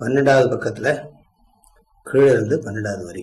பன்னெண்டாவது பக்கத்தில் கீழே இருந்து பன்னெண்டாவது வரி.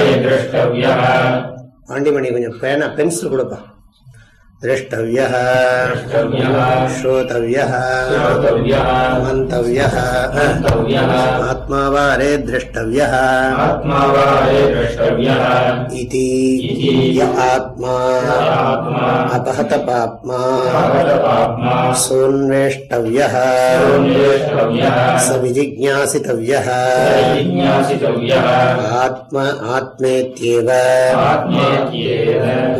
हरे द्रष्टव्यः பாண்டிமணி கொஞ்சம் பேனா பென்சில் கொடுப்பா द्रष्टव्यः द्रष्टव्यः श्रोतव्यः श्रोतव्यः आत्मावारे द्रष्टव्यः। द्रष्टव्यः। इति य आत्मा। स विजिज्ञासितव्यः। आत्म आत्मेत्येव।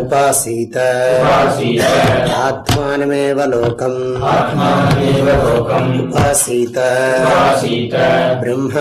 उपासीत। आत्मानमेव लोकम्। उपासीत। ब्रह्म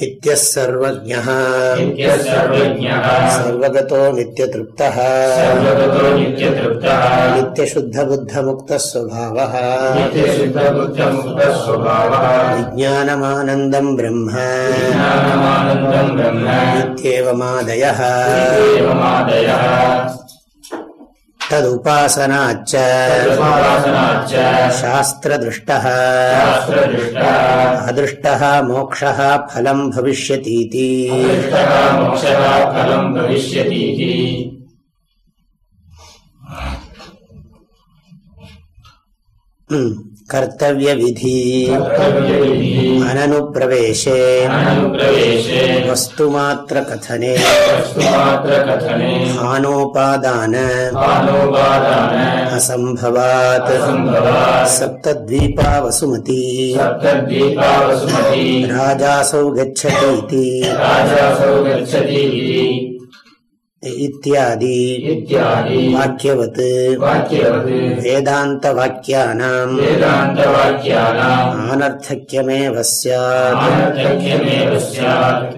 नित्यः सर्वज्ञः नित्यः सर्वज्ञः सर्वगतो नित्यतृप्तः सर्वगतो नित्यतृप्तः नित्यशुद्धबुद्धमुक्तः स्वभावः नित्यशुद्धबुद्धमुक्तस्वभावः विज्ञानमानन्दम् ब्रह्म ज्ञानमानन्दम् ब्रह्म इत्येवमादयः एवमादयः तदुपासनाच्च तदुपासनाच्च शास्त्रदृष्टः शास्त्रदृष्टः अदृष्टः मोक्षः फलम् भविष्यतीति दृष्टः कर्तव्यविधि। अननुप्रवेशे वस्तुमात्रकथने। हानोपादान। असम्भवात्। सप्तद्वीपा वसुमती राजासौ गच्छतीति। इत्यादि इत्यादि वाक्यवत् वाक्यवत् वेदान्तवाक्यानाम् वेदान्तवाक्यानाम् आनर्थक्यमेव स्यात् आनर्थक्यमेव स्यात्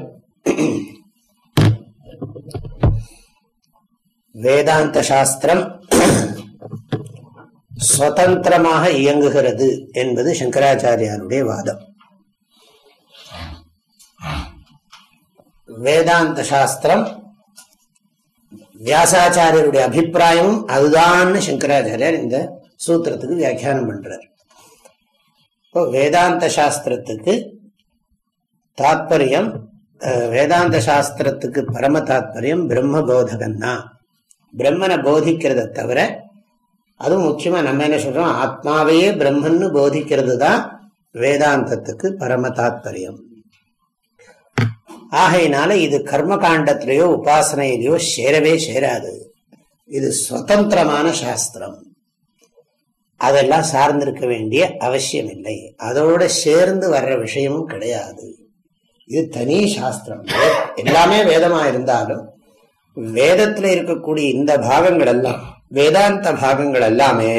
வேதாந்த சாஸ்திரம் சுதந்திரமாக இயங்குகிறது என்பது சங்கராச்சாரியாருடைய வாதம் வேதாந்த சாஸ்திரம் வியாசாச்சாரியருடைய அபிப்பிராயமும் அதுதான் சங்கராச்சாரியார் இந்த சூத்திரத்துக்கு வியாக்கியானம் பண்றார். இப்போ வேதாந்த சாஸ்திரத்துக்கு தாத்பரியம் வேதாந்த சாஸ்திரத்துக்கு பரம தாத்பரியம் பிரம்ம போதகம் தான் பிரம்மனை போதிக்கிறத தவிர அதுவும் முக்கியமா நம்ம என்ன சொல்றோம் ஆத்மாவையே பிரம்மன்னு போதிக்கிறது தான் வேதாந்தத்துக்கு பரம தாத்பரியம். ஆகையினால இது கர்ம காண்டத்திலேயோ உபாசனையிலேயோ சேரவே சேராது. இது சுதந்திரமான சாஸ்திரம். அதெல்லாம் சார்ந்திருக்க வேண்டிய அவசியம் இல்லை அதோட சேர்ந்து வர்ற விஷயமும் கிடையாது. இது தனி சாஸ்திரம். எல்லாமே வேதமா இருந்தாலும் வேதத்துல இருக்கக்கூடிய இந்த பாகங்கள் எல்லாம் வேதாந்த பாகங்கள் எல்லாமே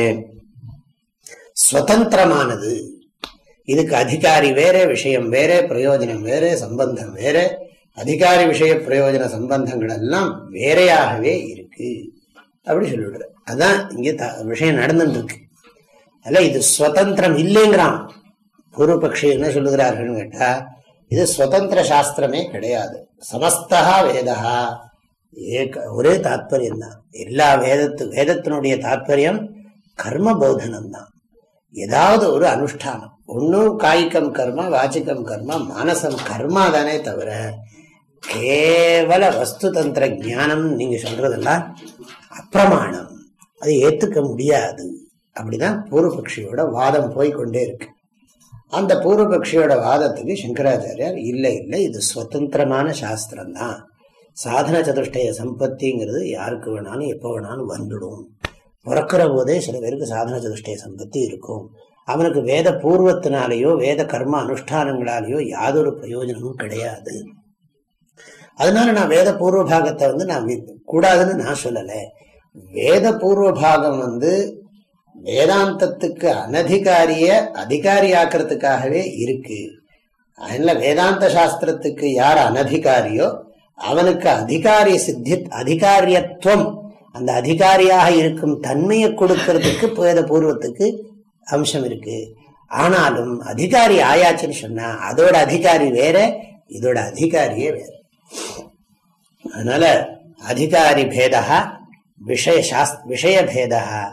சுதந்திரமானது. இதுக்கு அதிகாரி வேற விஷயம் வேற பிரயோஜனம் வேற சம்பந்தம் வேற அதிகாரி விஷய பிரயோஜன சம்பந்தங்கள் எல்லாம் வேறையாகவே இருக்கு. அப்படி சொல்லிவிடுற அதான் இங்க விஷயம் நடந்துட்டு இருக்கு அல்ல இது சுதந்திரம் இல்லைங்கிறான். பூர்வபக்ஷி என்ன சொல்லுகிறார்கள் கேட்டா இது சுதந்திர சாஸ்திரமே கிடையாது. சமஸ்தா வேதா. ஏக ஒரே தாத்பரியம் தான் எல்லா வேதத்து வேதத்தினுடைய தாத்பரியம் கர்ம போதனம் தான் ஏதாவது ஒரு அனுஷ்டானம். ஒன்னும் காய்கம் கர்மா வாச்சிக்கம் கர்மா மானசம் கர்மா தானே தவிர கேவல வஸ்து தந்திர ஜானம் நீங்க சொல்றதெல்லாம் அப்பிரமாணம். அதை ஏத்துக்க முடியாது. அப்படிதான் பூர்வபக்ஷியோட வாதம் போய்கொண்டே இருக்கு. அந்த பூர்வபக்ஷியோட வாதத்துக்கு சங்கராச்சாரியார் இல்லை இல்லை இது சுதந்திரமான சாஸ்திரம் தான் சாதன சதுஷ்டய சம்பத்திங்கிறது யாருக்கு வேணாலும் எப்போ வேணாலும் வந்துடும். பிறக்கிற போதே சில பேருக்கு சாதன சதுஷ்டய சம்பத்தி இருக்கும். அவனுக்கு வேத பூர்வத்தினாலேயோ வேத கர்ம அனுஷ்டானங்களாலேயோ யாதொரு பிரயோஜனமும் கிடையாது. அதனால நான் வேத பூர்வ பாகத்தை வந்து நான் கூடாதுன்னு நான் சொல்லலை. வேத பூர்வ பாகம் வந்து வேதாந்தத்துக்கு அனதிகாரிய அதிகாரி ஆக்கிறதுக்காகவே இருக்கு. அதனால வேதாந்த சாஸ்திரத்துக்கு யார் அனதிகாரியோ அவனுக்கு அதிகாரிய சித்தி அதிகாரியத்துவம் அந்த அதிகாரியாக இருக்கும் தன்மையை கொடுக்கறதுக்கு வேத பூர்வத்துக்கு அம்சம் இருக்கு. ஆனாலும் அதிகாரி ஆயாச்சுன்னு சொன்னா அதோட அதிகாரி வேற இதோட அதிகாரியே வேற. அதனால அதிகாரி பேதா விஷய சாஸ்த் விஷய பேதா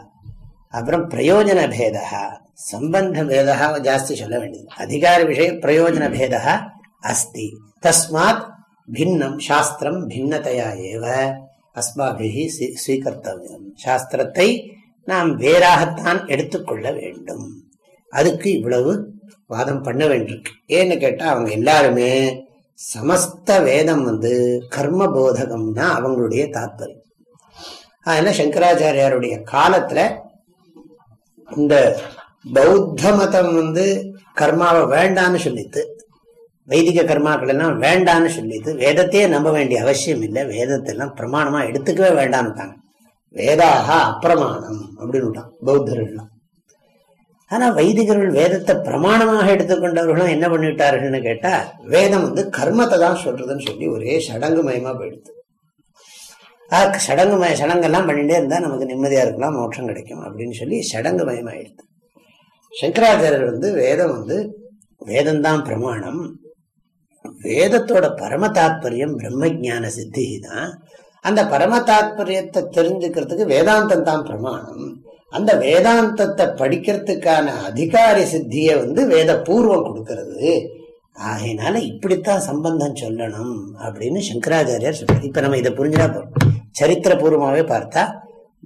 அப்புறம் பிரயோஜன பேதா சம்பந்த பேதா ஜாஸ்தி சொல்ல வேண்டியது. அதிகார விஷய பிரயோஜன பேதா அஸ்தி. தஸ்மாத் பின்னம் சாஸ்திரம் பின்னத்தையா ஏவ அஸ்மாபிகி ஸ்வீகர்த்தவியம். சாஸ்திரத்தை நாம் வேறாகத்தான் எடுத்துக்கொள்ள வேண்டும். அதுக்கு இவ்வளவு வாதம் பண்ண வேண்டியிருக்கு. ஏன்னு கேட்டால் அவங்க எல்லாருமே சமஸ்த வேதம் வந்து கர்ம போதகம்னா அவங்களுடைய தாத்பரியம். அதனால சங்கராச்சாரியாருடைய காலத்துல இந்த பௌத்த மதம் வந்து கர்மாவை வேண்டான்னு சொல்லித்து வைதிக கர்மாக்கள் எல்லாம் வேண்டான்னு சொல்லிட்டு வேதத்தையே நம்ப வேண்டிய அவசியம் இல்லை வேதத்தை எல்லாம் பிரமாணமா எடுத்துக்கவே வேண்டான்னுட்டாங்க வேதாக அப்பிரமாணம் அப்படின்னு விட்டான் பௌத்தர்கள்லாம். ஆனா வைதிகர்கள் வேதத்தை பிரமாணமாக எடுத்துக்கொண்டவர்களும் என்ன பண்ணிவிட்டார்கள்னு கேட்டா வேதம் வந்து கர்மத்தை தான் சொல்றதுன்னு சொல்லி ஒரே சடங்கு மயமா போயிடுது. சடங்கு மய சடங்கெல்லாம் பண்ணிட்டே இருந்தா நமக்கு நிம்மதியா இருக்கலாம் மோட்சம் கிடைக்கும் அப்படின்னு சொல்லி சடங்கு மயமாயிடுது. சங்கராச்சாரியர் வந்து வேதம் வந்து வேதம்தான் பிரமாணம். வேதத்தோட பரம தாத்பரியம் பிரம்ம ஜான சித்தி தான். அந்த பரம தாத்பரியத்தை தெரிஞ்சுக்கிறதுக்கு வேதாந்தம் தான் பிரமாணம். அந்த வேதாந்தத்தை படிக்கிறதுக்கான அதிகாரி சித்தியை வந்து வேத பூர்வம் கொடுக்கறது. ஆகையினால இப்படித்தான் சம்பந்தம் சொல்லணும் அப்படின்னு சங்கராச்சாரியார் சொல்றாரு. இப்ப நம்ம இதை புரிஞ்சா சரித்திர பூர்வமாவே பார்த்தா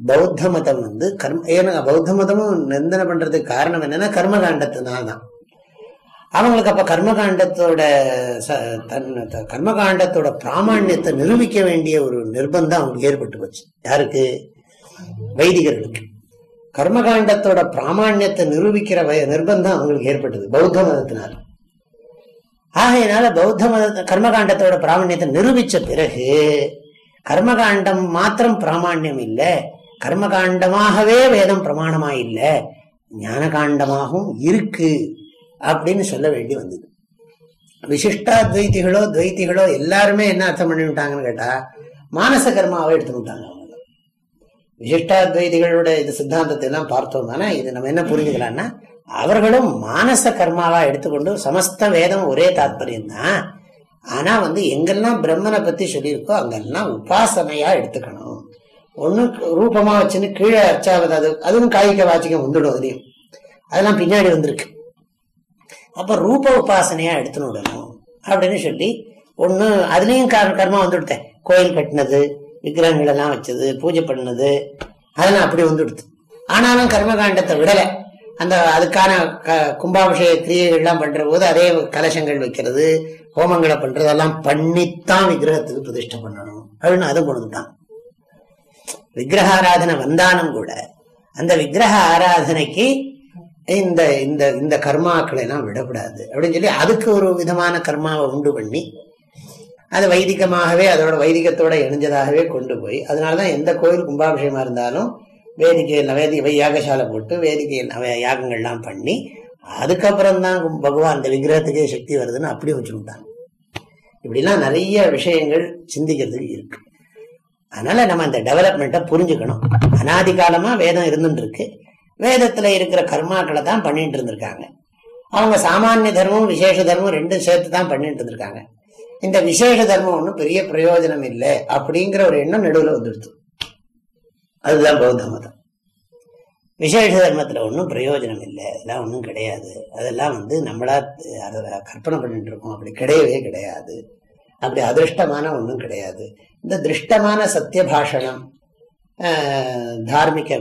பௌத்த மதம் வந்து கர்ம ஏன்னா பௌத்த மதமும் நிந்தனை பண்றதுக்கு காரணம் என்னன்னா கர்மகாண்டத்தினால்தான். தான் அவங்களுக்கு அப்ப கர்மகாண்டத்தோட கர்மகாண்டத்தோட பிராமணியத்தை நிரூபிக்க வேண்டிய ஒரு நிர்பந்தம் அவங்களுக்கு ஏற்பட்டு போச்சு. யாருக்கு? வைதிகர்களுக்கு. கர்மகாண்டத்தோட பிராமணியத்தை நிரூபிக்கிற நிர்பந்தம் அவங்களுக்கு ஏற்பட்டது. பௌத்த மதத்தினால. ஆகையினால பௌத்த மத கர்மகாண்டத்தோட பிராமணியத்தை நிரூபிச்ச பிறகு கர்மகாண்டம் மாத்திரம் பிராமணியம் இல்லை கர்மகாண்டமாகவே வேதம் பிரமாணமா இல்லை ஞான காண்டமாகவும் இருக்கு அப்படின்னு சொல்ல வேண்டி வந்தது. விசிஷ்டாத்வைத்திகளோ துவைத்திகளோ எல்லாருமே என்ன அர்த்தம் பண்ணிவிட்டாங்கன்னு கேட்டா மானச கர்மாவை எடுத்துக்கிட்டாங்க. விசிஷ்டாத்வைதிகளோட இது சித்தாந்தத்தை எல்லாம் பார்த்தோம் தானே? இது நம்ம என்ன புரிஞ்சுக்கலாம்னா அவர்களும் மானச கர்மாவா எடுத்துக்கொண்டு சமஸ்த வேதம் ஒரே தாத்பரியம் தான் ஆனா வந்து எங்கெல்லாம் பிரம்மனை பத்தி சொல்லியிருக்கோ அங்கெல்லாம் உபாசனையா எடுத்துக்கணும். ஒண்ணு ரூபமா வச்சுன்னு கீழே அச்சாவது அது அதுவும் காய்க்க வாச்சிக்கம் வந்துடும் அதையும் அதெல்லாம் பின்னாடி வந்திருக்கு. அப்ப ரூப உபாசனையா எடுத்துன்னு விடணும் அப்படின்னு சொல்லி ஒண்ணு அதுலயும் கர்மா வந்துடுத்தேன் கோயில் கட்டினது விக்கிரகங்கள் எல்லாம் வச்சது பூஜை பண்ணது அதெல்லாம் அப்படி வந்துடுது ஆனாலும் கர்மகாண்டத்தை விடலை. அந்த அதுக்கான கும்பாபிஷேக கிரியைகள்லாம் பண்ற போது அதே கலசங்கள் வைக்கிறது ஹோமங்களை பண்றது எல்லாம் பண்ணித்தான் விக்கிரகத்துக்கு பிரதிஷ்டை பண்ணணும் அப்படின்னு அதை கொண்டுட்டான் விக்கிரக ஆராதனை வந்தாலும் கூட அந்த விக்கிரக ஆராதனைக்கு இந்த இந்த இந்த கர்மாக்களை எல்லாம் விடக்கூடாது அப்படின்னு சொல்லி அதுக்கு ஒரு விதமான கர்மாவை உண்டு பண்ணி அது வைதிகமாகவே அதோட வைதிகத்தோட இணைஞ்சதாகவே கொண்டு போய் அதனாலதான் எந்த கோயில் கும்பாபிஷேகமா இருந்தாலும் வேதிக்கை வேதி யாகசாலை போட்டு வேதிக்கை நவ- யாகங்கள்லாம் பண்ணி அதுக்கப்புறம் தான் பகவான் அந்த விக்கிரகத்துக்கே சக்தி வருதுன்னு அப்படி வச்சுக்கிட்டாங்க. இப்படிலாம் நிறைய விஷயங்கள் சிந்திக்கிறதுக்கு இருக்கு. அதனால நம்ம அந்த டெவலப்மெண்ட்டை புரிஞ்சுக்கணும். அனாதி காலமா வேதம் இருந்துட்டு இருக்கு வேதத்துல இருக்கிற கர்மாக்களை தான் பண்ணிட்டு இருந்திருக்காங்க. அவங்க சாமானிய தர்மம் விசேஷ தர்மம் ரெண்டும் சேர்த்து தான் பண்ணிட்டு இருந்திருக்காங்க. இந்த விசேஷ தர்மம் ஒன்றும் பெரிய பிரயோஜனம் இல்லை அப்படிங்கிற ஒரு எண்ணம் நடுவில் வந்துடுது. அதுதான் பௌத்த மதம். விசேஷ தர்மத்துல ஒன்றும் பிரயோஜனம் இல்லை. அதெல்லாம் ஒன்றும் கிடையாது. அதெல்லாம் வந்து நம்மளா அதை கற்பனை பண்ணிட்டு இருக்கோம். அப்படி கிடையவே கிடையாது. அப்படி அதிருஷ்டமான ஒன்றும் கிடையாது. இந்த திருஷ்டமான சத்திய பாஷணம் ஆஹ்,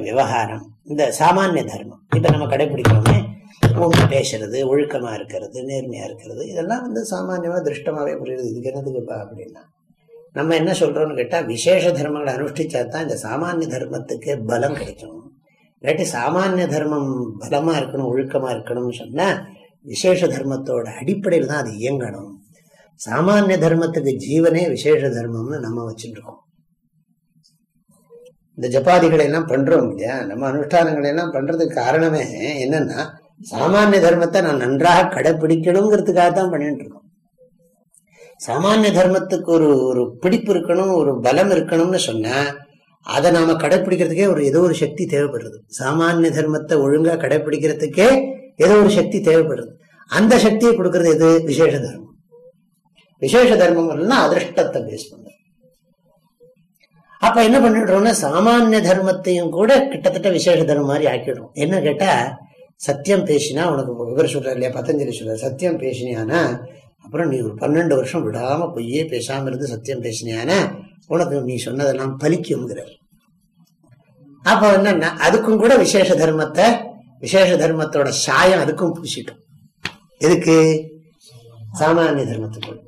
விவகாரம் இந்த சாமானிய தர்மம் இப்போ நம்ம கடைபிடிக்கிறோமே உண்மை பேசுறது ஒழுக்கமா இருக்கிறது நேர்மையா இருக்கிறது இதெல்லாம் வந்து சாமானியமா திருஷ்டமாவே புரியுது. இதுக்கு என்னதுக்குப்பா அப்படின்னா? நம்ம என்ன சொல்றோம்னு கேட்டா விசேஷ தர்மங்களை அனுஷ்டிச்சா தான் இந்த சாமானிய தர்மத்துக்கு பலம் கிடைக்கும். இல்லாட்டி சாமானிய தர்மம் பலமா இருக்கணும் ஒழுக்கமா இருக்கணும்னு சொன்னா விசேஷ தர்மத்தோட அடிப்படையில் தான் அது இயங்கணும். சாமானிய தர்மத்துக்கு ஜீவனே விசேஷ தர்மம்னு நம்ம வச்சுருக்கோம். இருக்கோம் இந்த ஜப்பாதிகளை எல்லாம் பண்றோம் இல்லையா? நம்ம அனுஷ்டானங்களை எல்லாம் பண்றதுக்கு காரணமே என்னன்னா சாமானிய தர்மத்தை நான் நன்றாக கடைபிடிக்கணுங்கிறதுக்காக தான் பண்ணிட்டு இருக்கோம் சாமானிய தர்மத்துக்கு ஒரு ஒரு பிடிப்பு இருக்கணும் ஒரு பலம் இருக்கணும்னு சொன்னா அதை நாம கடைபிடிக்கிறதுக்கே ஒரு ஏதோ ஒரு சக்தி தேவைப்படுறது. சாமானிய தர்மத்தை ஒழுங்கா கடைபிடிக்கிறதுக்கே ஏதோ ஒரு சக்தி தேவைப்படுறது. அந்த சக்தியை கொடுக்கறது எது? விசேஷ தர்மம். விசேஷ தர்மங்கள்னா அதிர்ஷ்டத்தை பேஸ் பண்றது. அப்ப என்ன பண்ணிடுறோம்னா சாமானிய தர்மத்தையும் கூட கிட்டத்தட்ட விசேஷ தர்மம் மாதிரி ஆக்கிடுறோம். என்ன கேட்டா சத்தியம் பேசினா உனக்கு இவர் சொல்றாரு இல்லையா பத்தஞ்சலி சொல்ற சத்தியம் பேசினியானா அப்புறம் நீ ஒரு பன்னெண்டு வருஷம் விடாம பொய்யே பேசாம இருந்து சத்தியம் பேசினியானா உனக்கு நீ சொன்னதெல்லாம் பலிக்கும்ங்கிறார். அப்ப என்ன அதுக்கும் கூட விசேஷ தர்மத்தை விசேஷ தர்மத்தோட சாயம் அதுக்கும் பூசிட்டோம். எதுக்கு? சாமானிய தர்மத்துக்குள்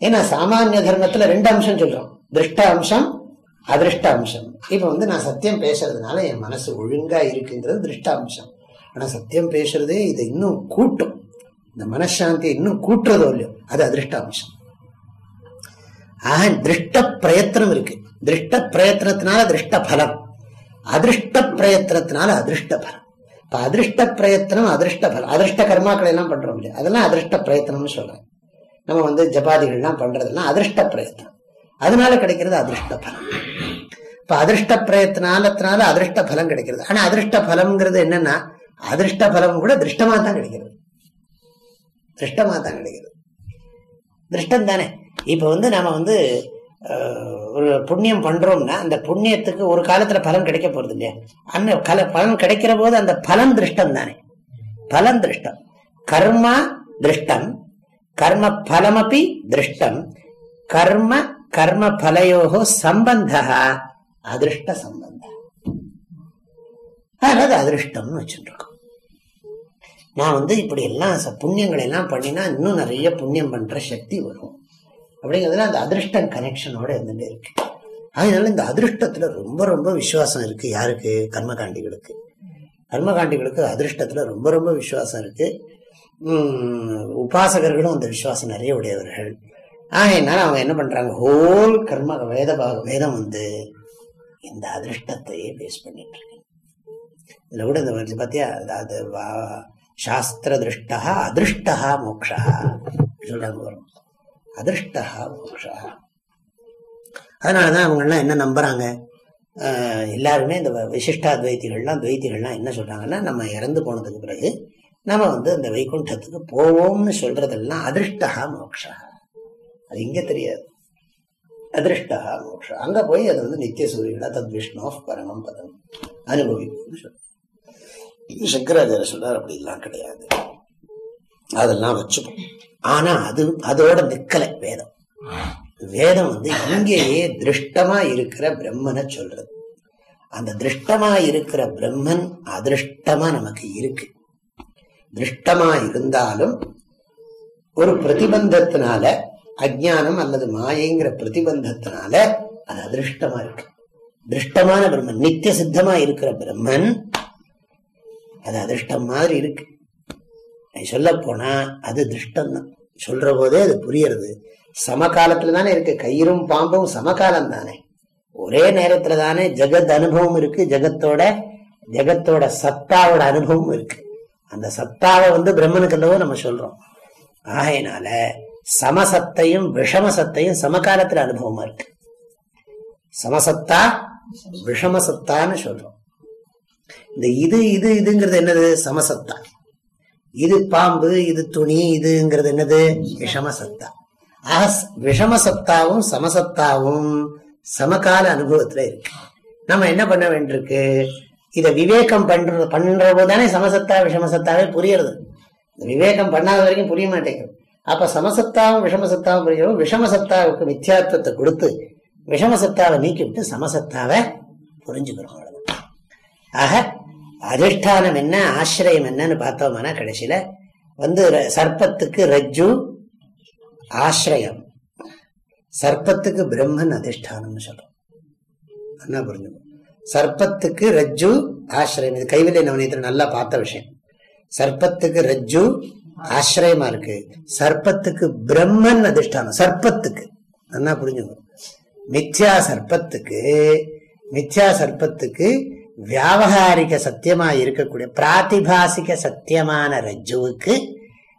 ஏன்னா சாமானிய தர்மத்துல ரெண்டு அம்சம் சொல்றோம். திருஷ்ட அம்சம் அதிருஷ்ட அம்சம். இப்ப வந்து நான் சத்தியம் பேசுறதுனால என் மனசு ஒழுங்கா இருக்குங்கிறது திருஷ்ட அம்சம். ஆனா சத்தியம் பேசுறதே இதை இன்னும் கூட்டும். இந்த மனசாந்தியை இன்னும் கூட்டுறதோ இல்லையோ அது அதிருஷ்ட அம்சம் ஆக திருஷ்ட பிரயத்தனம் இருக்கு. திருஷ்ட பிரயத்தனத்தினால திருஷ்ட பலம். அதிருஷ்ட பிரயத்தனத்தினால அதிருஷ்ட பலம். இப்ப அதிருஷ்ட பிரயத்தனம் அதிருஷ்ட பலம். அதிருஷ்ட கர்மாக்களை எல்லாம் பண்றோம் இல்லையா? அதெல்லாம் அதிருஷ்ட பிரயத்தனம்னு சொல்றேன் நம்ம வந்து ஜபாதிகள்லாம் பண்றதெல்லாம் அதிருஷ்ட பிரயத்தனம். அதனால கிடைக்கிறது அதிருஷ்ட பலம். இப்ப அதிருஷ்ட பிரயத்தனாலத்தினால அதிருஷ்ட பலம் கிடைக்கிறது. ஆனா அதிருஷ்ட பலம்ங்கிறது என்னன்னா அதிர்ஷ்ட பலமும் கூட திருஷ்டமா தான் கிடைக்கிறது. திருஷ்டமா தான் கிடைக்கிறது. திருஷ்டம் தானே இப்ப வந்து நாம வந்து ஒரு புண்ணியம் பண்றோம்னா அந்த புண்ணியத்துக்கு ஒரு காலத்துல பலன் கிடைக்க போறது இல்லையா? அந்த கல பலன் கிடைக்கிற போது அந்த பலன் திருஷ்டம் தானே பலன் திருஷ்டம். கர்மா திருஷ்டம். கர்ம பலமபி திருஷ்டம். கர்ம கர்ம பலையோகோ சம்பந்த அதிருஷ்ட அதாவது அதிருஷ்டம்னு வச்சுட்டு நான் வந்து இப்படி எல்லாம் ச- புண்ணியங்களை எல்லாம் பண்ணினா இன்னும் நிறைய புண்ணியம் பண்ற சக்தி வரும். அப்படிங்கிறதுல அந்த அதிர்ஷ்டம் கனெக்ஷனோட இருந்துட்டு இருக்கு. அதனால இந்த அதிருஷ்டத்துல ரொம்ப ரொம்ப விசுவாசம் இருக்கு. யாருக்கு? கர்மகாண்டிகளுக்கு. கர்மகாண்டிகளுக்கு அதிர்ஷ்டத்துல ரொம்ப ரொம்ப விசுவாசம் இருக்கு. உம் உபாசகர்களும் அந்த விசுவாசம் நிறைய உடையவர்கள். ஆகையினால அவங்க என்ன பண்றாங்க? ஹோல் கர்ம வேத வேதம் வந்து இந்த அதிர்ஷ்டத்தையே பேஸ் பண்ணிட்டு இருக்கு. இதில் கூட இந்த பார்த்தியா அது- சாஸ்திர திருஷ்டா அதிருஷ்டா மோக்ஷா. சொல்றாங்க அதிருஷ்டா மோக்ஷா. அதனாலதான் அவங்க எல்லாம் என்ன நம்புறாங்க? எல்லாருமே இந்த வ- விசிஷ்டாத்வைதிகள்லாம் துவைதிகள்லாம் என்ன சொல்றாங்கன்னா நம்ம இறந்து போனதுக்கு பிறகு நம்ம வந்து அந்த வைகுண்டத்துக்கு போவோம்னு சொல்றதெல்லாம் அதிருஷ்டா மோக்ஷா. அது இங்க தெரியாது. அதிருஷ்டா மோக்ஷா. அங்க போய் அது வந்து நித்திய சூரியனா தத் விஷ்ணு பரமம் பதம். அனுபவிக்கும்னு சொல்றாங்க சங்கராச்சாரிய சொல்றார் அப்படிலாம் கிடையாது. அதெல்லாம் வச்சுப்போம். ஆனா அது அதோட நிக்கலை வேதம். வேதம் வந்து இங்கேயே திருஷ்டமா இருக்கிற பிரம்மனை சொல்றது. அந்த திருஷ்டமா இருக்கிற பிரம்மன் அதிருஷ்டமா நமக்கு இருக்கு. திருஷ்டமா இருந்தாலும் ஒரு பிரதிபந்தத்தினால அஜானம் அல்லது மாயைங்கிற பிரதிபந்தத்தினால அது அதிருஷ்டமா இருக்கு. திருஷ்டமான பிரம்மன் நித்திய சித்தமா இருக்கிற பிரம்மன் அது அதிர்ஷ்டம் மாதிரி இருக்கு. சொல்ல போனா அது திருஷ்டம் தான் சொல்ற போதே அது புரியறது. சமகாலத்துல தானே இருக்கு. கயிறும் பாம்பும் சமகாலம் தானே. ஒரே நேரத்துல தானே ஜெகத் அனுபவம் இருக்கு. ஜெகத்தோட ஜெகத்தோட சத்தாவோட அனுபவம் இருக்கு. அந்த சத்தாவை வந்து பிரம்மனுக்கு அல்லவோ நம்ம சொல்றோம். ஆகையினால சமசத்தையும் விஷமசத்தையும் சமகாலத்துல அனுபவமா இருக்கு. சமசத்தா விஷமசத்தான்னு சொல்றோம். இந்த இது இது இதுங்கிறது என்னது? சமசத்தா. இது பாம்பு இது துணி இதுங்கிறது என்னது? விஷமசத்தா. ஆக விஷமசத்தாவும் சமசத்தாவும் சமகால அனுபவத்துல இருக்கு. நம்ம என்ன பண்ண வேண்டியிருக்கு? இத விவேகம் பண்ற பண்ற போதுதானே சமசத்தா விஷமசத்தாவே புரியறது. விவேகம் பண்ணாத வரைக்கும் புரிய மாட்டேங்குது. அப்ப சமசத்தாவும் விஷமசத்தாவும் புரியும் விஷமசத்தாவுக்கு மித்தியாத்வத்தை கொடுத்து விஷமசத்தாவை நீக்கிவிட்டு சமசத்தாவை புரிஞ்சுக்கிறோம் ஆக அதிஷ்டானம் என்ன ஆசிரியம் என்னன்னு பார்த்தோம்னா கடைசியில வந்து சர்ப்பத்துக்கு ரஜ்ஜு ஆசிரியம். சர்ப்பத்துக்கு பிரம்மன் அதிஷ்டானம்னு சொல்றோம். என்ன புரிஞ்சுக்கணும் சர்ப்பத்துக்கு ரஜ்ஜு ஆசிரியம். இது கைவிலை நவனியத்தில் நல்லா பார்த்த விஷயம். சர்ப்பத்துக்கு ரஜ்ஜு ஆசிரியமா இருக்கு. சர்ப்பத்துக்கு பிரம்மன் அதிஷ்டானம். சர்ப்பத்துக்கு. நல்லா புரிஞ்சுக்கணும் மித்யா சர்ப்பத்துக்கு மித்யா சர்ப்பத்துக்கு வியாபகாரிக சத்தியமா இருக்கக்கூடிய பிராத்திபாசிக சத்தியமான ரஜ்ஜுவுக்கு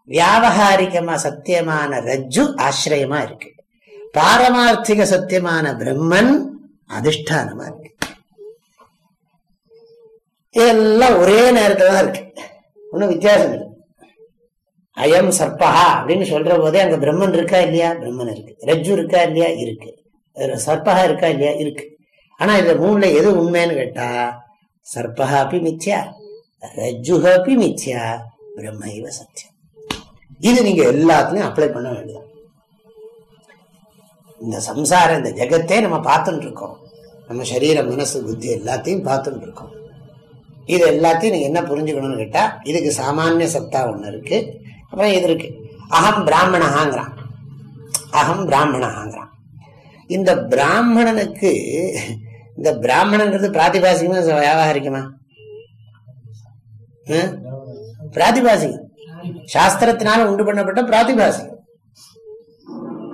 வியாபகாரிகமா சத்தியமான ரஜ்ஜு ஆசிரியமா இருக்கு. பாரமார்த்திக சத்தியமான பிரம்மன் அதிஷ்டானமா இருக்கு. இதெல்லாம் ஒரே நேரத்துல தான் இருக்கு. ஒன்னும் வித்தியாசம் இல்லை. அயம் சர்பகா அப்படின்னு சொல்ற போதே அங்க பிரம்மன் இருக்கா இல்லையா? பிரம்மன் இருக்கு. ரஜ்ஜு இருக்கா இல்லையா? இருக்கு. சர்ப்பகா இருக்கா இல்லையா? இருக்கு. ஆனா இந்த மூணுல எது உண்மைன்னு கேட்டா சர்ப்பகா அப்படி மிச்சியா ரஜ்ஜுக அப்படி மிச்சியா பிரம்மைவ சத்தியம். இது நீங்க எல்லாத்துலயும் அப்ளை பண்ண வேண்டியது இந்த சம்சாரம் இந்த ஜெகத்தே நம்ம பார்த்துட்டு இருக்கோம் நம்ம சரீர மனசு புத்தி எல்லாத்தையும் பார்த்துட்டு இருக்கோம் இது எல்லாத்தையும் நீங்க என்ன புரிஞ்சுக்கணும்னு கேட்டா இதுக்கு சாமானிய சத்தா ஒண்ணு இருக்கு. அப்புறம் இது இருக்கு. அகம் பிராமணஹாங்கிறான். அகம் பிராமணஹாங்கிறான். இந்த பிராமணனுக்கு இந்த பிராமணங்கிறது பிராத்திபாசிகமா வியாபாரிக்குமா? பிராதிபாசிகம் சாஸ்திரத்தினால உண்டு பண்ணப்பட்ட பிராத்திபாசிகம்.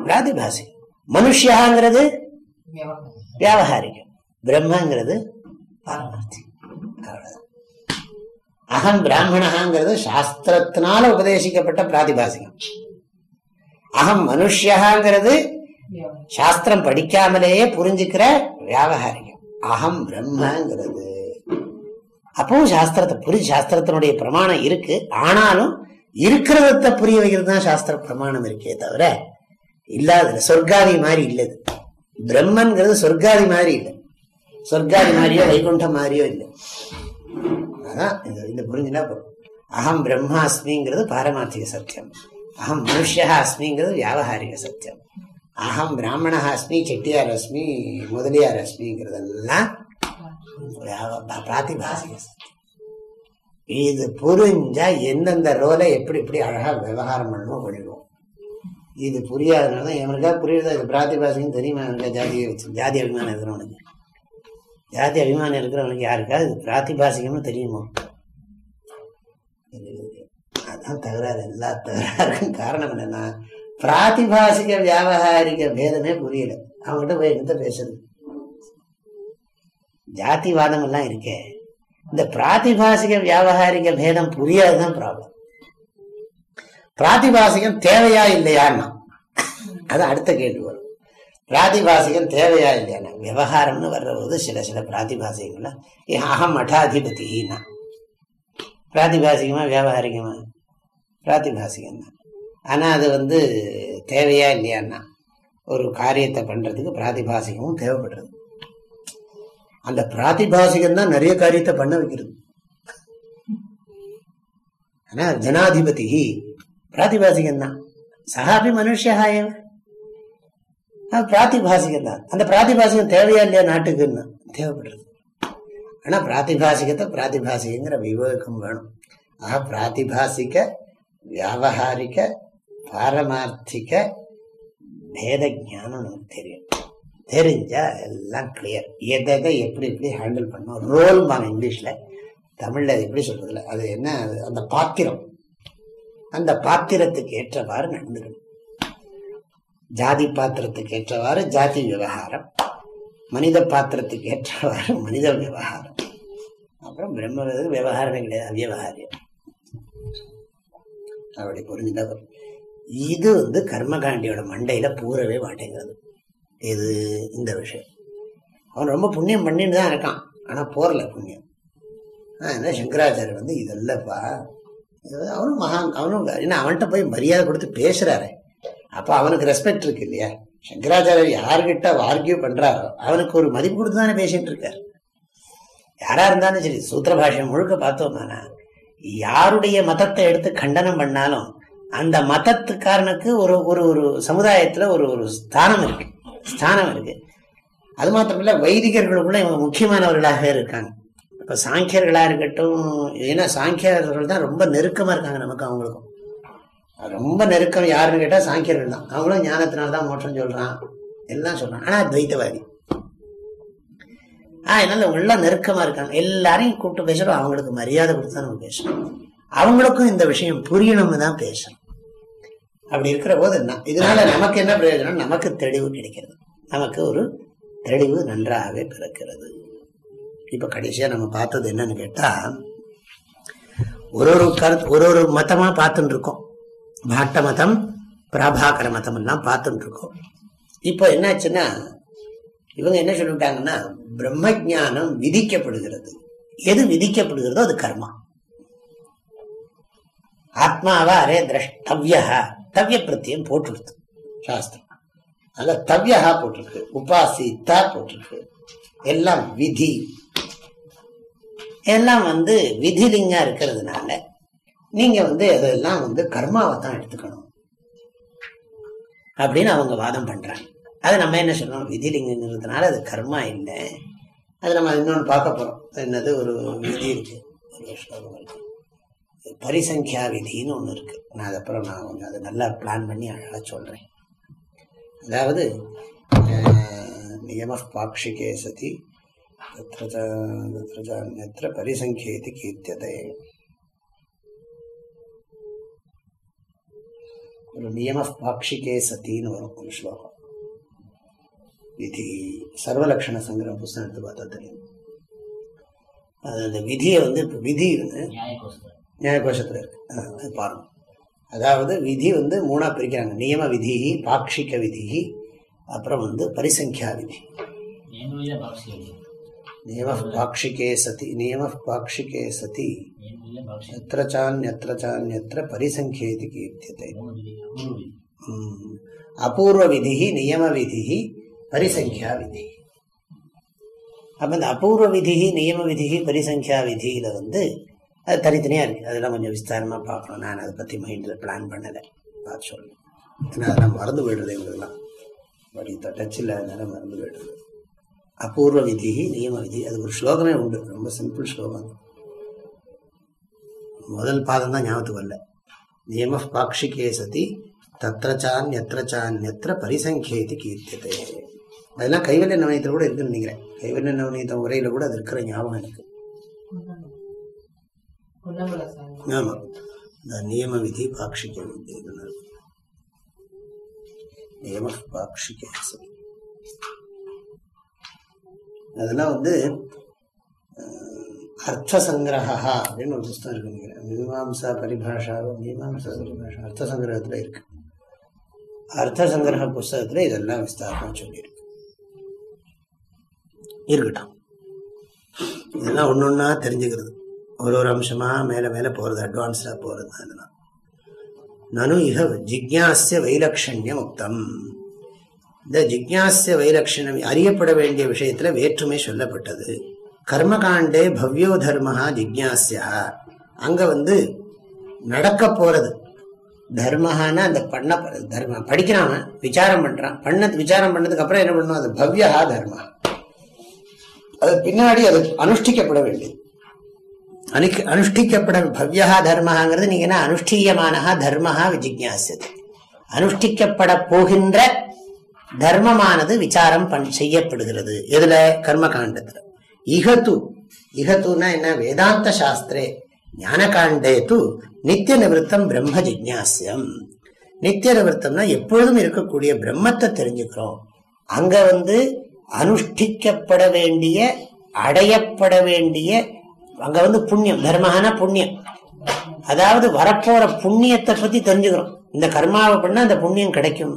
பிராதிபாசி மனுஷியாங்கிறது வியாபகாரிகம் பிரம்மங்கிறது பாரமார்த்தி அவ்வளவுதான். அகம் பிராமணாங்கிறது சாஸ்திரத்தினால உபதேசிக்கப்பட்ட பிராதிபாசிகம் அகம் மனுஷியாங்கிறது சாஸ்திரம் படிக்காமலேயே புரிஞ்சுக்கிற வியாபகாரிகம் அகம் பிரம்மங்கிறது. அப்பவும் சாஸ்திரத்தை புரிஞ்சு சாஸ்திரத்தினுடைய பிரமாணம் இருக்கு. ஆனாலும் இருக்கிறத புரிய வைக்கிறது தான் சாஸ்திர பிரமாணம் இருக்கே தவிர இல்லாத சொர்க்காதி மாதிரி இல்லது பிரம்மன்கிறது சொர்க்காதி மாதிரி இல்லை. சொர்க்காதி மாதிரியோ வைகுண்டம் மாதிரியோ இல்லை. அதான் இந்த புரிஞ்சுனா அகம் பிரம்மா அஸ்மிங்கிறது பாரமார்த்திக சத்தியம். அகம் மனுஷா அஸ்மிங்கிறது வியாபகாரிக சத்தியம். அகம் பிராமணா அஸ்மி செட்டியார் அஸ்மி முதலியார் அஸ்மிங்கிறதெல்லாம் பிராத்திபாசிக இது புரிஞ்சா எந்தெந்த ரோலை எப்படி எப்படி அழகா விவகாரம் பண்ணணும் ஒழிவோம் இது புரியாதனால தான் எவனுக்கா புரியுறதா? இது பிராத்திபாசிகம் தெரியுமா? எனக்கு ஜாதியை வச்சு ஜாதி அபிமானம் இருக்கிறவனுக்கு. ஜாதி அபிமானம் இருக்கிறவனுக்கு யாருக்காவது இது பிராத்திபாசிகம்னு தெரியுமோ? அதான் தகராறு. எல்லா தகராறுக்கும் காரணம் என்னன்னா பிராத்திபாசிக வியாபகாரிக பேதமே புரியல. அவங்ககிட்ட போய் எடுத்து பேசுறது. ஜாதிவாதம் எல்லாம் இருக்கே. இந்த பிராத்திபாசிக வியாபகாரிக பேதம் புரியாதுதான் ப்ராப்ளம் பிராத்திபாசிகம் தேவையா இல்லையான்னா அது அடுத்த கேள்வி வரும். பிராதிபாசிகம் தேவையா இல்லையானா விவகாரம்னு வர்ற போது சில சில பிராதிபாசிகங்கள அகம் மட்டாதிபதினா. பிராதிபாசிகமா வியாபாரிகமா பிராதிபாசிகம் தான் ஆனால் அது வந்து தேவையா இல்லையான்னா ஒரு காரியத்தை பண்ணுறதுக்கு பிராதிபாசிகமும் தேவைப்படுறது. அந்த பிராதிபாசிகம் தான் நிறைய காரியத்தை பண்ண வைக்கிறது. ஆனால் ஜனாதிபதி பிராதிபாசிகம் தான். சகாபி மனுஷியா பிராத்திபாசிகம் தான். அந்த பிராத்திபாசிகம் தேவையா இல்லையா நாட்டுக்குன்னு தேவைப்படுறது. ஆனால் பிராத்திபாசிகத்தை பிராத்திபாசிகங்கிற விவேகம் வேணும். ஆஹா பிராத்திபாசிக்க வியாபகாரிக பாரமார்த்திக பேத ஜானம் நமக்கு தெரியும். தெரிஞ்சா எல்லாம் கிளியர் எதை எப்படி எப்படி ஹேண்டில் பண்ணும் ரோல் பாங்க இங்கிலீஷ்ல தமிழ்ல அது எப்படி சொல்றதுல? அது என்ன? அது அந்த பாத்திரம். அந்த பாத்திரத்துக்கு ஏற்றவாறு நடந்துக்கணும். ஜாதி பாத்திரத்துக்கு ஏற்றவாறு ஜாதி விவகாரம். மனித பாத்திரத்துக்கு ஏற்றவாறு மனித விவகாரம். அப்புறம் பிரம்ம விவகாரமே கிடையாது அவ்வியவகாரியம் அப்படி புரிஞ்சுதான் இது வந்து கர்மகாண்டியோட மண்டையில பூரவே மாட்டேங்கிறது. இது இந்த விஷயம். அவன் ரொம்ப புண்ணியம் பண்ணிட்டு தான் இருக்கான். ஆனால் போரல புண்ணியம். அதனால சங்கராச்சாரியர் வந்து இதெல்லப்பா. இது அவனும் மகான் அவனும் ஏன்னா அவன்கிட்ட போய் மரியாதை கொடுத்து பேசுறாரு. அப்போ அவனுக்கு ரெஸ்பெக்ட் இருக்கு இல்லையா? சங்கராச்சாரியர் யார்கிட்ட ஆர்கியூ பண்றாரோ அவனுக்கு ஒரு மதிப்பு கொடுத்து தானே பேசிட்டு இருக்கார். யாரா இருந்தாலும் சரி சூத்திர பாஷை முழுக்க பார்த்தோம்னா யாருடைய மதத்தை எடுத்து கண்டனம் பண்ணாலும் அந்த மதத்துக்காரனுக்கு ஒரு ஒரு ஒரு சமுதாயத்தில் ஒரு ஒரு ஸ்தானம் இருக்கு. ஸ்தானம் இருக்கு. அது மாத்திரமில்ல வைதிகர்களுக்குள்ள இவங்க முக்கியமானவர்களாக இருக்காங்க. இப்போ சாங்கியர்களாக இருக்கட்டும் ஏன்னா சாங்கியர்கள் தான் ரொம்ப நெருக்கமாக இருக்காங்க நமக்கு அவங்களுக்கும். ரொம்ப நெருக்கம் யாருன்னு கேட்டால் சாங்கியர்கள் தான். அவங்களும் ஞானத்தினால்தான் மோட்டம் சொல்கிறான் எல்லாம் சொல்கிறான் ஆனால் துவைத்தவாதி. ஆ என்னால் இவங்க நெருக்கமாக இருக்காங்க. எல்லாரையும் கூப்பிட்டு பேசுகிறோம் அவங்களுக்கு மரியாதை கொடுத்து தான் நம்ம பேசுகிறோம் அவங்களுக்கும் இந்த விஷயம் புரியணும்னு தான் பேசுகிறோம் அப்படி இருக்கிற போது ந- இதனால நமக்கு என்ன பிரயோஜனம்? நமக்கு தெளிவு கிடைக்கிறது. நமக்கு ஒரு தெளிவு நன்றாகவே பிறக்கிறது. இப்ப கடைசியா நம்ம பார்த்தது என்னன்னு கேட்டா ஒரு ஒரு கருத்து ஒரு ஒரு மதமா பார்த்துட்டு இருக்கோம் பாட்ட மதம் பிராபாகர மதம் எல்லாம் பார்த்துட்டு இருக்கோம் இப்போ என்னாச்சுன்னா இவங்க என்ன சொல்லிட்டாங்கன்னா பிரம்ம ஞானம் விதிக்கப்படுகிறது. எது விதிக்கப்படுகிறதோ அது கர்மா. ஆத்மாவா அரே திரஷ்டவ்யா தவ்ய பிரத்தியம் போட்டுருது சாஸ்திரம். அதுல தவ்யா போட்டிருக்கு உபாசித்தா போட்டிருக்கு எல்லாம் விதி. எல்லாம் வந்து விதிலிங்கா இருக்கிறதுனால நீங்க வந்து அதெல்லாம் வந்து கர்மாவை தான் எடுத்துக்கணும். அப்படின்னு அவங்க வாதம் பண்றாங்க. அது நம்ம என்ன சொல்றோம்? விதிலிங்கிறதுனால அது கர்மா இல்லை. அது நம்ம இன்னொன்று பார்க்க போறோம். என்னது? ஒரு விதி இருக்கு. ஒரு ஸ்லோகம் இருக்கு. பரிசங்கியா விதின்னு ஒன்று இருக்கு. நான் அது அப்புறம் நான் கொஞ்சம் அதை நல்லா பிளான் பண்ணி அழகாக சொல்றேன். அதாவது நியம பாக்ஷிகே சதி தத்ர பரிசங்கியது கீர்த்தியதே. ஒரு நியம பாக்ஷிகே சத்தின்னு வரும் ஒரு ஸ்லோகம். விதி சர்வலக்ஷண சங்கிரம் புஸ்தகத்தை பார்த்தா தெரியும். அது அந்த விதியை வந்து விதி இருந்து நியாயகோஷத்தில் இருக்கு. பாருங்க. அதாவது விதி வந்து மூணாக பிரிக்கிறாங்க. நியம விதி பாக்ஷிக விதி அப்புறம் வந்து பரிசங்கியா விதி. நியம பாக்ஷிகே சதி நியம பாக்ஷிகே சதி. எத்திர சான்யத்திர சான்யத்திர கீர்த்தியத்தை அபூர்வ விதி நியம விதி பரிசங்கியா விதி. அப்போ இந்த அபூர்வ விதி நியம விதி பரிசங்கியா விதியில வந்து அது தனித்தனியாக இருக்குது அதெல்லாம் கொஞ்சம் விஸ்தாரமாக பார்க்கணும். நான் அதை பற்றி மைண்டில் பிளான் பண்ணலை. பார்த்து சொல்லணும். ஏன்னா அதெல்லாம் மறந்து போயிடுறது எங்களுக்குலாம் படி டச்சில் அதனால மறந்து போயிடுறது. அபூர்வ விதி நியம விதி. அது ஒரு ஸ்லோகமே உண்டு. ரொம்ப சிம்பிள் ஸ்லோகம். முதல் பாதம் தான் ஞாபகத்துக்கு வரல. நியம பாக்ஷிகே சதி தத்ரச்சான் சான்யத்திர எத்திர பரிசங்கேதி கீர்த்தியதே அதெல்லாம் கைவல்ய நவனியத்தில் கூட இருக்குன்னு நினைக்கிறேன். கைவல்ய நவனியத்த உரையில் கூட அது இருக்கிற ஞாபகம் எனக்கு. ஆமா. இந்த நியம விதி பாக்ஷிக விதி நியம பாக்ஷிகே அதெல்லாம் வந்து அர்த்த சங்கிரகா அப்படின்னு ஒரு புஸ்தகம் இருக்கு நினைக்கிறேன். மீமாம்சா பரிபாஷா மீமாம்சா பரிபாஷா அர்த்த சங்கிரகத்துல இருக்கு. அர்த்த சங்கிரக புஸ்தகத்துல இதெல்லாம் விஸ்தாரமா சொல்லியிருக்கு. இருக்கட்டும். இதெல்லாம் ஒன்னொன்னா தெரிஞ்சுக்கிறது. ஒரு ஒரு அம்சமா மேல மேல போறது அட்வான்ஸ்டா போறது அதெல்லாம். நனு இக ஜிக்யாசிய வைலக்ஷண்யம் உக்தம். இந்த ஜிக்யாசிய வைலட்சணம் அறியப்பட வேண்டிய விஷயத்துல வேற்றுமை சொல்லப்பட்டது. கர்மகாண்டே பவ்யோ தர்மஹா ஜிக்யாசியா அங்க வந்து நடக்க போறது. தர்மஹான்னா அந்த பண்ண தர்ம படிக்கிறான் விசாரம் பண்றான். பண்ண விசாரம் பண்ணதுக்கு அப்புறம் என்ன பண்ணும்? அது பவ்யா தர்மா அது பின்னாடி அது அனுஷ்டிக்கப்பட வேண்டியது. அனு அனுஷ்டிக்கப்பட பவ்யா தர்மஹாங்கிறது நீங்க என்ன அனுஷ்டீயமானஹா தர்மஹா விஜிக்யாசியது அனுஷ்டிக்கப்பட போகின்ற தர்மமானது விசாரம் பண் செய்யப்படுகிறது. எதுல? கர்ம காண்டத்துல இகத்து இகத்துனா என்ன? வேதாந்த சாஸ்திரே. ஞானகாண்டே து நித்திய நிவர்த்தம் பிரம்ம ஜிக்யாசியம் நித்திய நிவர்த்தம்னா எப்பொழுதும் இருக்கக்கூடிய பிரம்மத்தை தெரிஞ்சுக்கிறோம். அங்க வந்து அனுஷ்டிக்கப்பட வேண்டிய அடையப்பட வேண்டிய அங்க வந்து புண்ணியம் தர்மஹானா புண்ணியம். அதாவது வரப்போற புண்ணியத்தை பத்தி தெரிஞ்சுக்கிறோம் இந்த கர்மாவை பண்ணா அந்த புண்ணியம் கிடைக்கும்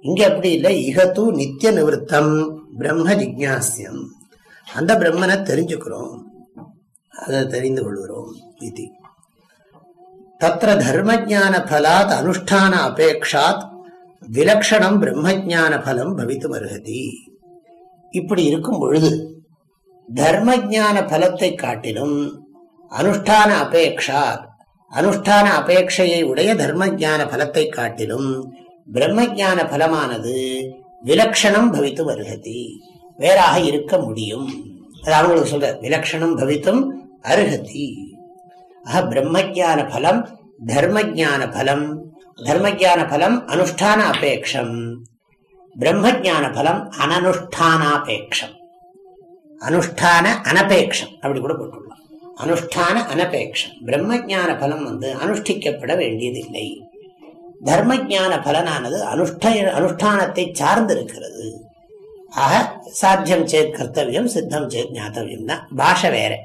இங்க அப்படி இல்லை. இகத்து நித்திய நிவர்த்தம் பிரம்ம ஜிக்யாசியம் அந்த பிரம்மனை தெரிஞ்சுக்கிறோம். அதை தெரிந்து கொள்கிறோம். இது. தத்திர தர்மஜான பலாத் அனுஷ்டான அபேக்ஷாத் விலக்ஷணம் பிரம்மஜான பலம் பவித்து வருகதி இப்படி இருக்கும் பொழுது தர்ம ஜான பலத்தை காட்டிலும் அனுஷ்டான அபேக்ஷா அனுஷ்டான அபேட்சையை உடைய தர்ம ஜான பலத்தை காட்டிலும் பிரம்ம ஜான பலமானது விலக்ஷணம் பவித்து வருகதி. வேறாக இருக்க முடியும். அது அவங்களுக்கு சொல்ற விலக்ஷணம் பவித்தும் அருகதி. ஆக பிரம்மஜான பலம் தர்மஜான பலம் தர்மஜான பலம் அனுஷ்டான அபேட்சம் பிரம்மஜான பலம் அனனுஷ்டானாபேட்சம் அனுஷ்டான அனபேட்சம் அப்படி கூட போட்டுள்ளோம் அனுஷ்டான அனபேட்சம் பிரம்மஜான பலம் வந்து அனுஷ்டிக்கப்பட வேண்டியதில்லை. தர்மஜான பலனானது அனுஷ்ட அனுஷ்டானத்தை சார்ந்திருக்கிறது. ஆக சாத்தியம் சேத் கர்த்தவியம் சித்தம் சேத் ஞாத்தவியம் தான். பாஷை வேற.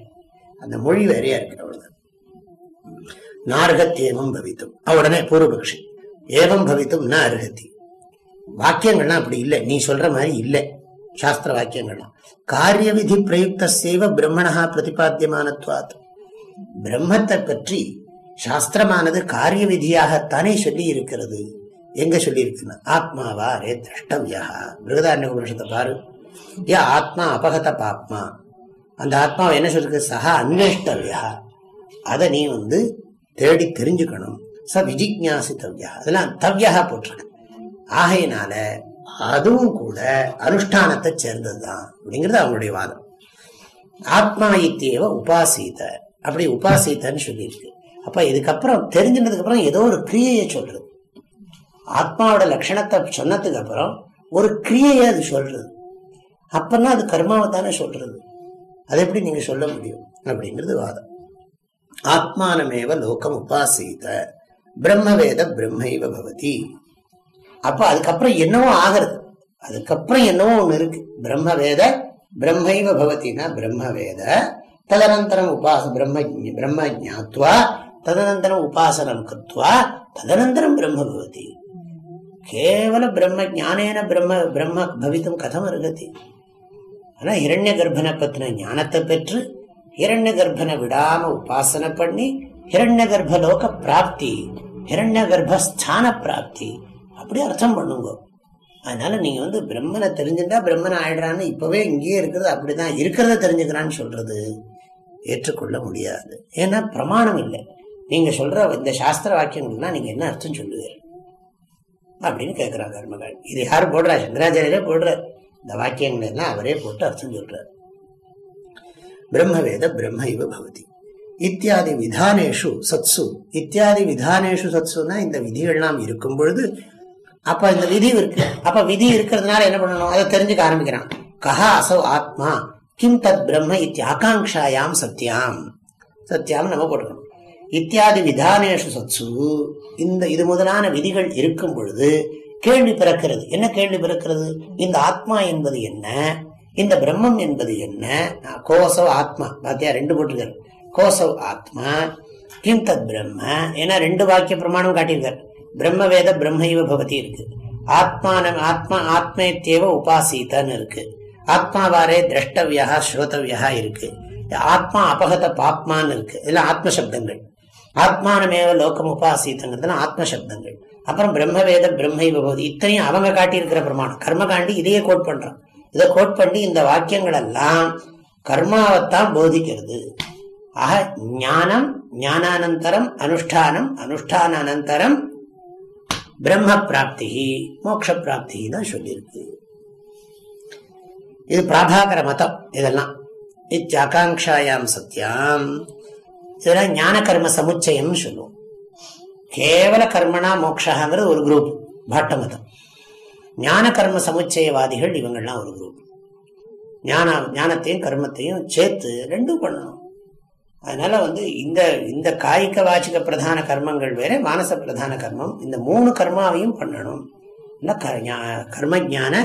அந்த மொழி வேறையா இருக்கு நார்கத் ஏவம் பவித்தும். உடனே பூர்வபக்ஷி ஏவம் பவித்தும் ந அருகத்தி வாக்கியங்கள்லாம் அப்படி இல்லை. நீ சொல்ற மாதிரி இல்லை. சாஸ்திர வாக்கியங்கள்லாம் காரிய விதி பிரயுக்த சேவ பிரம்மணா பிரதிபாத்தியமானத்வாத் பிரம்மத்தை பற்றி சாஸ்திரமானது காரிய விதியாகத்தானே சொல்லி இருக்கிறது எங்க சொல்லி ஆத்மாவா ரே திரஷ்டவியா பிருகதாரண்ய உபனிஷத்தை பாரு ஏ ஆத்மா அபகத பாப்மா அந்த ஆத்மாவை என்ன சொல்லிருக்கு சஹா அன்வேஷ்டவியா அதை நீ வந்து தேடி தெரிஞ்சுக்கணும் ச விஜிக்யாசித்தவ்யா அதெல்லாம் தவ்யா போட்டிருக்கு ஆகையினால அதுவும் கூட அனுஷ்டானத்தை சேர்ந்ததுதான் அப்படிங்கிறது அவங்களுடைய வாதம். ஆத்மா இத்தியவ உபாசீத. அப்படி உபாசீத்தன்னு சொல்லியிருக்கு. அப்ப இதுக்கப்புறம் தெரிஞ்சினதுக்கு அப்புறம் ஏதோ ஒரு கிரியையை சொல்றது. ஆத்மாவோட லட்சணத்தை சொன்னதுக்கு அப்புறம் ஒரு கிரியையை அது சொல்றது. அப்பன்னா அது கர்மாவை தானே சொல்றது. அதை எப்படி நீங்க சொல்ல முடியும்? அப்படிங்கிறது வாதம். ஆத்மானமேவ லோகம் உபாசீத. பிரம்மவேத பிரம்மைவ பவதி. அப்ப அதுக்கப்புறம் என்னவோ ஆகிறது. அதுக்கப்புறம் என்னவோ ஒண்ணு இருக்கு. பிரம்ம வேத பிரம்மைவ பவத்தினா பிரம்ம வேத ததனந்தரம் உபாச பிரம்ம பிரம்ம ஜாத்வா ததனந்தரம் உபாசனம் கத்வா ததனந்தரம் பிரம்ம பவதி. கேவல பிரம்ம ஜானேன பிரம்ம பிரம்ம பவித்தும் கதம் அருகதி. ஆனா இரண்ய கர்ப்பனை பத்தின ஞானத்தை பெற்று இரண்ய கர்ப்பனை விடாம உபாசனை பண்ணி ஹிரண்ய கர்ப்பலோக பிராப்தி ஹிரண்ய கர்ப்பஸ்தான பிராப்தி அப்படி அர்த்தம் பண்ணுங்க. அதனால நீங்க வந்து பிரம்மனை தெரிஞ்சிருந்தா பிரம்மன் ஆயிடுறான்னு இப்பவே இங்கேயே இருக்கிறது அப்படிதான் இருக்கிறத தெரிஞ்சுக்கிறான்னு சொல்றது ஏற்றுக்கொள்ள முடியாது. ஏன்னா பிரமாணம் இல்லை. நீங்க சொல்ற இந்த சாஸ்திர வாக்கியங்கள்லாம் நீங்க என்ன அர்த்தம் சொல்லுவீர் அப்படின்னு கேட்கிறாங்க கர்மகாள் இது யாரு போடுறா? சங்கராச்சாரியரே போடுற. இந்த வாக்கியங்கள் எல்லாம் அவரே போட்டு அர்த்தம் சொல்றார். பிரம்மவேத பிரம்ம இவ பவதி. இத்தியாதி விதானேஷு சத்சு. இத்தியாதி விதானேஷு சத்சுனா இந்த விதிகள்லாம் இருக்கும் பொழுது அப்ப இந்த விதி இருக்கு. அப்ப விதி இருக்கிறதுனால என்ன பண்ணணும்? அதை தெரிஞ்சுக்க ஆரம்பிக்கிறான். கஹா அசௌ ஆத்மா கிம் தத் பிரம்ம இத்தி ஆகாங்காயாம் சத்யாம். சத்தியாம் நம்ம போட்டுக்கணும். இத்தியாதி விதானேஷு சத்சு. இந்த இது முதலான விதிகள் இருக்கும் பொழுது கேள்வி பிறக்கிறது. என்ன கேள்வி பிறக்கிறது? இந்த ஆத்மா என்பது என்ன? இந்த பிரம்மம் என்பது என்ன? கோசவ் ஆத்மா. பாத்தியா ரெண்டு போட்டிருக்காரு. கோசவ் ஆத்மா கிம் தத் பிரம்ம ஏன்னா ரெண்டு வாக்கிய பிரமாணம் காட்டியிருக்காரு. பிரம்ம வேத பிரம்மைவ பவதி இருக்கு. ஆத்மான ஆத்மா ஆத்மேத்தேவ உபாசீதன்னு இருக்கு. ஆத்மாவாரே திரஷ்டவியா ஸ்ரோதவியா இருக்கு. ஆத்மா அபகத பாப்மான்னு இருக்கு. இதெல்லாம் ஆத்ம சப்தங்கள் ஆத்மானமேவ லோகம் உபாசீதங்கிறதுலாம் ஆத்ம சப்தங்கள் அப்புறம் பிரம்மவேத பிரம்மை பகவதி இத்தனையும் அவங்க காட்டியிருக்கிற பிரமாணம். கர்மகாண்டி இதையே கோட் பண்றான். இதை கோட் பண்ணி இந்த வாக்கியங்கள் எல்லாம் கர்மாவைத்தான் போதிக்கிறது. ஆக ஞானம் ஞானானந்தரம் அனுஷ்டானம் அனுஷ்டானானந்தரம் பிரம்ம பிராப்தி மோட்ச பிராப்தி தான் சொல்லியிருக்கு இது பிராபாகர மதம் இதெல்லாம். இத்தியாகாங்காயாம் சத்தியாம் இதெல்லாம் ஞான கர்ம சமுச்சயம் சொல்லுவோம். கேவல கர்மனா மோக்ஷாங்கிறது ஒரு குரூப் பாட்ட மதம். ஞான கர்ம சமுச்சயவாதிகள் இவங்கள்லாம் ஒரு குரூப் ஞான ஞானத்தையும் கர்மத்தையும் சேர்த்து ரெண்டும் பண்ணணும். அதனால வந்து இந்த இந்த காய்க வாச்சிக பிரதான கர்மங்கள் வேற மானச பிரதான கர்மம் இந்த மூணு கர்மாவையும் பண்ணணும். கர்ம ஜான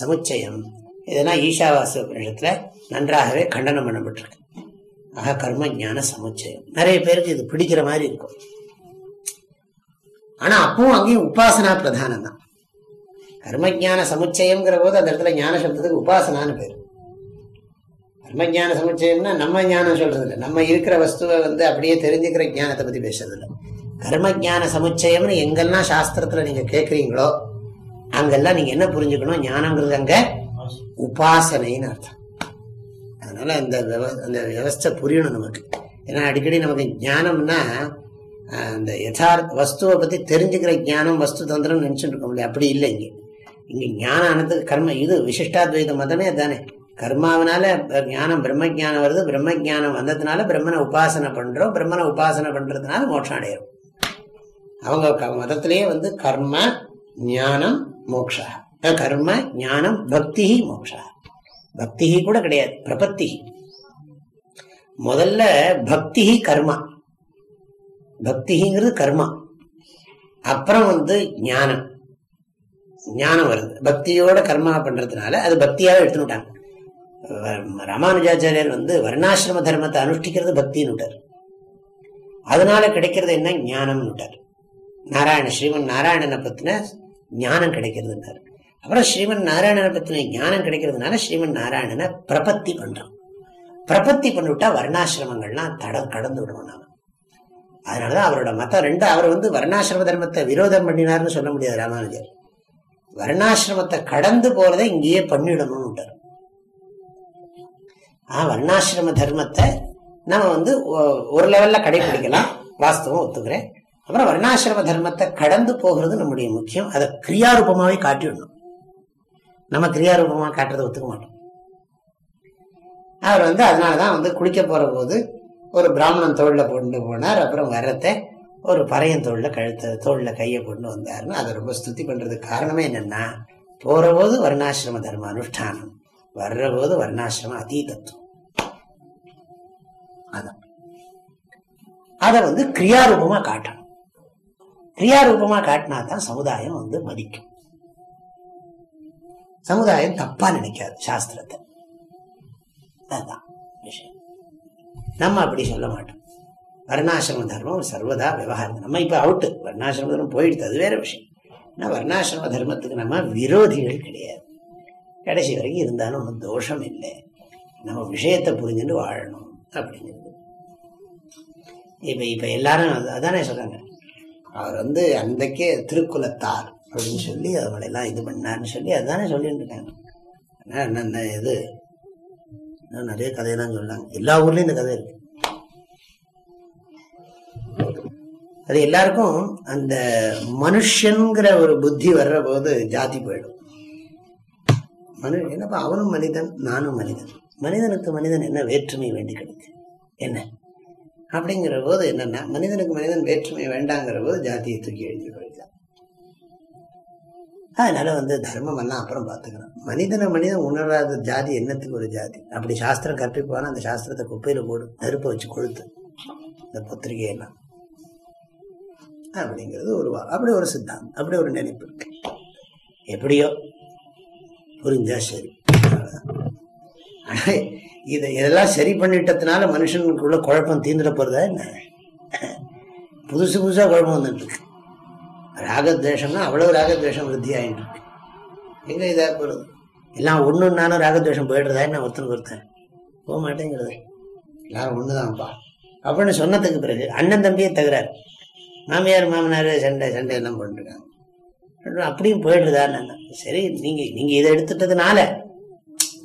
சமுச்சயம். இதெல்லாம் ஈஷாவாச உபநிஷத்துல நன்றாகவே கண்டனம் பண்ணப்பட்டிருக்கு. ஆக கர்ம ஜான சமுச்சயம். நிறைய பேருக்கு இது பிடிக்கிற மாதிரி இருக்கும். ஆனா அப்பவும் அங்கேயும் உபாசனா பிரதானம் தான் கர்மஜான சமுச்சயம்ங்கிற போது அந்த இடத்துல ஞான சப்தத்துக்கு உபாசனான்னு பேர். கர்மஜான சமுச்சயம்னா நம்ம ஞானம் சொல்றது இல்லை நம்ம இருக்கிற வஸ்துவை வந்து அப்படியே தெரிஞ்சுக்கிற ஞானத்தை பத்தி பேசுறது இல்லை கர்மஜான சமுச்சயம்னு எங்கெல்லாம் சாஸ்திரத்துல நீங்க கேட்குறீங்களோ அங்கெல்லாம் நீங்க என்ன புரிஞ்சுக்கணும்? ஞானங்கிறது அங்க உபாசனைன்னு அர்த்தம். அதனால அந்த அந்த வியவஸ்தை புரியணும் நமக்கு. ஏன்னா அடிக்கடி நமக்கு ஞானம்னா அந்த யதார்த்த வஸ்துவை பத்தி தெரிஞ்சுக்கிற ஞானம் வஸ்து தந்திரம் நினைச்சுட்டு இருக்க முடியாது அப்படி இல்லை இங்க. இங்க ஞானம் ஆனதுக்கு கர்ம இது விசிஷ்டாத்வைத மதமே தானே கர்மாவனால ஞானம் பிரம்ம ஜானம் வருது. பிரம்ம ஜானம் வந்ததுனால பிரம்மனை உபாசனை பண்றோம். பிரம்மனை உபாசனை பண்றதுனால மோட்சம் அடையிறோம். அவங்க மதத்திலேயே வந்து கர்ம ஞானம் மோக்ஷா. கர்ம ஞானம் பக்தி மோக்ஷா. பக்தி கூட கிடையாது. பிரபத்தி. முதல்ல பக்தி கர்மா. பக்திங்கிறது கர்மா. அப்புறம் வந்து ஞானம். ஞானம் வருது. பக்தியோட கர்மா பண்றதுனால அது பக்தியாக எடுத்துட்டாங்க ராமானுஜாச்சாரியர் வந்து வர்ணாசிரம தர்மத்தை அனுஷ்டிக்கிறது பக்தின்னு அதனால கிடைக்கிறது என்ன? ஞானம்னு நாராயண ஸ்ரீமன் நாராயணனை பத்தின ஞானம் கிடைக்கிறதுன்றார். அப்புறம் ஸ்ரீமன் நாராயணனை பத்தின ஞானம் கிடைக்கிறதுனால ஸ்ரீமன் நாராயணனை பிரபத்தி பண்றோம் பிரபத்தி பண்ணிவிட்டா வர்ணாசிரமங்கள்லாம் தட கடந்து விடணும் நாம அதனாலதான் அவரோட மதம் ரெண்டு அவர் வந்து வர்ணாசிரம தர்மத்தை விரோதம் பண்ணினார்னு சொல்ல முடியாது ராமானுஜர். வர்ணாசிரமத்தை கடந்து போறதை இங்கேயே பண்ணிடணும்னு ஆஹ் வர்ணாசிரம தர்மத்தை நம்ம வந்து ஒரு லெவல்ல கடைபிடிக்கலாம் வாஸ்தவம் ஒத்துக்கிறேன். அப்புறம் வர்ணாசிரம தர்மத்தை கடந்து போகிறது நம்முடைய முக்கியம். அதை கிரியாரூபமாவே காட்டிடணும் நம்ம கிரியாரூபமா காட்டுறதை ஒத்துக்க மாட்டோம். அவர் வந்து அதனாலதான் வந்து குளிக்க போற போது ஒரு பிராமணன் தோளில் கொண்டு போனார். அப்புறம் வரத்த ஒரு பறையன் தோளில் கழுத்த தோளில் கையை கொண்டு வந்தாருன்னு அதை ரொம்ப ஸ்துதி பண்ணுறதுக்கு காரணமே என்னென்னா போகிறபோது போது வர்ணாசிரம தர்ம அனுஷ்டானம் வர்ற போது வர்ணாசிரம அதீதத்துவம். அதான். அதை வந்து கிரியாரூபமா காட்டணும். கிரியாரூபமா காட்டினா தான் சமுதாயம் வந்து மதிக்கும். சமுதாயம் தப்பா நினைக்காது சாஸ்திரத்தை. அதுதான் விஷயம். நம்ம அப்படி சொல்ல மாட்டோம். வர்ணாசிரம தர்மம் சர்வதா விவகாரம். நம்ம இப்ப அவுட்டு வர்ணாசிரம தர்மம் போயிடுது அது வேற விஷயம். ஆனா வர்ணாசிரம தர்மத்துக்கு நம்ம விரோதிகள் கிடையாது. கடைசி வரைக்கும் இருந்தாலும் ஒன்றும் தோஷம் இல்லை. நம்ம விஷயத்தை புரிஞ்சுட்டு வாழணும். அப்படின்னு இப்ப இப்ப எல்லாரும் அதானே சொல்றாங்க. அவர் வந்து அன்றைக்கே திருக்குலத்தார் அப்படின்னு சொல்லி அவளை எல்லாம் இது பண்ணார்னு சொல்லி அதுதானே சொல்லிட்டு இருக்காங்க. இது? நிறைய கதையெல்லாம் சொல்றாங்க. எல்லா ஊர்லயும் இந்த கதை இருக்கு. அது எல்லாருக்கும் அந்த மனுஷங்கிற ஒரு புத்தி வர்ற போது ஜாதி போயிடும். மனு என்னப்பா அவனும் மனிதன் நானும் மனிதன். மனிதனுக்கு மனிதன் என்ன வேற்றுமை வேண்டி கிடைக்கு? என்ன? அப்படிங்கிற போது என்னன்னா மனிதனுக்கு மனிதன் வேற்றுமை வேண்டாங்கிற போது ஜாதியை தூக்கி எழுதி போயிடலாம் அதனால வந்து தர்மம் எல்லாம் அப்புறம் பார்த்துக்கலாம் மனிதனை மனிதன் உணராத ஜாதி என்னத்துக்கு ஒரு ஜாதி? அப்படி சாஸ்திரம் கற்பிப்பானா அந்த சாஸ்திரத்தை குப்பையில் போடு நெருப்பை வச்சு கொளுத்து இந்த பத்திரிகையெல்லாம். அப்படிங்கிறது ஒரு அப்படி ஒரு சித்தாந்தம் அப்படி ஒரு நினைப்பு இருக்கு. எப்படியோ புரிஞ்சா சரி. அவ்வளோதான் இதை இதெல்லாம் சரி பண்ணிட்டதுனால மனுஷனுக்குள்ள குழப்பம் தீந்துட போறதா என்ன? புதுசு புதுசா குழப்பம் வந்துட்டு இருக்கு. ராகத்வேஷம்னா அவ்வளவு ராகத்வேஷம் விருத்தி ஆகிட்டு இருக்கு. எங்க இதா போறது? எல்லாம் ஒண்ணுன்னாலும் ராகத்வேஷம் போயிடுறதா என்ன ஒருத்தனுக்கு ஒருத்தன்? போக மாட்டேங்கிறது. எல்லாரும் ஒண்ணுதான்ப்பா. அப்படின்னு சொன்னதுக்கு பிறகு அண்ணன் தம்பியே தகுறாரு மாமியார் மாமனார் சண்டை சண்டை எல்லாம் பண்ணிருக்காங்க அப்படியும் போயிடுறதா சரி நீங்க நீங்க இதை எடுத்துட்டதுனால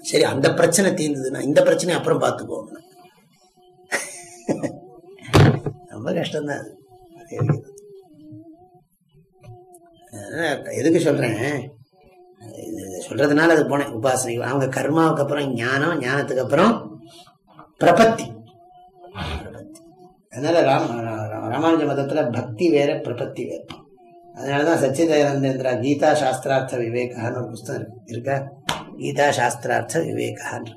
சரி அந்த பிரச்சனை தீர்ந்ததுன்னா இந்த பிரச்சனை அப்புறம் பார்த்துக்கோங்க ரொம்ப கஷ்டம்தான். அது எதுக்கு சொல்றேன்? சொல்றதுனால அது போனேன். உபாசனை அவங்க கர்மாவுக்கு அப்புறம் ஞானம் ஞானத்துக்கு அப்புறம் பிரபத்தி. அதனால ராம ராமானுஜ மதத்துல பக்தி வேற பிரபத்தி வேற. அதனாலதான் சச்சிதானந்தேந்திரா கீதா சாஸ்திரார்த்த விவேகான்னு ஒரு புஸ்தகம் இருக்கு. இருக்கா? கீதா சாஸ்திரார்த்த விவேகான்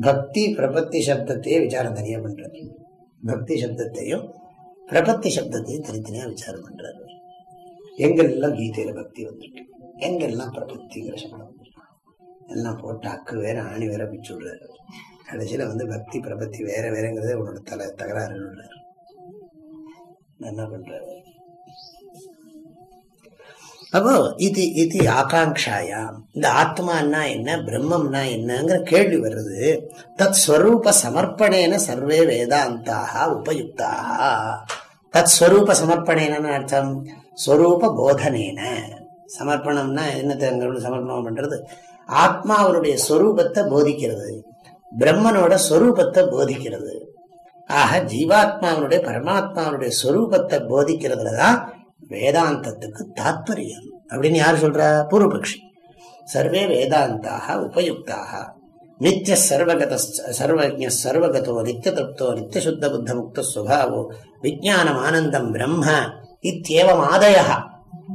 பக்தி பிரபத்தி சப்தத்தையே விசாரம் தனியா பண்றாரு. பக்தி சப்தத்தையும் பிரபத்தி சப்தத்தையும் தனித்தனியா விசாரம் பண்றாரு. எங்கெல்லாம் கீதையில பக்தி வந்துருக்கு? எங்கெல்லாம் பிரபத்திங்கிற சப்தம் எல்லாம் போட்டு அக்கு வேற ஆணி வேற பிச்சு விடுறாரு. கடைசியில வந்து பக்தி பிரபத்தி வேற வேறங்கிறதே உன்னோட தலை தகராறுன்னு என்ன பண்றாரு? அப்போ இது இது ஆகாங்காயாம் இந்த ஆத்மான்னா என்ன பிரம்மம்னா என்னங்கிற கேள்வி வருது. தத் ஸ்வரூப சமர்ப்பணேன சர்வே வேதாந்தாக உபயுக்தாக தத் ஸ்வரூப சமர்ப்பணேனு அர்த்தம்? ஸ்வரூப போதனேன. சமர்ப்பணம்னா என்னத்தை சமர்ப்பணம் பண்றது? ஆத்மாவனுடைய ஸ்வரூபத்தை போதிக்கிறது. பிரம்மனோட ஸ்வரூபத்தை போதிக்கிறது. ஆக ஜீவாத்மாவனுடைய பரமாத்மாவனுடைய ஸ்வரூபத்தை போதிக்கிறதுல தான் வேதாந்தத்துக்கு தாத்பரியம் அப்படின்னு யார் சொல்றா? பூர்வபக்ஷி சர்வே வேதாந்தாக உபயுக்தாக. நித்திய சர்வகத சர்வஜ சர்வகதோ நித்திய திருப்தோ நித்திய சுத்த புத்த முக்த சுபாவோ. விஜானம் ஆனந்தம் பிரம்ம இத்தியவம் ஆதய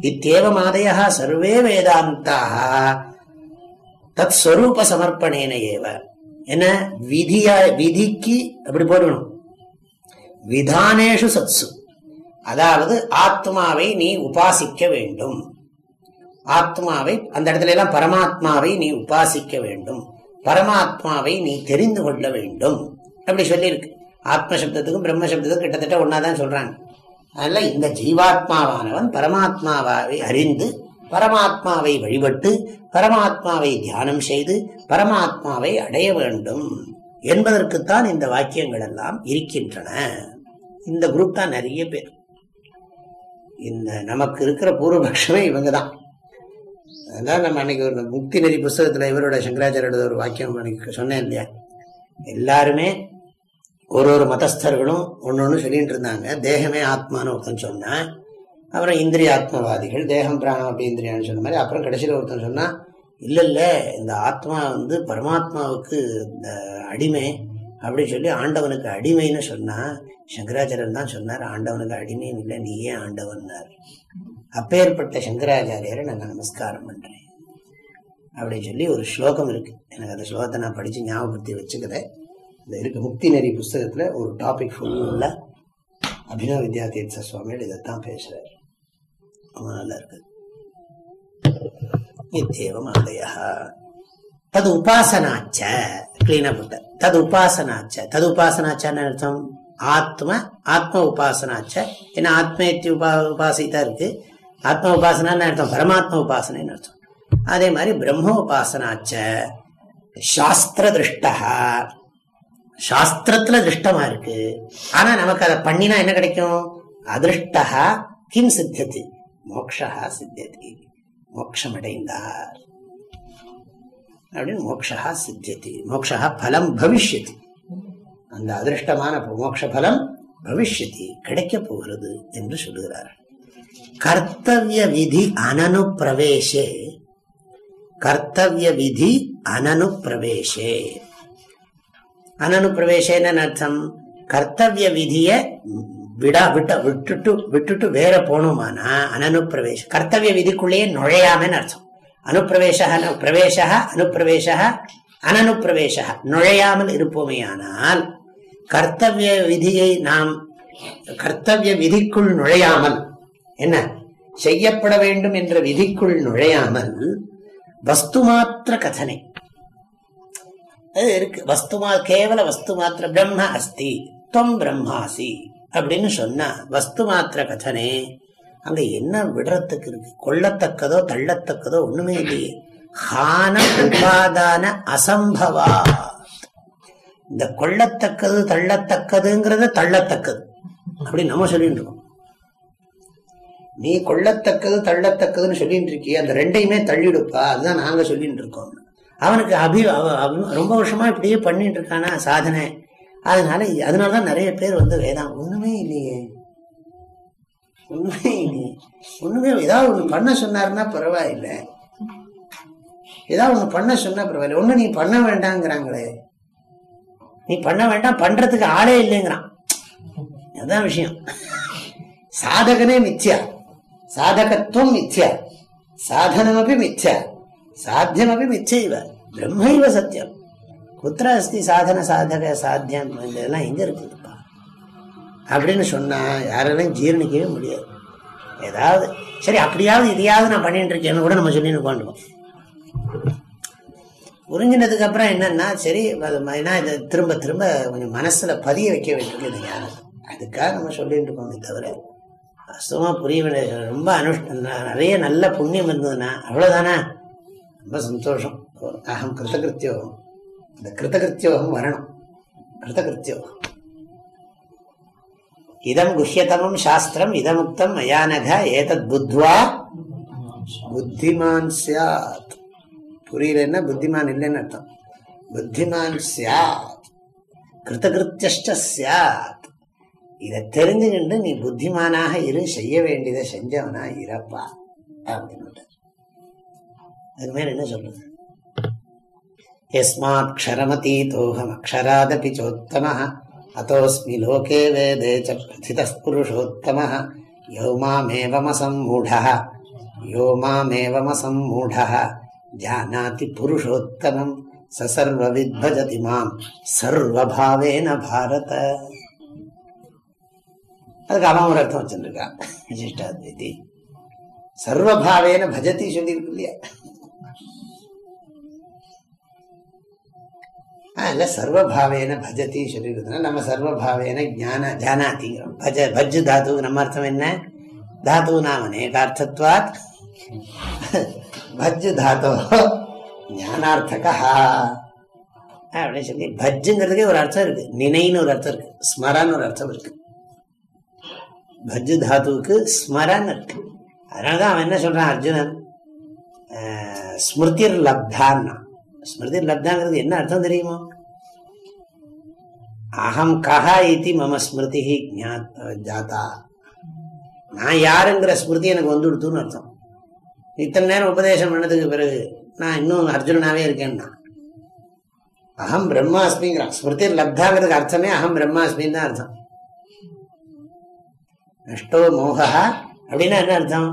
இத்தியவம் ஆதய சர்வே வேதாந்தாக தத் ஸ்வரூப சமர்ப்பணேன ஏவ. என்ன? விதியா விதிக்கு அப்படி போடணும் விதானேஷு சத்சு. அதாவது ஆத்மாவை நீ உபாசிக்க வேண்டும். ஆத்மாவை அந்த இடத்துல எல்லாம் பரமாத்மாவை நீ உபாசிக்க வேண்டும். பரமாத்மாவை நீ தெரிந்து கொள்ள வேண்டும். அப்படி சொல்லியிருக்கு. ஆத்ம சப்தத்துக்கும் பிரம்ம சப்தத்துக்கும் கிட்டத்தட்ட ஒன்னாதான் சொல்றாங்க. அதனால இந்த ஜீவாத்மாவானவன் பரமாத்மாவை அறிந்து பரமாத்மாவை வழிபட்டு பரமாத்மாவை தியானம் செய்து பரமாத்மாவை அடைய வேண்டும் என்பதற்குத்தான் இந்த வாக்கியங்கள் எல்லாம் இருக்கின்றன. இந்த குரூப் தான் நிறைய பேர். இந்த நமக்கு இருக்கிற பூர்வபக்ஷமே இவங்க தான் அதான் நம்ம அன்னைக்கு ஒரு முக்தி நெறி புஸ்தகத்தில் இவரோட சங்கராச்சாரியோட ஒரு வாக்கியம் அன்னைக்கு சொன்னேன் இல்லையா? எல்லாருமே ஒரு ஒரு மதஸ்தர்களும் ஒன்று ஒன்று சொல்லிட்டு இருந்தாங்க. தேகமே ஆத்மான்னு ஒருத்தன் சொன்னான் அப்புறம் இந்திரிய ஆத்மவாதிகள் தேகம் பிராணம் அப்படி இந்திரியான்னு சொன்ன மாதிரி அப்புறம் கடைசியில் ஒருத்தன் சொன்னான் இல்லை இல்லை இந்த ஆத்மா வந்து பரமாத்மாவுக்கு இந்த அடிமை அப்படி சொல்லி ஆண்டவனுக்கு அடிமைன்னு சொன்னா சங்கராச்சாரியன் தான் சொன்னார் ஆண்டவனுக்கு அடிமைன்னு இல்லை நீ ஏன் ஆண்டவன்னார்? அப்பேற்பட்ட சங்கராச்சாரியரை நான் நமஸ்காரம் பண்றேன். அப்படின்னு சொல்லி ஒரு ஸ்லோகம் இருக்கு. எனக்கு அந்த ஸ்லோகத்தை நான் படிச்சு ஞாபகப்படுத்தி வச்சுக்கிறேன். இந்த இருக்கு முக்தி நெறி புஸ்தகத்துல ஒரு டாபிக் ஃபுல்லா அபினவ வித்யா தீர்த்த சுவாமிகள் இதைத்தான் பேசுறாரு. ரொம்ப நல்லா இருக்கு. இத்தேவம் ஆதயா தது உபாசனாச்ச. கிளீனா போட்ட தது உபாசனாச்ச தது உபாசனாச்சான்னு அர்த்தம் ஆத்ம ஆத்ம உபாசனாச்ச ஏன்னா ஆத்மேத்தி உபா உபாசித்தா இருக்கு ஆத்ம உபாசனான்னு அர்த்தம் பரமாத்ம உபாசனைன்னு அர்த்தம் அதே மாதிரி பிரம்ம உபாசனாச்ச சாஸ்திர திருஷ்டா சாஸ்திரத்துல திருஷ்டமா இருக்கு ஆனா நமக்கு அதை பண்ணினா என்ன கிடைக்கும் அதிருஷ்டா கிம் சித்தியது மோக்ஷா சித்தது மோக்ஷம் அடைந்தார் அப்படின்னு மோக்ஷா சித்தியதி மோக்ஷா பலம் பவிஷ்யதி அந்த அதிருஷ்டமான மோட்ச பலம் பவிஷ்யதி கிடைக்க போகிறது என்று சொல்லுகிறார். கர்த்தவிய விதி அனனு பிரவேசே கர்த்தவிய விதி அனனு பிரவேசே அனனு பிரவேசேன்னு அர்த்தம்? கர்த்தவிய விதிய விடா விட்ட விட்டுட்டு விட்டுட்டு வேற போனோமானா அனனு பிரவேசம் கர்த்தவிய விதிக்குள்ளேயே நுழையாமன்னு அர்த்தம். அனுப்பிரவேச பிரவேச அனுப்பிரவேச அனனுப்பிரவேச நுழையாமல் இருப்போமேயானால் கர்த்தவிய விதியை நாம் கர்த்தவிய விதிக்குள் நுழையாமல் என்ன? செய்யப்பட வேண்டும் என்ற விதிக்குள் நுழையாமல் வஸ்து மாத்திர கதனை. அது இருக்கு. வஸ்துமா கேவல வஸ்து மாத்திர பிரம்ம அஸ்தி தொம் பிரம்மாசி அப்படின்னு சொன்னா வஸ்து மாத்திர கதனே அங்க என்ன விடுறதுக்கு இருக்கு? கொள்ளத்தக்கதோ தள்ளத்தக்கதோ ஒண்ணுமே இல்லையே. ஹான உபாதான அசம்பவா. இந்த கொள்ளத்தக்கது தள்ளத்தக்கதுங்கிறத தள்ளத்தக்கது. அப்படி நம்ம சொல்லிட்டு இருக்கோம். நீ கொள்ளத்தக்கது தள்ளத்தக்கதுன்னு சொல்லிட்டு இருக்கிய அந்த ரெண்டையுமே தள்ளிடுப்பா. அதுதான் நாங்க சொல்லிட்டு இருக்கோம். அவனுக்கு அபி ரொம்ப வருஷமா இப்படியே பண்ணிட்டு இருக்கானா சாதனை. அதனால அதனாலதான் நிறைய பேர் வந்து வேதாம் ஒண்ணுமே இல்லையே. ஒண்ணுமே ஒண்ணுமே ஏதாவது ஒண்ணு பண்ண சொன்னாருன்னா பரவாயில்ல. ஏதாவது ஒண்ணு பண்ண சொன்னா பரவாயில்ல. ஒண்ணு நீ பண்ண வேண்டாங்கிறாங்களே. நீ பண்ண வேண்டாம் பண்றதுக்கு ஆளே இல்லைங்கிறான். அதுதான் விஷயம். சாதகனே மித்யா. சாதகத்துவம் மித்யா. சாதனமபி மிச்சா சாத்தியமபி மிச்சைவ. பிரம்மைவ சத்தியம். குத்திர அஸ்தி சாதன சாதக சாத்தியம் இதெல்லாம் எங்க இருக்குது? அப்படின்னு சொன்னால் யாராலையும் ஜீரணிக்கவே முடியாது. ஏதாவது சரி அப்படியாவது இதையாவது நான் பண்ணிட்டு இருக்கேன்னு கூட நம்ம சொல்லி உட்காந்துருவோம். புரிஞ்சினதுக்கு அப்புறம் என்னன்னா சரி ஏன்னா இதை திரும்ப திரும்ப கொஞ்சம் மனசுல பதிய வைக்க வேண்டியது இந்த ஞானம் அதுக்காக நம்ம சொல்லிட்டு இருக்கோமே தவிர வாஸ்தவமா புரிய வேண்டிய ரொம்ப அனுஷ்ட நிறைய நல்ல புண்ணியம் இருந்ததுன்னா அவ்வளோதானா ரொம்ப சந்தோஷம். அகம் கிருத்தகிருத்தியோகம். இந்த கிருத்தகிருத்தியோகம் வரணும். கிருத்தகிருத்தியோகம். இதம் குஹ்யதமம் சாஸ்திரம் இதமுக்தம் மயானக ஏதத் புத்வா புத்திமான் சியாத் புரியலன்னா புத்திமான் இல்லைன்னு அர்த்தம் புத்திமான் சியாத் கிருத்தகிருத்தியஷ்ட சியாத் இதை தெரிஞ்சுக்கிட்டு நீ புத்திமானாக இரு செய்ய வேண்டியதை செஞ்சவனா இருப்பா அப்படின்னு அதுக்கு மேல என்ன சொல்றது? எஸ்மாத் க்ஷரமதீதோகம் அக்ஷராதபி சோத்தமாக அத்தோஸ்மி லோகே வேதே ச பிரதித புருஷோத்தம யோ மாமேவமசம்மூட யோ மாமேவமசம்மூட ஜானாதி புருஷோத்தமம் சர்வவித் பஜதி மாம் சர்வபாவேன பாரத அதுக்கு அவன் ஒரு அர்த்தம் வச்சுருக்கான் விசிஷ்டாத்வைதி சர்வபாவேன பஜதி சொல்லியிருக்கு இல்லையா இல்ல சர்வபாவேன பஜதி சொல்லியிருக்கிறதுனால நம்ம சர்வபாவேன ஜான ஜானாதிங்கிறோம் பஜ பஜ் தாத்துவுக்கு நம்ம அர்த்தம் என்ன? தாத்து நாம அநேகார்த்தத்வாத். பஜ் தாத்தோ ஞானார்த்தகா. அப்படின்னு சொல்லி பஜ்ஜுங்கிறதுக்கே ஒரு அர்த்தம் இருக்கு. நினைன்னு ஒரு அர்த்தம் இருக்கு. ஸ்மரான்னு ஒரு அர்த்தம் இருக்கு. பஜ்ஜு தாத்துவுக்கு ஸ்மரன் இருக்கு. அதனாலதான் அவன் என்ன சொல்றான் அர்ஜுனன்? ஸ்மிருதிர் லப்தான்னா. ஸ்மிருதி லப்தாங்கிறது என்ன அர்த்தம் தெரியுமோ? அகம் கஹா இத்தி மம ஸ்மிருதி ஜாதா. நான் யாருங்கிற ஸ்மிருதி எனக்கு வந்து கொடுத்துன்னு அர்த்தம். இத்தனை நேரம் உபதேசம் பண்ணதுக்கு பிறகு நான் இன்னும் அர்ஜுனனாவே இருக்கேன்னா. அகம் பிரம்மாஸ்மிங்கிறான் ஸ்மிருதி லப்தாங்கிறதுக்கு அர்த்தமே அகம் பிரம்மாஸ்மின்னு தான் அர்த்தம். நஷ்டோ மோகா அப்படின்னா என்ன அர்த்தம்?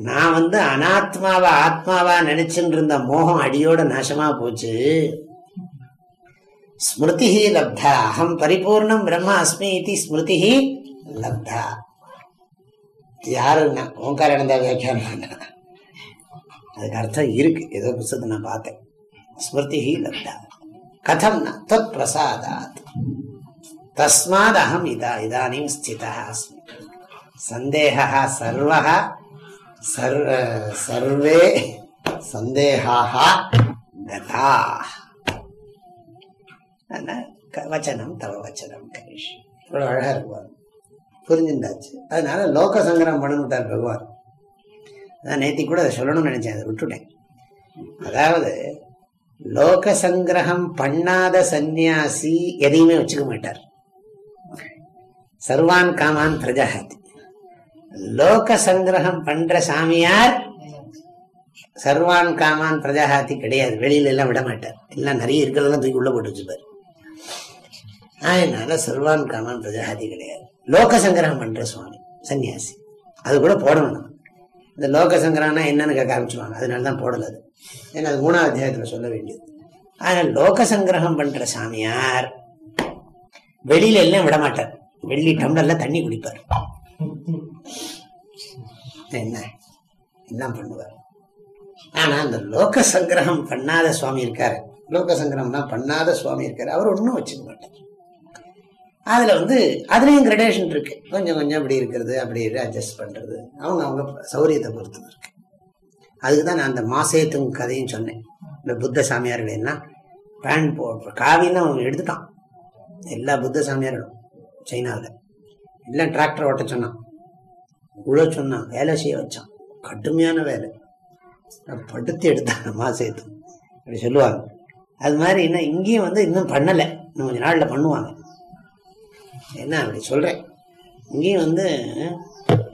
நான் வந்து அனாத்மாவா ஆத்மாவா நினைச்சுட்டு இருந்த மோகம் அடியோட நாசமா போச்சு. ஸ்மிருதி லப்தா. அகம் பரிபூர்ணம் பிரம்மா அஸ்மி இது ஸ்மிருதி லப்தா. யாருன்னா ஓங்கார இழந்தா வியாக்கியானம் அதுக்கு அர்த்தம் இருக்கு. ஏதோ புத்தகத்தை நான் பார்த்தேன். ஸ்மிருதி லப்தா. கதம்னா தத் பிரசாதாத். தஸ்மாத் அகம் இதா இதானீம் ஸ்திதா அஸ்மி. சந்தேகா சர்வகா சர்வா சர்வே சந்தேகாக கதா. வச்சனம் தவ வச்சனம் கணேஷ் இவ்வளோ அழகா இருக்குவார். புரிஞ்சிருந்தாச்சு. அதனால லோக சங்கரம் பண்ணணுட்டார் பகவான். அதான் நேத்தி கூட அதை சொல்லணும்னு நினைச்சேன் அதை விட்டுட்டேன். அதாவது லோக சங்கிரகம் பண்ணாத சந்நியாசி எதையுமே வச்சுக்க மாட்டார். சர்வான் காமான் பிரஜாஹத் லோக சங்கிரகம் பண்ற சாமியார் சர்வான் காமான் பிரஜாஹாத்தி கிடையாது. வெளியில எல்லாம் விட மாட்டார் எல்லாம் நிறைய இருக்கிறதெல்லாம் தூக்கி உள்ள போட்டு வச்சுப்பார் அதனால சர்வான் காமான் பிரஜாஹாத்தி கிடையாது. லோக சங்கிரகம் பண்ற சுவாமி சன்னியாசி. அது கூட போடணும் நம்ம. இந்த லோக சங்கிரகம்னா என்னன்னு கேட்க ஆரம்பிச்சுவாங்க அதனால தான் போடல அது. ஏன்னா அது மூணாவது அத்தியாயத்துல சொல்ல வேண்டியது. அதனால லோக சங்கிரகம் பண்ற சாமியார் வெளியில எல்லாம் விட மாட்டார் வெள்ளி டம்ளர்ல தண்ணி குடிப்பார். என்ன? எல்லாம் பண்ணுவார் ஆனா அந்த லோக சங்கிரகம் பண்ணாத சுவாமி இருக்காரு. லோக சங்கிரகம்னா பண்ணாத சுவாமி இருக்காரு. அவர் ஒன்றும் வச்சுக்க மாட்டார். அதுல வந்து அதுலயும் கிரடேஷன் இருக்கு. கொஞ்சம் கொஞ்சம் அப்படி இருக்கிறது அப்படி அட்ஜஸ்ட் பண்றது. அவங்க அவங்க சௌரியத்தை பொறுத்து இருக்கு. அதுக்கு தான் நான் அந்த மாசேத்தும் கதையும் சொன்னேன். இந்த புத்த சாமியார்கள் என்ன? பேண்ட் போ காவின்னு அவங்க எடுத்துட்டான். எல்லா புத்த சாமியார்களும் சைனாவில் எல்லாம் டிராக்டர் ஓட்ட சொன்னான். உழ சொன்னான் வேலை செய்ய வச்சான். கடுமையான வேலை. படுத்து எடுத்தாங்க மாசேத்து. அப்படி சொல்லுவாங்க. அது மாதிரி என்ன இங்கேயும் வந்து இன்னும் பண்ணலை. இன்னும் கொஞ்ச நாளில் பண்ணுவாங்க. என்ன அப்படி சொல்கிறேன் இங்கேயும் வந்து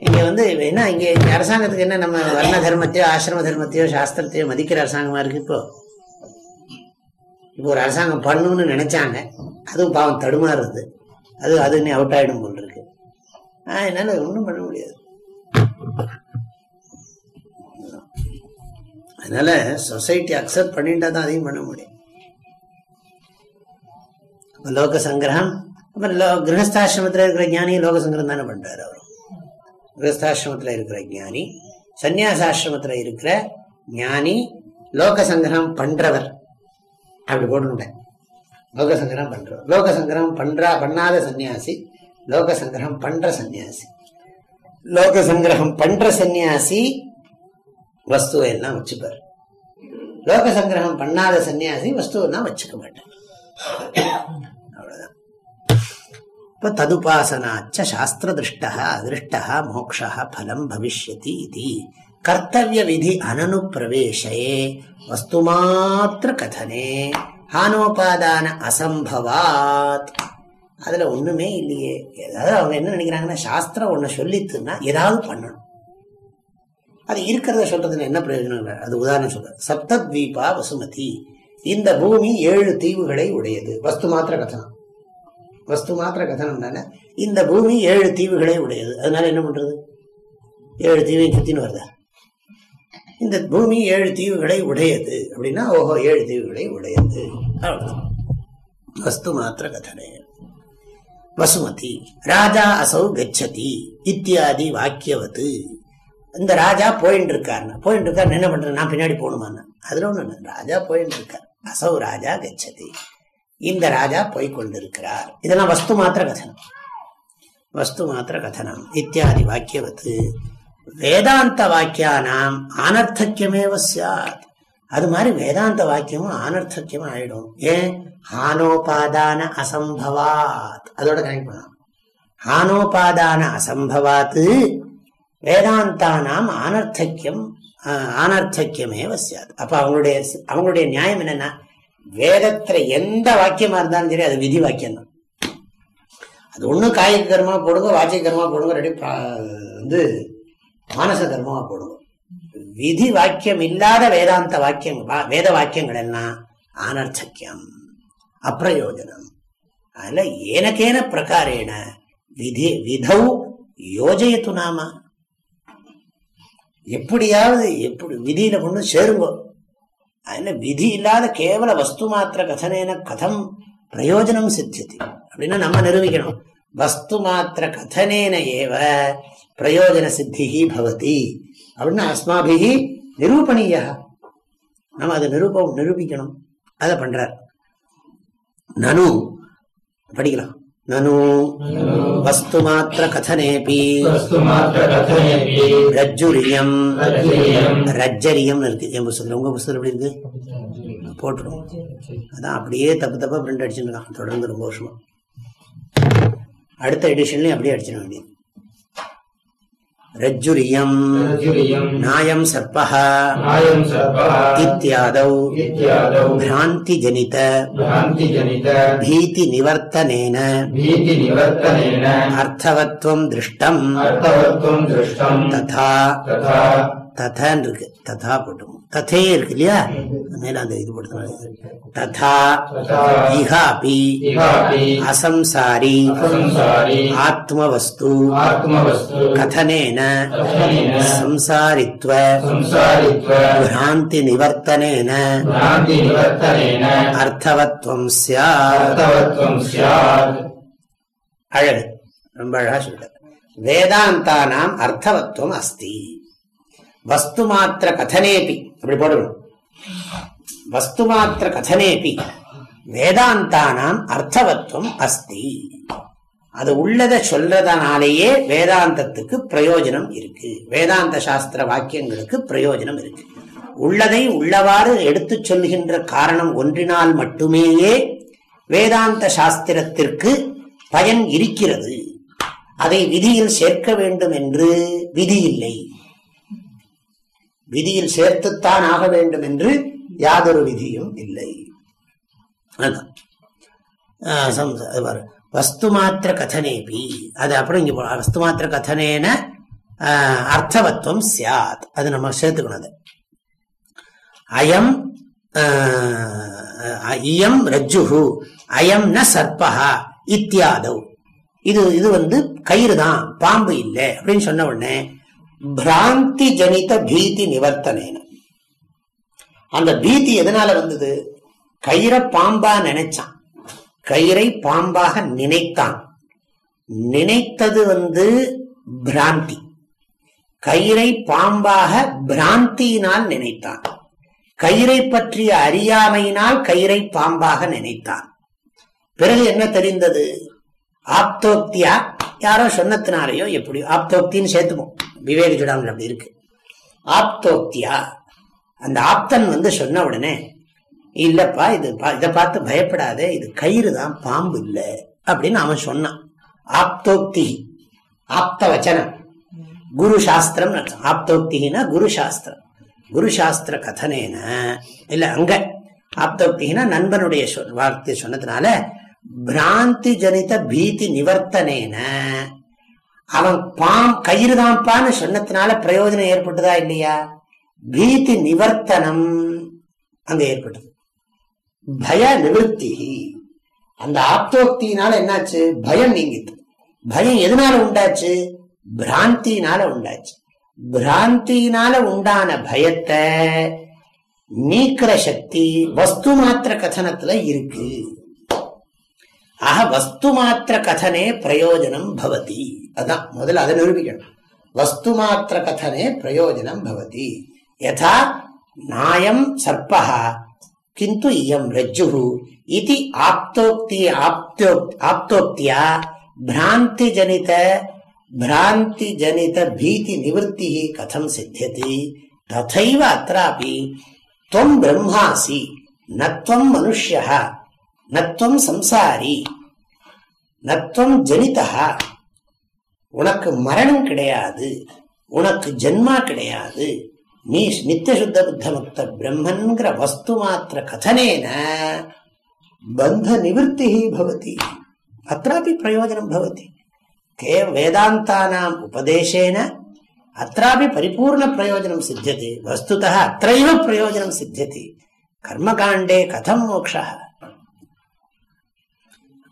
இங்கே வந்து என்ன இங்கே இங்கே அரசாங்கத்துக்கு என்ன நம்ம வர்ண தர்மத்தையோ ஆசிரம தர்மத்தையோ சாஸ்திரத்தையோ மதிக்கிற அரசாங்கமாக இருக்குது இப்போ? இப்போ ஒரு அரசாங்கம் பண்ணணும்னு நினச்சாங்க. அதுவும் பாவம் தடுமாறுது. அது அது இன்னும் அவுட் ஆகிடும் போல் இருக்கு. அதனால ஒன்றும் பண்ண முடியாது. அதனால சொசைட்டி அக்செப்ட் பண்ணிட்டா தான் அதையும் பண்ண முடியும். அப்ப லோக சங்கிரகம் அப்புறம் லோ கிரகஸ்தாசிரமத்தில் இருக்கிற ஞானி லோக சங்கிரகம் தானே பண்றாரு அவர். கிரகஸ்தாசிரமத்தில் இருக்கிற ஞானி சன்னியாசாசிரமத்தில் இருக்கிற ஞானி லோக சங்கிரகம் பண்றவர். அப்படி போட்டுட்டேன் லோக சங்கிரகம் பண்றவர். லோக சங்கிரகம் பண்றா பண்ணாத சன்னியாசி லோக சங்கிரகம் பண்ற சன்னியாசி லோக சங்கிரகம் பண்ற சன்னியாசி வஸ்துவை எல்லாம் வச்சுப்பார். லோக சங்கிரகம் பண்ணாத சன்னியாசி வஸ்துவெல்லாம் வச்சுக்க மாட்டார். அவ்வளவுதான். இப்ப ததுபாசனாச்ச சாஸ்திர திருஷ்டா அதிருஷ்டா மோக்ஷா பலம் பவிஷ்யதி இது. கர்த்தவிய விதி அனனு பிரவேசே வஸ்து மாத்திர கதனே. ஹானோபாதான அசம்பவாத். அதுல ஒண்ணுமே இல்லையே. ஏதாவது அவங்க என்ன நினைக்கிறாங்கன்னா சாஸ்திரம் ஒண்ணு சொல்லித்துன்னா ஏதாவது பண்ணணும். அது இருக்கிறத சொல்றதுல என்ன பிரயோஜனம் இல்லை? அது உதாரணம் சொல்ற சப்தத்வீபா வசுமதி. இந்த பூமி ஏழு தீவுகளை உடையது. வஸ்து மாத்திர கதனம் வஸ்து மாத்திர கதனம்னால இந்த பூமி ஏழு தீவுகளை உடையது. அதனால என்ன பண்றது? ஏழு தீவையும் சுத்தின்னு வருதா? இந்த பூமி ஏழு தீவுகளை உடையது அப்படின்னா ஓஹோ ஏழு தீவுகளை உடையது. அவ்வளவுதான். வஸ்து மாத்திர கதனை வசுமதி ராஜா அசௌ கச்சதி இத்தியாதி வாக்கியவத்து. இந்த ராஜா போயின்னு இருக்காருன்னு போயின்னு இருக்காரு என்ன பண்றது? நான் பின்னாடி போகணுமான்னு. அதுல ஒண்ணு ராஜா போயின்னு இருக்கார் அசௌ ராஜா கச்சதி. இந்த ராஜா போய்கொண்டிருக்கிறார் இதெல்லாம் வஸ்து மாத்திர கதனம். வஸ்து மாத்திர கதனம். இத்தியாதி வாக்கியவத்து. வேதாந்த வாக்கியானாம் ஆனர்த்தக்கியமேவ சாத். அது மாதிரி வேதாந்த வாக்கியமும் ஆனர்த்தக்கியமா ஆயிடும். ஏன்? ஹானோபாதான அசம்பவாத். அதோட கனெக்ட் பண்ணலாம். ஹானோபாதான அசம்பவாத்து வேதாந்தானாம் ஆனர்த்தக்கியம் ஆஹ், வசியாது. சாத் அப்ப அவங்களுடைய அவங்களுடைய நியாயம் என்னன்னா வேதத்துல எந்த வாக்கியமா இருந்தாலும் சரி அது விதி வாக்கியம் தான். அது ஒண்ணு காய்க கர்மா போடுங்க வாச்சிய கர்மா போடுங்க ரெடி வந்து மானச கர்மாவா போடுங்க. விதி வாக்கியம் இல்லாத வேதாந்த வாக்கியம் வேத வாக்கியங்கள் எல்லாம் ஆனர்த்தக்கியம் அப்பிரயோஜனம். அதுல ஏனக்கேன பிரகாரேன விதி விதௌ யோஜயத்து நாம. எப்படியாவது எப்படி விதியில கொண்டு சேருங்கோ. அதுல விதி இல்லாத கேவல வஸ்து மாத்திர கதனேன கதம் பிரயோஜனம் சித்தியதி அப்படின்னா நம்ம நிரூபிக்கணும். வஸ்து மாத்திர கதனேன ஏவ பிரயோஜன சித்திகி பவதி. அப்படின்னா அஸ்மாபிஹி நிரூபணீய நம்ம அதை நிரூபம் நிரூபிக்கணும் அதை பண்றார் நனு படிக்கலாம் நனு வஸ்து மாத்திர கதனேபி वस्तु मात्र कथनेऽपि ரஜ்ஜுரியம் रज्जुरियम् ரஜ்ஜரியம் இருக்கு என் புஸ்தகம் உங்க புஸ்தகம் எப்படி இருக்கு போட்டுரும் அதான் அப்படியே தப்பு தப்பா பிரிண்ட் அடிச்சுருக்கான் தொடர்ந்து ரொம்ப வருஷமா அடுத்த எடிஷன்லயும் அப்படியே அடிச்சிட வேண்டியது ரஜ்ஜுரியம் रज्जुरियम् நாயம் சர்பஹ नायम् सर्पः இத்தியாதௌ इत्यादौ பிராந்தி ஜனித भ्रान्तिजनित பீதி நிவர்த்தனேன भीतिनिवर्तनेन அர்த்தவத்வம் திருஷ்டம் अर्थवत्वम् दृष्टम् ததா तथा ததான் இருக்கு ததா போட்டும் தத்தையே இருக்கு இல்லையா மேல அந்த இது படுத்துறாங்க ததா. இகாபி அசம்சாரி. ஆத்மவஸ்து. கதனேன. சம்சாரித்வ. பிராந்தி நிவர்த்தனேன. அர்த்தவத்வம் அழகு. ரொம்ப அழகா சொல்ற வேதாந்தா நாம் அஸ்தி. வஸ்து மாத்திர கதனேபி. அப்படி போடணும் வஸ்து மாத்திர கதனேபி வேதாந்தானாம் அர்த்தவத்துவம் அஸ்தி. அது உள்ளதை சொல்றதனாலேயே வேதாந்தத்துக்கு பிரயோஜனம் இருக்கு. வேதாந்த சாஸ்திர வாக்கியங்களுக்கு பிரயோஜனம் இருக்கு. உள்ளதை உள்ளவாறு எடுத்துச் சொல்கின்ற காரணம் ஒன்றினால் மட்டுமேயே வேதாந்த சாஸ்திரத்திற்கு பயன் இருக்கிறது. அதை விதியில் சேர்க்க வேண்டும் என்று விதி இல்லை. விதியில் சேர்த்துத்தான் ஆக வேண்டும் என்று யாதொரு விதியும் இல்லை. ஆஹ் வஸ்து மாத்திர கதனேபி. அது அப்புறம் இங்க வஸ்து மாத்திர கதனேன ஆஹ், அர்த்தவத்துவம் சியாத் அது நம்ம சேர்த்துக்கணும் அது. அயம் ஆஹ், இயம் ரஜ்ஜுஹு. அயம் ந சர்பஹா இத்தியாதவ் இது இது வந்து கயிறு தான் பாம்பு இல்லை அப்படின்னு சொன்ன உடனே பிராந்தி ஜனித பீதி நிவர்த்தனேன அந்த பீதி எதனால வந்தது? கயிறை பாம்பா நினைச்சான். கயிறை பாம்பாக நினைத்தான். நினைத்தது வந்து பிராந்தி. கயிறை பாம்பாக பிராந்தியினால் நினைத்தான். கயிறை பற்றிய அறியாமையினால் கயிறை பாம்பாக நினைத்தான். பிறகு என்ன தெரிந்தது? ஆப்தோக்தியா? யாரோ சொன்னத்தினாலேயோ எப்படி ஆப்தோக்தின்னு சேர்த்துவோம் விவேக சுடாமல் அப்படி இருக்கு. ஆப்தோக்தியா? அந்த ஆப்தன் வந்து சொன்ன உடனே இல்லப்பா இது இதை பார்த்து பயப்படாதே இது கயிறு தான் பாம்பு இல்லை அப்படின்னு அவன் சொன்னான். ஆப்தோக்தி ஆப்த வச்சனம். குரு சாஸ்திரம் ஆப்தோக்தினா குரு சாஸ்திரம். குரு சாஸ்திர கதனேன இல்ல அங்க. ஆப்தோக்தினா நண்பனுடைய வார்த்தை சொன்னதுனால பிராந்தி ஜனித பீதி நிவர்த்தனேன. அவன் பாம் கயிறு தான்ப்பான்னு சொன்னதுனால பிரயோஜனம் ஏற்பட்டதா இல்லையா? பீதி நிவர்த்தனம் அங்க ஏற்பட்டது. பய நிவர்த்தி. அந்த ஆப்தோக்தியினால என்னாச்சு? பயம் நீங்கிது. பயம் எதனால உண்டாச்சு? பிராந்தினால உண்டாச்சு. பிராந்தினால உண்டான பயத்தை நீக்கிற சக்தி வஸ்து மாத்திர கதனத்துல இருக்கு. ஆக வஸ்து மாத்திர கதனே பிரயோஜனம் பவதி. அதான் முதல்ல அதை நிரூபிக்கணும். வஸ்து மாத்திர கதனே பிரயோஜனம் பவதி. யதா நாயம் சர்ப்பா கிந்து இயம் ரஜ்ஜு இது ஆப்தோக்தி ஆப்தோ ஆப்தோக்தியா பிராந்தி ஜனித பிராந்தி ஜனித பீதி நிவர்த்தி கதம் சித்தியதி. ததைவ அत्रापि त्वं ब्रह्मासि न त्वं मनुष्यः நத்வம் சம்சாரி. நத்வம் ஜனிதா உனக்கு மரணம் கிடையாது. உனக்கு ஜென்மா கிடையாது. நீ நித்திய சுத்த புத்த முக்த பிரம்மன்கிற வஸ்து மாத்திர கதனேன. பந்த நிவர்த்தி பவதி. அत्रापि பிரயோஜனம் பவதி. கே வேதாந்தானாம் உபதேசேன. அत्रापि பரிபூர்ண பிரயோஜனம் சித்தியதி. வஸ்துதः அत्रैव பிரயோஜனம் சித்தியதி. கர்மகாண்டே கதம் மோக்ஷः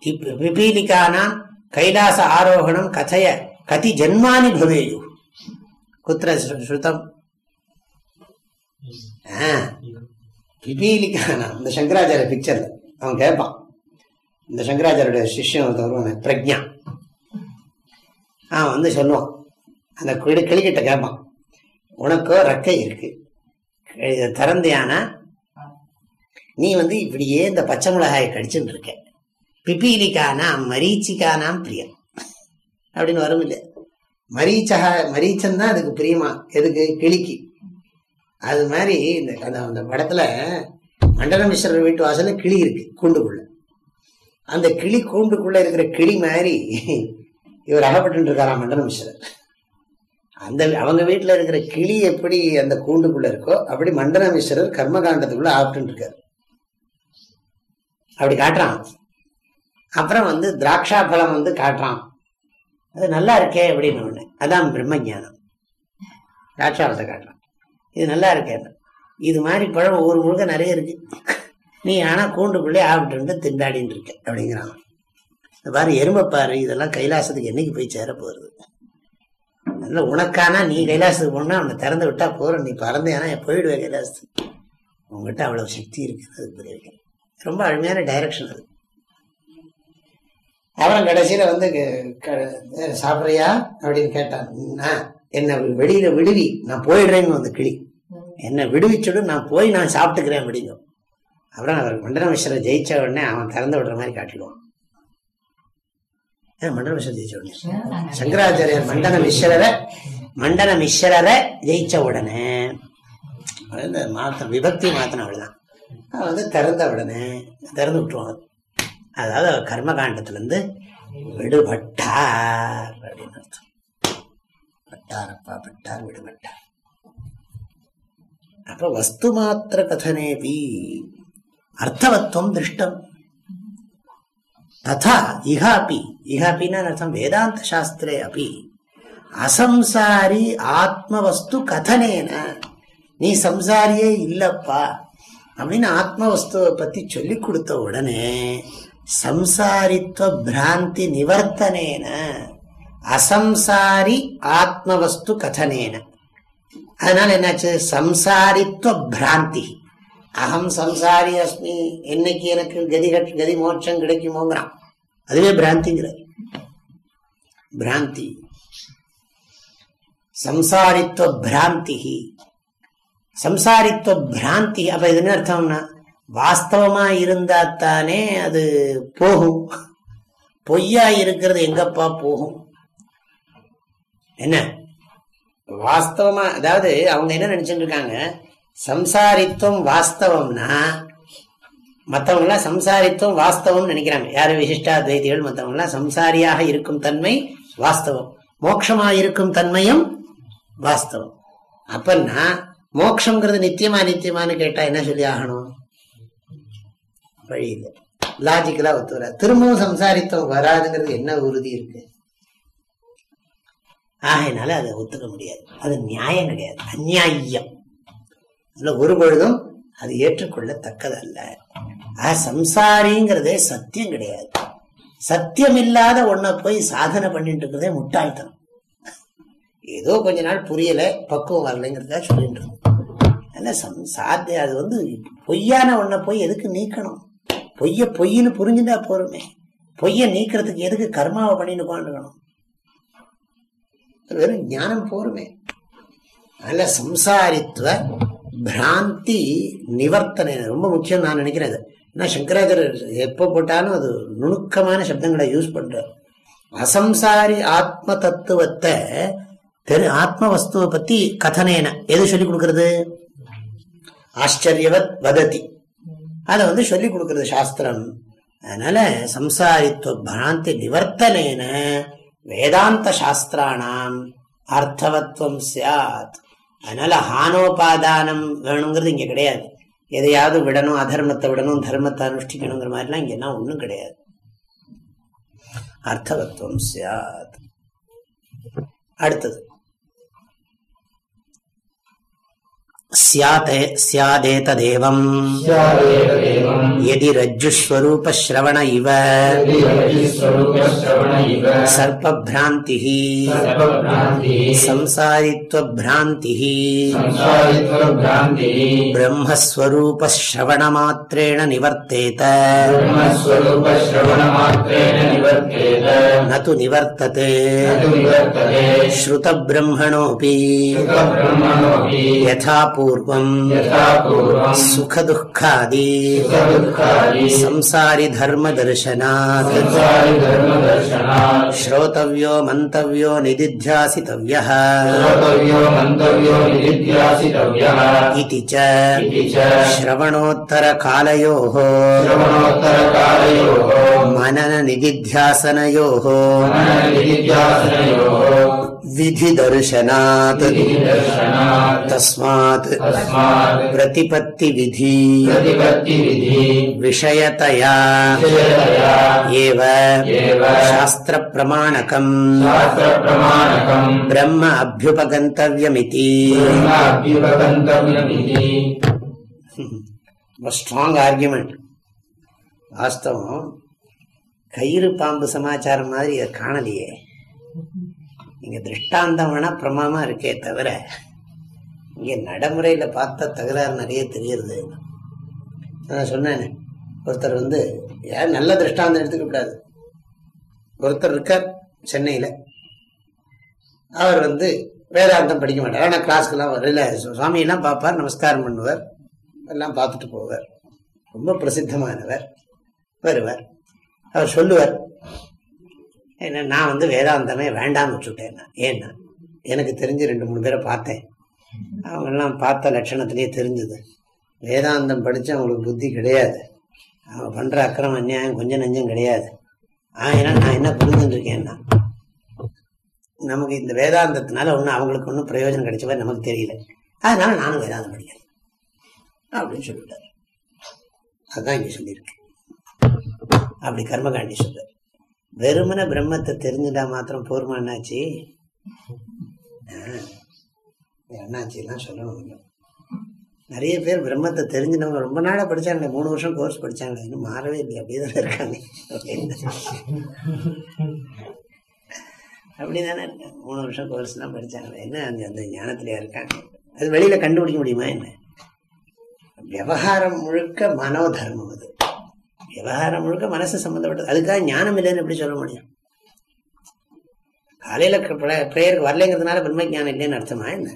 பிபீலிகானாம் கைலாச ஆரோகணம் கதைய கதி ஜென்மானி பவேயு. குத்திர ஸ்ருதம் பிபீலிகானாம் இந்த சங்கராச்சாரிய பிக்சர்ல அவன் கேட்பான் இந்த சங்கராச்சாரியோட சிஷ்யம் வருவான் பிரக்ஞா அவன் வந்து சொல்லுவான். அந்த கிளி கிளிக்கிட்ட கேட்பான் உனக்கோ ரெக்கை இருக்கு. திறந்தியானா நீ வந்து இப்படியே இந்த பச்சை மிளகாயை கடிச்சுட்டு இருக்க. பிபீலிக்கானாம் மரீச்சிக்கானாம் பிரியம். அப்படின்னு வரும் இல்லை மரீச்சா மரீச்சன் தான் அதுக்கு பிரியமா. எதுக்கு? கிளிக்கு. அது மாதிரி இந்த அந்த படத்துல மண்டல மிஸ்ரர் வீட்டு வாசல்ல கிளி இருக்கு கூண்டுக்குள்ள. அந்த கிளி கூண்டுக்குள்ள இருக்கிற கிளி மாதிரி இவர் அகப்பட்டு இருக்காராம் மண்டல மிஸ்ரர். அந்த அவங்க வீட்டுல இருக்கிற கிளி எப்படி அந்த கூண்டுக்குள்ள இருக்கோ அப்படி மண்டல மிஸ்ரர் கர்மகாண்டத்துக்குள்ள ஆகப்பட்டு இருக்காரு. அப்படி காட்டுறான். அப்புறம் வந்து திராட்சா பழம் வந்து காட்டுறான். அது நல்லா இருக்கே அப்படின்னு ஒண்ணு. அதான் பிரம்ம திராட்சா திராட்சாபத்தை காட்டுறான். இது நல்லா இருக்கே. இது மாதிரி பழம் ஒவ்வொரு முழுக்க நிறைய இருக்கு. நீ ஆனா கூண்டுக்குள்ளே ஆகிட்டு திண்டாடின்னு இருக்க அப்படிங்கிறான் இந்த பாரு எறும்பப்பாரு இதெல்லாம் கைலாசத்துக்கு என்னைக்கு போய் சேர போகிறது நல்ல உனக்கானா நீ கைலாசத்துக்கு போனா அவனை திறந்து விட்டா போற நீ பறந்தேனா போயிடுவேன் கைலாசத்துக்கு. உங்ககிட்ட அவ்வளவு சக்தி இருக்கு அது புரிய ரொம்ப அருமையான டைரக்ஷன் அது. அப்புறம் கடைசியில வந்து சாப்பிட்றியா? அப்படின்னு கேட்டான். என்ன வெளியில விடுவி நான் போயிடுறேன்னு வந்து கிளி. என்ன விடுவிச்சுடு நான் போய் நான் சாப்பிட்டுக்கிறேன் அப்படிங்க அப்புறம் அவர் மண்டல ஜெயிச்ச உடனே அவன் திறந்து விடுற மாதிரி காட்டிடுவான். மண்டல மிஸ்வர் ஜெயிச்ச உடனே? சங்கராச்சாரியர் மண்டல மிஸ்வரரை மண்டல மிஸ்வரரை ஜெயிச்ச உடனே மாத்த விபக்தி மாத்தின அவள்தான் அவன் வந்து திறந்த உடனே திறந்து விட்டுருவான். அதாவது கர்மகாண்டத்துல இருந்து விடுபட்டார் அப்படின்னு அர்த்தம். பட்டாரப்பா பட்டார் விடுபட்டார். அப்ப வஸ்து மாத்திர கதனேபி அர்த்தவத்துவம் திருஷ்டம். ததா இஹாபி இஹாபின்னு அர்த்தம்? வேதாந்த சாஸ்திரே அப்படி அசம்சாரி ஆத்மவஸ்து கதனேன. நீ சம்சாரியே இல்லப்பா அப்படின்னு ஆத்மவஸ்துவை பத்தி சொல்லி கொடுத்த உடனே சம்சாரித்துவ பிராந்தி நிவர்த்தனேன அசம்சாரி ஆத்மவஸ்து கதனேன. அதனால என்னாச்சு? சம்சாரித்துவ பிராந்தி. அகம் சம்சாரி அஸ்மி என்னைக்கு எனக்கு கதி கதி மோட்சம் கிடைக்குமோங்கிறான். அதுவே பிராந்திங்கிறார். பிராந்தி. சம்சாரித்துவ பிராந்தி சம்சாரித்துவ பிராந்தி அப்ப இது என்ன அர்த்தம்னா வாஸ்தவமா இருந்தா தானே அது போகும். பொய்யா இருக்கிறது எங்கப்பா போகும்? என்ன? வாஸ்தவமா அதாவது அவங்க என்ன நினைச்சிட்டு இருக்காங்க? சம்சாரித்துவம் வாஸ்தவம்னா மற்றவங்களாம் எல்லாம் சம்சாரித்துவம் வாஸ்தவம் நினைக்கிறாங்க. யாரு? விசிஷ்டா துவைதிகள் மற்றவங்களாம் சம்சாரியாக இருக்கும் தன்மை வாஸ்தவம். மோட்சமா இருக்கும் தன்மையும் வாஸ்தவம். அப்பன்னா மோக்ஷங்கிறது நித்தியமா நித்தியமான்னு கேட்டா என்ன சொல்லி ஆகணும்? வழி இல்லை லாஜிக்கலா ஒத்து வராது. திரும்பவும் சம்சாரித்தம் வராதுங்கிறது என்ன உறுதி இருக்கு? ஆகையினால அதை ஒத்துக்க முடியாது. அது நியாயம் கிடையாது. அந்நியாயம். அதுல ஒரு பொழுதும் அது ஏற்றுக்கொள்ளத்தக்கதல்ல. ஆக சம்சாரிங்கிறதே சத்தியம் கிடையாது. சத்தியம் இல்லாத ஒன்ன போய் சாதனை பண்ணிட்டு இருக்கிறதே முட்டாள்தனம். ஏதோ கொஞ்ச நாள் புரியல பக்குவம் வரலைங்கிறதா சொல்லிட்டு இருக்கோம் அதனால சம் சாத்திய அது வந்து பொய்யான ஒன்ன போய் எதுக்கு நீக்கணும்? பொய்ய பொய்ன்னு புரிஞ்சுட்டா போருமே. பொய்ய நீக்கிறதுக்கு எதுக்கு கர்மாவை பண்ணிட்டு உட்காந்துக்கணும் வெறும் ஞானம் போருமே. அதில் சம்சாரித்துவ பிராந்தி நிவர்த்தனை. ரொம்ப முக்கியம் நான் நினைக்கிறேன் அது. ஏன்னா சங்கராச்சாரியர் எப்போ போட்டாலும் அது நுணுக்கமான சப்தங்களை யூஸ் பண்றார். அசம்சாரி ஆத்ம தத்துவத்தை தெரு ஆத்ம வஸ்துவை பத்தி கதனேன. எது சொல்லிக் கொடுக்கறது? ஆச்சரியவத் வததி. அதை வந்து சொல்லி கொடுக்கறது சாஸ்திரம். அதனால சம்சாரித்துவ பிராந்தி நிவர்த்தனேன வேதாந்த சாஸ்திரானாம். அர்த்தவத்துவம் சாத். அதனால ஹானோபாதானம் வேணுங்கிறது இங்க கிடையாது. எதையாவது விடணும் அதர்மத்தை விடணும் தர்மத்தை அனுஷ்டிக்கணுங்கிற மாதிரிலாம் இங்க என்ன ஒண்ணும் கிடையாது. அர்த்தவத்துவம் சாத். அடுத்தது. स्यादेतदेवम् स्यादेतदेवम् यदि रज्जुस्वरूपश्रवण इव यदि रज्जुस्वरूपश्रवण इव सर्पभ्रान्तिः सर्वभ्रान्तिः संसारित्वभ्रान्तिः संसारित्वभ्रान्तिः ब्रह्मस्वरूपश्रवणमात्रेण निवर्तेत ब्रह्मस्वरूपश्रवणमात्रेण निवर्तेत न तु निवर्तते न तु निवर्तते श्रुतब्रह्मणोऽपि सुखब्रह्मणोऽपि यथा पूर्वम् यथा पूर्वम् सुखदुःखादि सुखदुःखादि संसारिधर्मदर्शनात् संसारिधर्मदर्शनात् श्रोतव्यो मन्तव्यो निदिध्यासितव्यः श्रोतव्यो मन्तव्यो निदिध्यासितव्यः इति च इति च श्रवणोत्तरकालयोः श्रवणोत्तरकालयोः मनननिदिध्यासनयोः मनननिदिध्यासनयोः विधिदर्शनात् विधिदर्शनात् तस्मात् तस्मात् प्रतिपत्तिविधि प्रतिपत्तिविधि विषयतया विषयतया एव एव शास्त्रप्रमाणकम् शास्त्रप्रमाणकम् ब्रह्म अभ्युपगन्तव्यमिति ब्रह्माभ्युपगन्तव्यमिति ஸ்ட்ராங் ஆர்குமெண்ட் வாஸ்தவம் கயிறு பாம்பு சமாச்சாரம் மாதிரி இதை காணலையே இங்கே திருஷ்டாந்தம் வேணா பிரமாமா இருக்கே தவிர இங்க நடைமுறையில பார்த்த தகராறு நிறைய தெரியுது நான் சொன்னேன் ஒருத்தர் வந்து யார் நல்ல திருஷ்டாந்தம் எடுத்துக்க கூடாது? ஒருத்தர் இருக்கார் சென்னையில. அவர் வந்து வேதாந்தம் படிக்க மாட்டார். ஆனால் கிளாஸ்க்கெல்லாம் வரல சுவாமியெல்லாம் பார்ப்பார் நமஸ்காரம் பண்ணுவார். எல்லாம் பார்த்துட்டு போவார். ரொம்ப பிரசித்தமானவர். வருவார். அவர் சொல்லுவார் என்ன நான் வந்து வேதாந்தமே வேண்டாம்னு வச்சுட்டேன் நான். ஏன்னா எனக்கு தெரிஞ்சு ரெண்டு மூணு பேரை பார்த்தேன். அவங்கெல்லாம் பார்த்த லட்சணத்திலே தெரிஞ்சுது. வேதாந்தம் படித்து அவங்களுக்கு புத்தி கிடையாது. அவங்க பண்ணுற அக்கிரம அநியாயம் கொஞ்சம் நெஞ்சம் கிடையாது. ஏன்னா நான் என்ன புரிஞ்சுட்டுருக்கேன்னா நமக்கு இந்த வேதாந்தத்தினால ஒன்றும் அவங்களுக்கு ஒன்றும் பிரயோஜனம் கிடைச்ச மாதிரி நமக்கு தெரியல. அதனால நானும் வேதாந்தம் படிக்கிறேன். அப்படின்னு சொல்லிவிட்டார் அதுதான் இங்கே சொல்லியிருக்கு. அப்படி கர்மகாண்டி சொல்றார். வெறுமன பிரம்மத்தை தெரிஞ்சுட்டா மாத்திரம் போர்மா என்னாச்சு என்னாச்சுலாம் சொல்ல சொல்லணும் நிறைய பேர் பிரம்மத்தை தெரிஞ்சுனவங்க ரொம்ப நாளாக படிச்சாங்க மூணு வருஷம் கோர்ஸ் படிச்சாங்க இன்னும் மாறவே இல்லை அப்படியே தானே இருக்காங்க. அப்படிதானே இருக்காங்க. மூணு வருஷம் கோர்ஸ் தான் என்ன அந்த அந்த ஞானத்திலேயே இருக்காங்க? அது வெளியில் கண்டுபிடிக்க முடியுமா என்ன? விவகாரம் முழுக்க மனோதர்மம் அது. விவகாரம் முழுக்க மனசு சம்பந்தப்பட்டது. அதுக்காக ஞானம் இல்லைன்னு எப்படி சொல்ல முடியும்? காலையில பிரேயருக்கு வரலைங்கிறதுனால பிரம்ம ஞானம் இல்லைன்னு அர்த்தமா என்ன?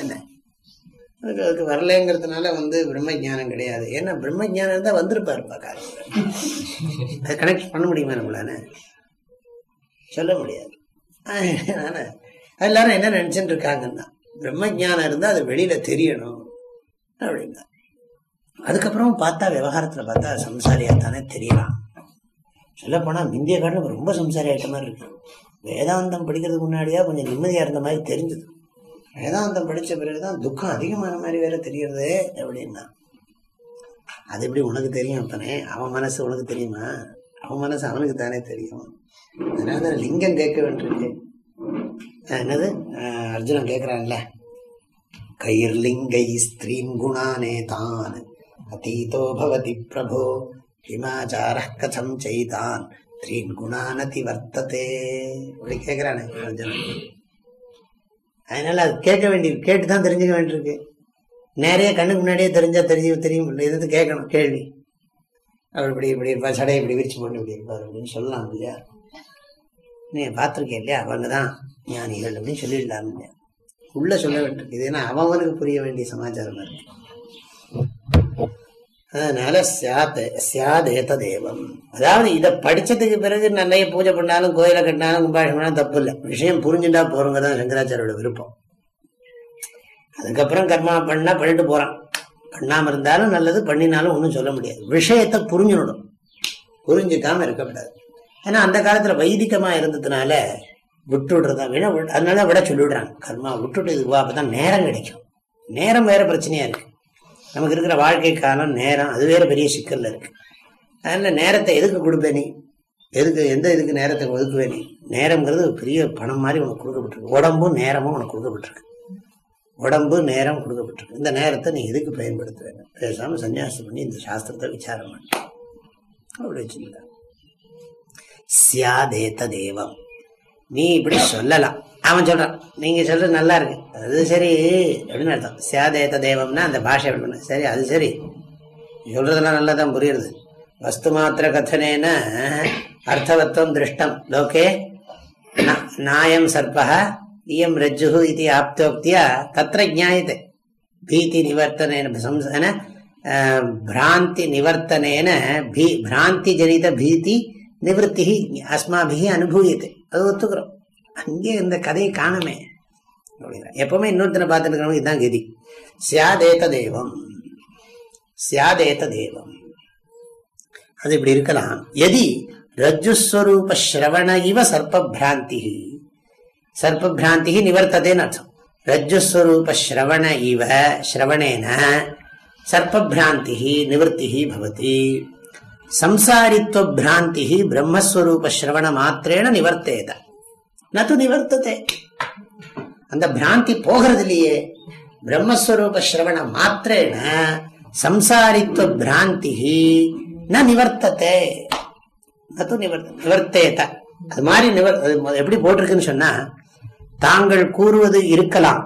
என்ன? அதுக்கு அதுக்கு வரலைங்கிறதுனால வந்து பிரம்ம ஞானம் கிடையாது. ஏன்னா பிரம்ம ஞானம் இருந்தால் வந்திருப்பாருப்பா காலையில். அதை கனெக்ட் பண்ண முடியுமா நம்மளான சொல்ல முடியாது. அதனால எல்லாரும் என்ன நினைச்சுட்டு இருக்காங்கன்னா பிரம்ம ஞானம் இருந்தால் அது வெளியில தெரியணும் அப்படின்னா. அதுக்கப்புறம் பார்த்தா விவகாரத்தில் பார்த்தா சம்சாரியா தானே தெரியலாம் சொல்லப்போனால் இந்திய காட்டில் ரொம்ப சம்சாரி ஆகிட்ட மாதிரி இருக்கு. வேதாந்தம் படிக்கிறதுக்கு முன்னாடியா கொஞ்சம் நிம்மதியாக இருந்த மாதிரி தெரிஞ்சது. வேதாந்தம் படித்த பிறகுதான் துக்கம் அதிகமான மாதிரி வேற தெரியறதே அப்படின்னா. அது எப்படி உனக்கு தெரியும் அப்பனே அவன் மனசு உனக்கு தெரியுமா? அவன் மனசு அவனுக்கு தானே தெரியும். அதனால லிங்கம் கேட்க வேண்டியிருக்கு. என்னது? அர்ஜுனன் கேட்குறான்ல கைர்லிங்கை ஸ்திரீன் குணானே தான் அதீதோ பவதி பிரபோ கிமாச்சார கதம் செய்தான் த்ரீன் குணானதி வர்த்ததே அப்படி கேட்குறானே அதனால அது கேட்க வேண்டியிருக்கு கேட்டு தான் தெரிஞ்சுக்க வேண்டியிருக்கு நிறைய கண்ணுக்கு முன்னாடியே தெரிஞ்சா தெரிஞ்சு தெரியும் எது கேட்கணும் கேள்வி அவர் இப்படி இப்படி இருப்பார் சடையை இப்படி விரிச்சு பண்ணி இப்படி இருப்பார் அப்படின்னு சொல்லலாம் இல்லையா நீ பார்த்துருக்கேன் இல்லையா அவங்க தான் ஞானிகள் அப்படின்னு சொல்லிடலாம் இல்லையா உள்ள சொல்ல வேண்டியிருக்கு இது ஏன்னா அவனுக்கு புரிய வேண்டிய சமாச்சாரம் இருக்கு அதனால சியாதேத தேவம் அதாவது இதை படிச்சதுக்கு பிறகு நிறைய பூஜை பண்ணாலும் கோயிலை கட்டினாலும் கும்பாஷம் தப்பு இல்லை. விஷயம் புரிஞ்சுட்டா போறவங்க தான் சங்கராச்சாரியோட விருப்பம். அதுக்கப்புறம் கர்மா பண்ணா பண்ணிட்டு போறான். பண்ணாம இருந்தாலும் நல்லது பண்ணினாலும் ஒன்றும் சொல்ல முடியாது. விஷயத்தை புரிஞ்சுடணும். புரிஞ்சுக்காம இருக்கக்கூடாது. ஏன்னா அந்த காலத்துல வைதிகமா இருந்ததுனால விட்டுடுறதா வேணா அதனால விட சொல்லிவிடுறாங்க. கர்மா விட்டுட்டு இதுவா அப்பதான் நேரம் கிடைக்கும். நேரம் வேற பிரச்சனையா இருக்கு. நமக்கு இருக்கிற வாழ்க்கை காலம் நேரம் அது வேற பெரிய சிக்கல்ல இருக்கு. அதனால நேரத்தை எதுக்கு கொடுப்பேன் நீ? எதுக்கு எந்த இதுக்கு நேரத்தை ஒதுக்குவே நீ? நேரம்ங்கிறது பெரிய பணம் மாதிரி உனக்கு கொடுக்கப்பட்டிருக்கு. உடம்பும் நேரமும் உனக்கு கொடுக்கப்பட்டிருக்கு. உடம்பு நேரம் கொடுக்கப்பட்டிருக்கு. இந்த நேரத்தை நீ எதுக்கு பயன்படுத்துவேன் பேசாம சன்னியாசம் பண்ணி இந்த சாஸ்திரத்தை விசாரம் பண்ண. அப்படி வச்சுருக்க சியாதேத்த தேவம். நீ இப்படி சொல்லலாம். அவன் சொல்றான் நீங்க சொல்றது நல்லா இருக்கு. அது சரி. அப்படின்னு அர்த்தம். சியாதேத்த தெய்வம்னா அந்த பாஷை எப்படி பண்ண. சரி அது சரி. சொல்றதுலாம் நல்லா தான் புரியுறது. வஸ்து மாத்திர கத்தனேன அர்த்தவத்துவம் திருஷ்டம். லோகே நாயம் சர்பா இயம் ரஜ்ஜு இது ஆப்தோக்தியா தத்திர ஜாயத்தை பீதி நிவர்த்தன பிராந்தி நிவர்த்தனேன பிராந்தி ஜனித பீதி நிவர்த்தி அஸ்மாபி அனுபூயத்தை அது ஒத்துக்கிறோம் அங்கே இந்த கதையை காணமே. அப்படிங்கிற எப்பவுமே இன்னொருத்தனை பார்த்துட்டு இருக்கிறவங்க இதுதான் கதி. சியாதேத்த தெய்வம். சியாதேத்த தெய்வம். அது இப்படி இருக்கலாம். எதி ரஜுஸ்வரூப ஸ்ரவண இவ சர்ப்பிராந்தி சர்ப்பிராந்தி நிவர்த்ததேன்னு அர்த்தம். ரஜுஸ்வரூப ஸ்ரவண இவ ஸ்ரவணேன சர்ப்பிராந்தி நிவர்த்தி பவதி. சம்சாரித்வபிராந்தி பிரம்மஸ்வரூப ஸ்ரவண மாத்திரேன நிவர்த்தேதான் நது நிவர்த்ததே. அந்த பிராந்தி போகிறது இல்லையே பிரம்மஸ்வரூப சிரவண மாத்திரேன சம்சாரித்துவ பிராந்தி ந நிவர்த்ததே. நது நிவர்த்த நிவர்த்தேத. அது மாதிரி நிவர் எப்படி போட்டிருக்குன்னு சொன்னா தாங்கள் கூறுவது இருக்கலாம்.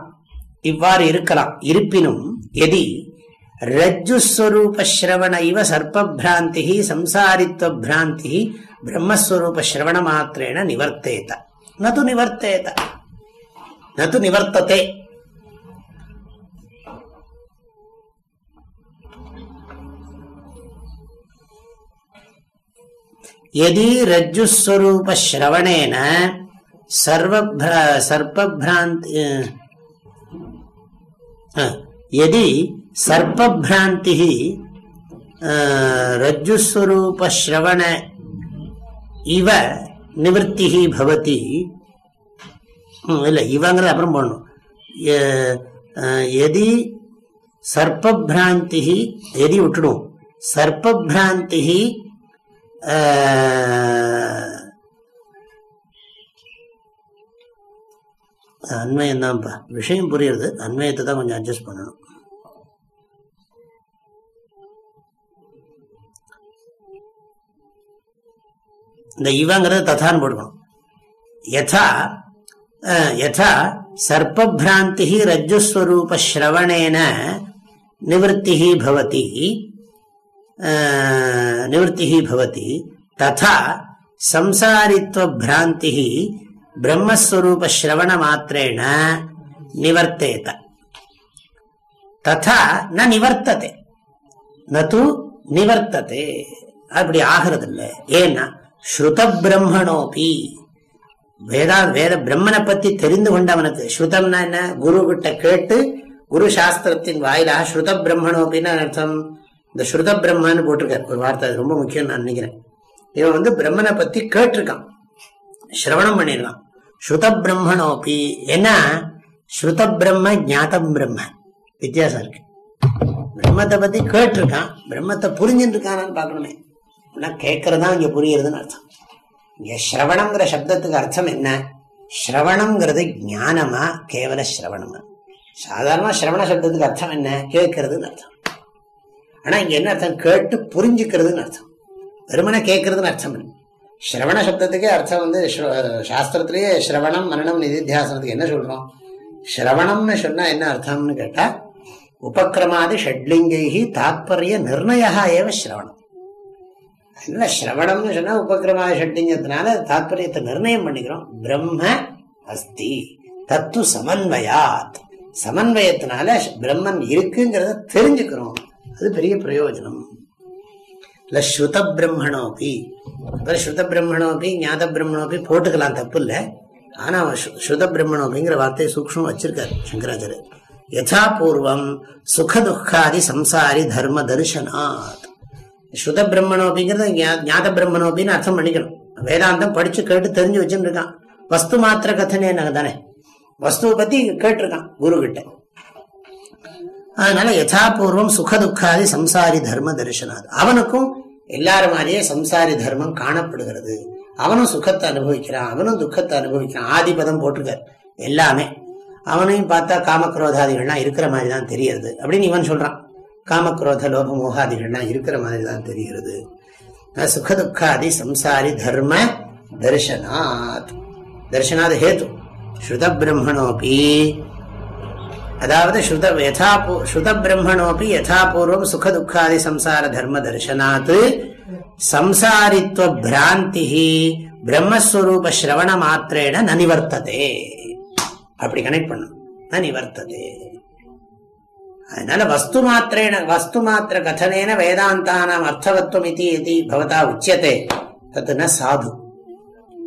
இவ்வாறு இருக்கலாம். இருப்பினும் எதி ரஜ்ஜுஸ்வரூபஸ்ரவண இவ சர்ப்பிராந்தி சம்சாரித்வபிராந்தி பிரம்மஸ்வரூபஸ்ரவண மாத்திரேன நிவர்த்தேத. நது நிவர்த்தேத நது நிவர்த்ததே எதி ரஜ்ஜுஸ்வரூப ஸ்ரவணேன சர்வப்ரா சர்ப்பபிராந்தி எதி சர்ப்பபிராந்தி ரஜ்ஜுஸ்வரூப ஸ்ரவண இவ நிவர்த்திஹி பவதி. இல்லை இவங்கிறத அப்புறம் போடணும். எதி சர்ப்பிராந்தி எதி விட்டுடும். சர்ப்பிராந்தி அண்மையம் தான்ப்பா விஷயம் புரியுறது. அண்மையத்தை தான் கொஞ்சம் அட்ஜஸ்ட் பண்ணணும். இந்த இவங்கிறது ததான்னு போடுவோம். யதா யதா சர்ப்பபிராந்தி ரஜ்ஜுஸ்வரூப ஸ்ரவணேன நிவர்த்தி பவதி நிவர்த்தி பவதி ததா சம்சாரித்வ பிராந்தி பிரம்மஸ்வரூப ஸ்ரவண மாத்திரேண நிவர்த்தேத. ததா ந நிவர்த்ததே. நது நிவர்த்ததே. அப்படி ஆகிறது இல்லை ஏன்னா ஸ்ருத பிரம்மணோபி வேதா வேத பிரம்மனை பத்தி தெரிந்து கொண்டவனுக்கு ஸ்ருதம்னா என்ன? குரு கிட்ட கேட்டு குரு சாஸ்திரத்தின் வாயிலாக ஸ்ருத பிரம்மணோபின்னு அர்த்தம். இந்த ஸ்ருத பிரம்மன்னு போட்டிருக்காரு. ஒரு வார்த்தை அது ரொம்ப முக்கியம் நான் நினைக்கிறேன். இவன் வந்து பிரம்மனை பத்தி கேட்டிருக்கான். சிரவணம் பண்ணிருக்கான். ஸ்ருத பிரம்மணோபி ஏன்னா ஸ்ருத பிரம்ம ஞாதம் பிரம்ம. வித்தியாசம் இருக்கு. பிரம்மத்தை பத்தி கேட்டிருக்கான். பிரம்மத்தை புரிஞ்சுட்டு இருக்கானான்னு பார்க்கணுமே. ஆனால் கேட்கறதா இங்க புரியுறதுன்னு அர்த்தம். இங்க ஸ்ரவணம்ங்கிற சப்தத்துக்கு அர்த்தம் என்ன? ஸ்ரவணம்ங்கிறது ஞானமா? கேவல ஸ்ரவணமா? சாதாரணமா ஸ்ரவண சப்தத்துக்கு அர்த்தம் என்ன? கேட்கறதுன்னு அர்த்தம். ஆனா இங்க என்ன அர்த்தம்? கேட்டு புரிஞ்சுக்கிறதுன்னு அர்த்தம். வெறுமனை கேட்கறதுன்னு அர்த்தம் இல்லை. ஸ்ரவண சப்தத்துக்கே அர்த்தம் வந்து சாஸ்திரத்திலேயே ஸ்ரவணம் மரணம் நிதித்தியாசனத்துக்கு என்ன சொல்றோம்? ஸ்ரவணம்னு சொன்னா என்ன அர்த்தம்னு கேட்டா உபக்கிரமாதி ஷட்லிங்கைகி தாத்பரிய நிர்ணயா ஏவ ஸ்ரவணம். இல்ல சிரவணம்னு சொன்னா உபக்கிரமாதி ஷட்லிங்கத்தினால தாத்பரியத்தை நிர்ணயம் பண்ணிக்கிறோம். பிரம்ம அஸ்தி தத்து சமன்வயாத். சமன்வயத்தினால பிரம்மன் இருக்குங்கிறத தெரிஞ்சுக்கிறோம். அது பெரிய பிரயோஜனம். இல்ல ஸ்ருத பிரம்மணோபி அப்புறம் ஸ்ருத பிரம்மணோபி ஞாத பிரம்மணோபி போட்டுக்கலாம் தப்பு இல்லை ஆனா ஸ்ருத பிரம்மணோபிங்கிற வார்த்தையை சூக்ஷம் வச்சிருக்கார் சங்கராச்சாரியர். யதாபூர்வம் சுகதுக்காதி சம்சாரி தர்ம தரிசனாத். ஸ்ருத அப்படிங்கிறத ஞாத பிரம்மணோபின்னு அர்த்தம் பண்ணிக்கணும். வேதாந்தம் படிச்சு கேட்டு தெரிஞ்சு வச்சுட்டு இருக்கான் வஸ்து மாத்திர கதனே தானே வஸ்துவை பத்தி கேட்டிருக்கான் குரு கிட்ட அதனால யதாபூர்வம் சுகதுக்காதி சம்சாரி தர்ம தரிசனாது. அவனுக்கும் எல்லாரும் மாதிரியே சம்சாரி தர்மம் காணப்படுகிறது. அவனும் சுகத்தை அனுபவிக்கிறான் அவனும் துக்கத்தை அனுபவிக்கிறான். ஆதிபதம் போட்டிருக்கார் எல்லாமே. அவனையும் பார்த்தா காமக்ரோதாதிகள்லாம் இருக்கிற மாதிரி தான் தெரியறது அப்படின்னு இவன் சொல்றான். காமக்ரோத லோப மோகாதிகள்லாம் இருக்கிற மாதிரி தான் தெரிகிறது சுகதுக்காதி சம்சாரி தர்ம தர்ஷனாத் தர்ஷனாத் ஹேத்து. ஸ்ருத பிரம்மணோபி அதாவது ஸ்ருத யதா ஸ்ருத பிரம்மணோபி யதாபூர்வம் சுகதுக்காதி சம்சார தர்ம தர்ஷனாத் சம்சாரித்துவ பிராந்தி பிரம்மஸ்வரூப சிரவண மாத்திரேன நனிவர்த்ததே அப்படி கனெக்ட் பண்ணும் நனிவர்த்ததே அதனால வஸ்து மாத்திரேன வஸ்து மாத்திர கதனேன வேதாந்தானாம் அர்த்தவத்துவம் இது இது பவதா உச்சியத்தை தத்து ந சாது.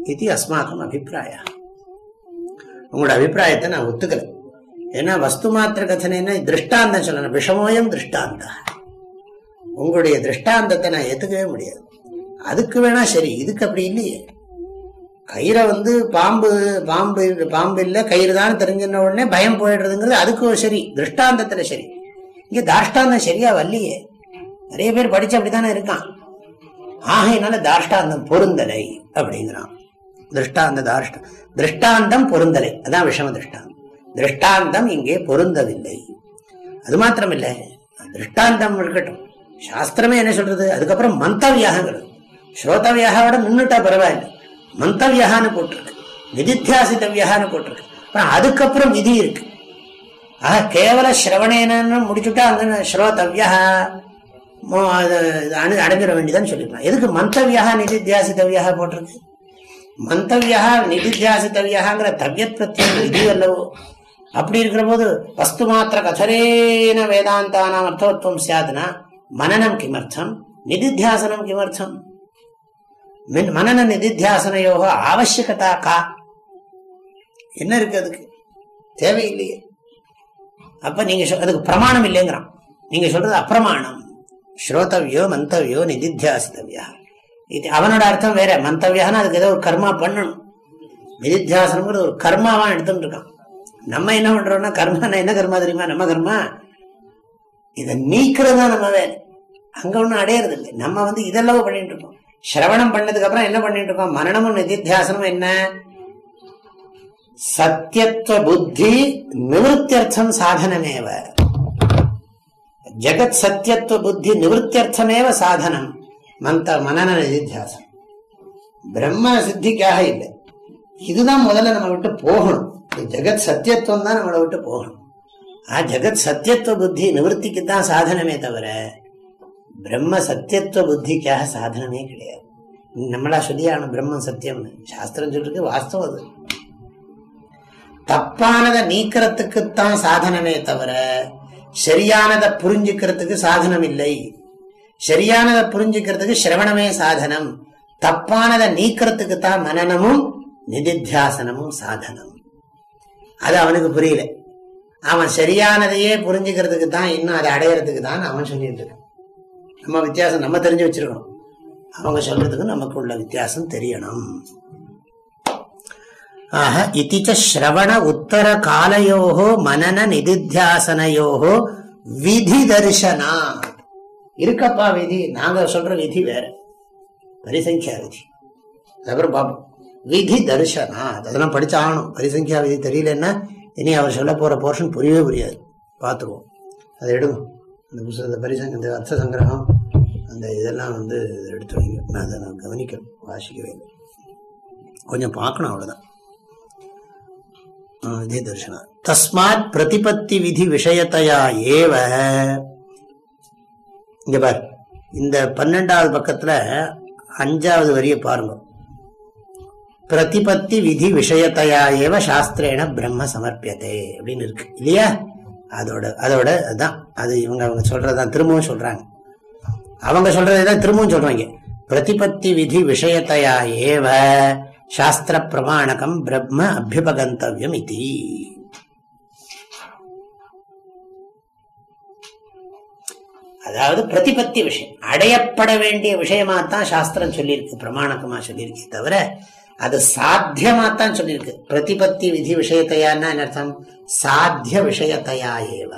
இது அஸ்மாக்கம் அபிப்பிராய. உங்களோட அபிப்பிராயத்தை நான் ஒத்துக்கல. ஏன்னா வஸ்து மாத்திர கதனேன திருஷ்டாந்தம் சொல்லணும். விஷமோயம் திருஷ்டாந்த. உங்களுடைய திருஷ்டாந்தத்தை நான் ஏத்துக்கவே முடியாது. அதுக்கு வேணா சரி இதுக்கு அப்படி இல்லையே. கயிறை வந்து பாம்பு பாம்பு பாம்பு இல்லை கயிறு தான் தெரிஞ்சின உடனே பயம் போயிடுறதுங்கிறது அதுக்கு சரி திருஷ்டாந்தத்துல சரி. இங்க தாஷ்டாந்தம் சரியா வரலையே. நிறைய பேர் படிச்சு அப்படித்தானே இருக்கான். ஆகையினால தாஷ்டாந்தம் பொருந்தலை அப்படிங்கிறான். திருஷ்டாந்த தாஷ்ட திருஷ்டாந்தம் பொருந்தலை. அதான் விஷம திருஷ்டாந்தம். திருஷ்டாந்தம் இங்கே பொருந்தவில்லை. அது மாத்திரம் இல்லை திருஷ்டாந்தம் இருக்கட்டும். சாஸ்திரமே என்ன சொல்றது? அதுக்கப்புறம் மந்தவியாகங்கிறது விட நின்றுட்டா பரவாயில்லை. மந்தவியகான்னு போட்டிருக்கு. நிதித்தியாசித்தவியகான்னு போட்டிருக்கு. அப்புறம் அதுக்கப்புறம் விதி இருக்கு. ஆக கேவல சிரவணேனு முடிச்சுட்டா அங்க ஸ்ரோதவியா அடைஞ்சிட வேண்டியதான்னு சொல்லிருக்கலாம் எதுக்கு மந்தவியா நிதித்தியாசித்தவியா போட்டிருக்கு? மந்தவியா நிதித்தியாசித்தவியாங்கிற தவ்யத் பிரத்யம் விதி அல்லவோ? அப்படி இருக்கிற போது வஸ்து மாத்திர கதரேன வேதாந்தானாம் அர்த்தவத்துவம் சாதுனா மனநம் கிமர்த்தம் நிதித்தியாசனம் கிமர்த்தம். மனன நிதித்தியாசனையோ ஆவசியகதா கா? என்ன இருக்கு அதுக்கு? தேவையில்லையே. அப்ப நீங்க அதுக்கு பிரமாணம் இல்லைங்கிறான். நீங்க சொல்றது அப்பிரமாணம். ஸ்ரோதவியோ மந்தவியோ நிதித்தியாசித்தவியா. இது அவனோட அர்த்தம் வேற. மந்தவியான்னு அதுக்கு ஏதோ ஒரு கர்மா பண்ணணும். நிதித்தியாசனம்ங்கிறது ஒரு கர்மாவான் எடுத்துட்டு இருக்கான். நம்ம என்ன பண்றோம்னா கர்மா என்ன கர்மா தெரியுமா? நம்ம கர்மா? இதை நீக்கிறது தான் நம்ம வேலை. அங்க ஒன்றும் அடையறது இல்லை நம்ம வந்து இதெல்லாம் பண்ணிட்டு இருக்கோம். சிரவணம் பண்ணதுக்கு அப்புறம் என்ன பண்ணிட்டு இருக்கோம்? மரணமும் நிதித்தியாசனம் என்ன? சத்தியத்துவ புத்தி நிவத்தியர்த்தம் சாதனமேவ. ஜெகத் சத்தியத்துவ புத்தி நிவத்தியர்த்தமேவ சாதனம். மந்த மனன நிதித்தியாசனம் பிரம்ம சித்திக்காக இல்லை. இதுதான் முதல்ல நம்ம விட்டு போகணும். ஜெகத் சத்தியத்துவம் தான் நம்மளை விட்டு போகணும். ஆ ஜெகத் சத்தியத்துவ புத்தி நிவர்த்திக்கு தான் சாதனமே தவிர பிரம்ம சத்தியத்துவ புத்திக்காக சாதனமே கிடையாது. நம்மளா சொல்லியான பிரம்மம் சத்தியம்னு. சாஸ்திரம் சொல்லிருக்கு வாஸ்தவம் அது. தப்பானதை நீக்கிறதுக்குத்தான் சாதனமே தவிர சரியானதை புரிஞ்சுக்கிறதுக்கு சாதனம் இல்லை. சரியானதை புரிஞ்சுக்கிறதுக்கு சிரவணமே சாதனம். தப்பானதை நீக்கிறதுக்கு தான் மனநமும் நிதித்தியாசனமும் சாதனம். அது அவனுக்கு புரியல. அவன் சரியானதையே புரிஞ்சுக்கிறதுக்கு தான் இன்னும் அதை அடையிறதுக்கு தான் அவன் சொல்லிட்டு இருக்கான். நம்ம வித்தியாசம் நம்ம தெரிஞ்சு வச்சிருக்கணும். அவங்க சொல்றதுக்கு நமக்கு உள்ள வித்தியாசம் தெரியணும். ஆக இதிச்ச ஸ்ரவண உத்தர காலையோகோ மனன நிதித்தியாசனையோகோ விதி தரிசனா. இருக்கப்பா விதி நாங்க சொல்ற விதி வேற. பரிசங்கியா விதி. அதுக்கப்புறம் பாப்போம். விதி தரிசனா. அதெல்லாம் படிச்சாகணும். பரிசங்கியா விதி தெரியலன்னா இனி அவர் சொல்ல போற போர்ஷன் புரியவே புரியாது. பார்த்துருவோம். அதை எடுங்க. இந்த புத்தக பரிசங்க இந்த அர்த்த சங்கிரகம். அந்த இதெல்லாம் வந்து எடுத்து வைங்க. நான் அதை நான் கவனிக்கணும் வாசிக்கவே வேண்டும். கொஞ்சம் பார்க்கணும் அவ்வளோதான் இதே தர்ஷனா. தஸ்மாத் பிரதிபத்தி விதி விஷயத்தையா ஏவ? இங்க பார் இந்த பன்னெண்டாவது பக்கத்தில் அஞ்சாவது வரியை பாருங்க. பிரதிபத்தி விதி விஷயத்தையா ஏவ? சாஸ்திரேன பிரம்ம சமர்ப்பியதே. அப்படின்னு இருக்கு. இல்லையா? அதோட அதோட அதுதான் அது இவங்க அவங்க சொல்றதுதான். திரும்பவும் சொல்றாங்க. அவங்க சொல்றதுதான் திரும்பவும் சொல்றாங்க. பிரதிபத்தி விதி விஷயத்தையா ஏவ சாஸ்திர பிரமாணகம் பிரம்ம அபியுபகந்தவியம் இது அதாவது பிரதிபத்தி விஷயம் அடையப்பட வேண்டிய விஷயமா தான் சாஸ்திரம் சொல்லியிருக்கு பிரமாணகமா சொல்லியிருக்கு தவிர அது சாத்தியமா தான் சொல்லியிருக்கு. பிரதிபத்தி விதி விஷயத்தையான்னா அர்த்தம்? சாத்திய விஷயத்தையா ஏவ?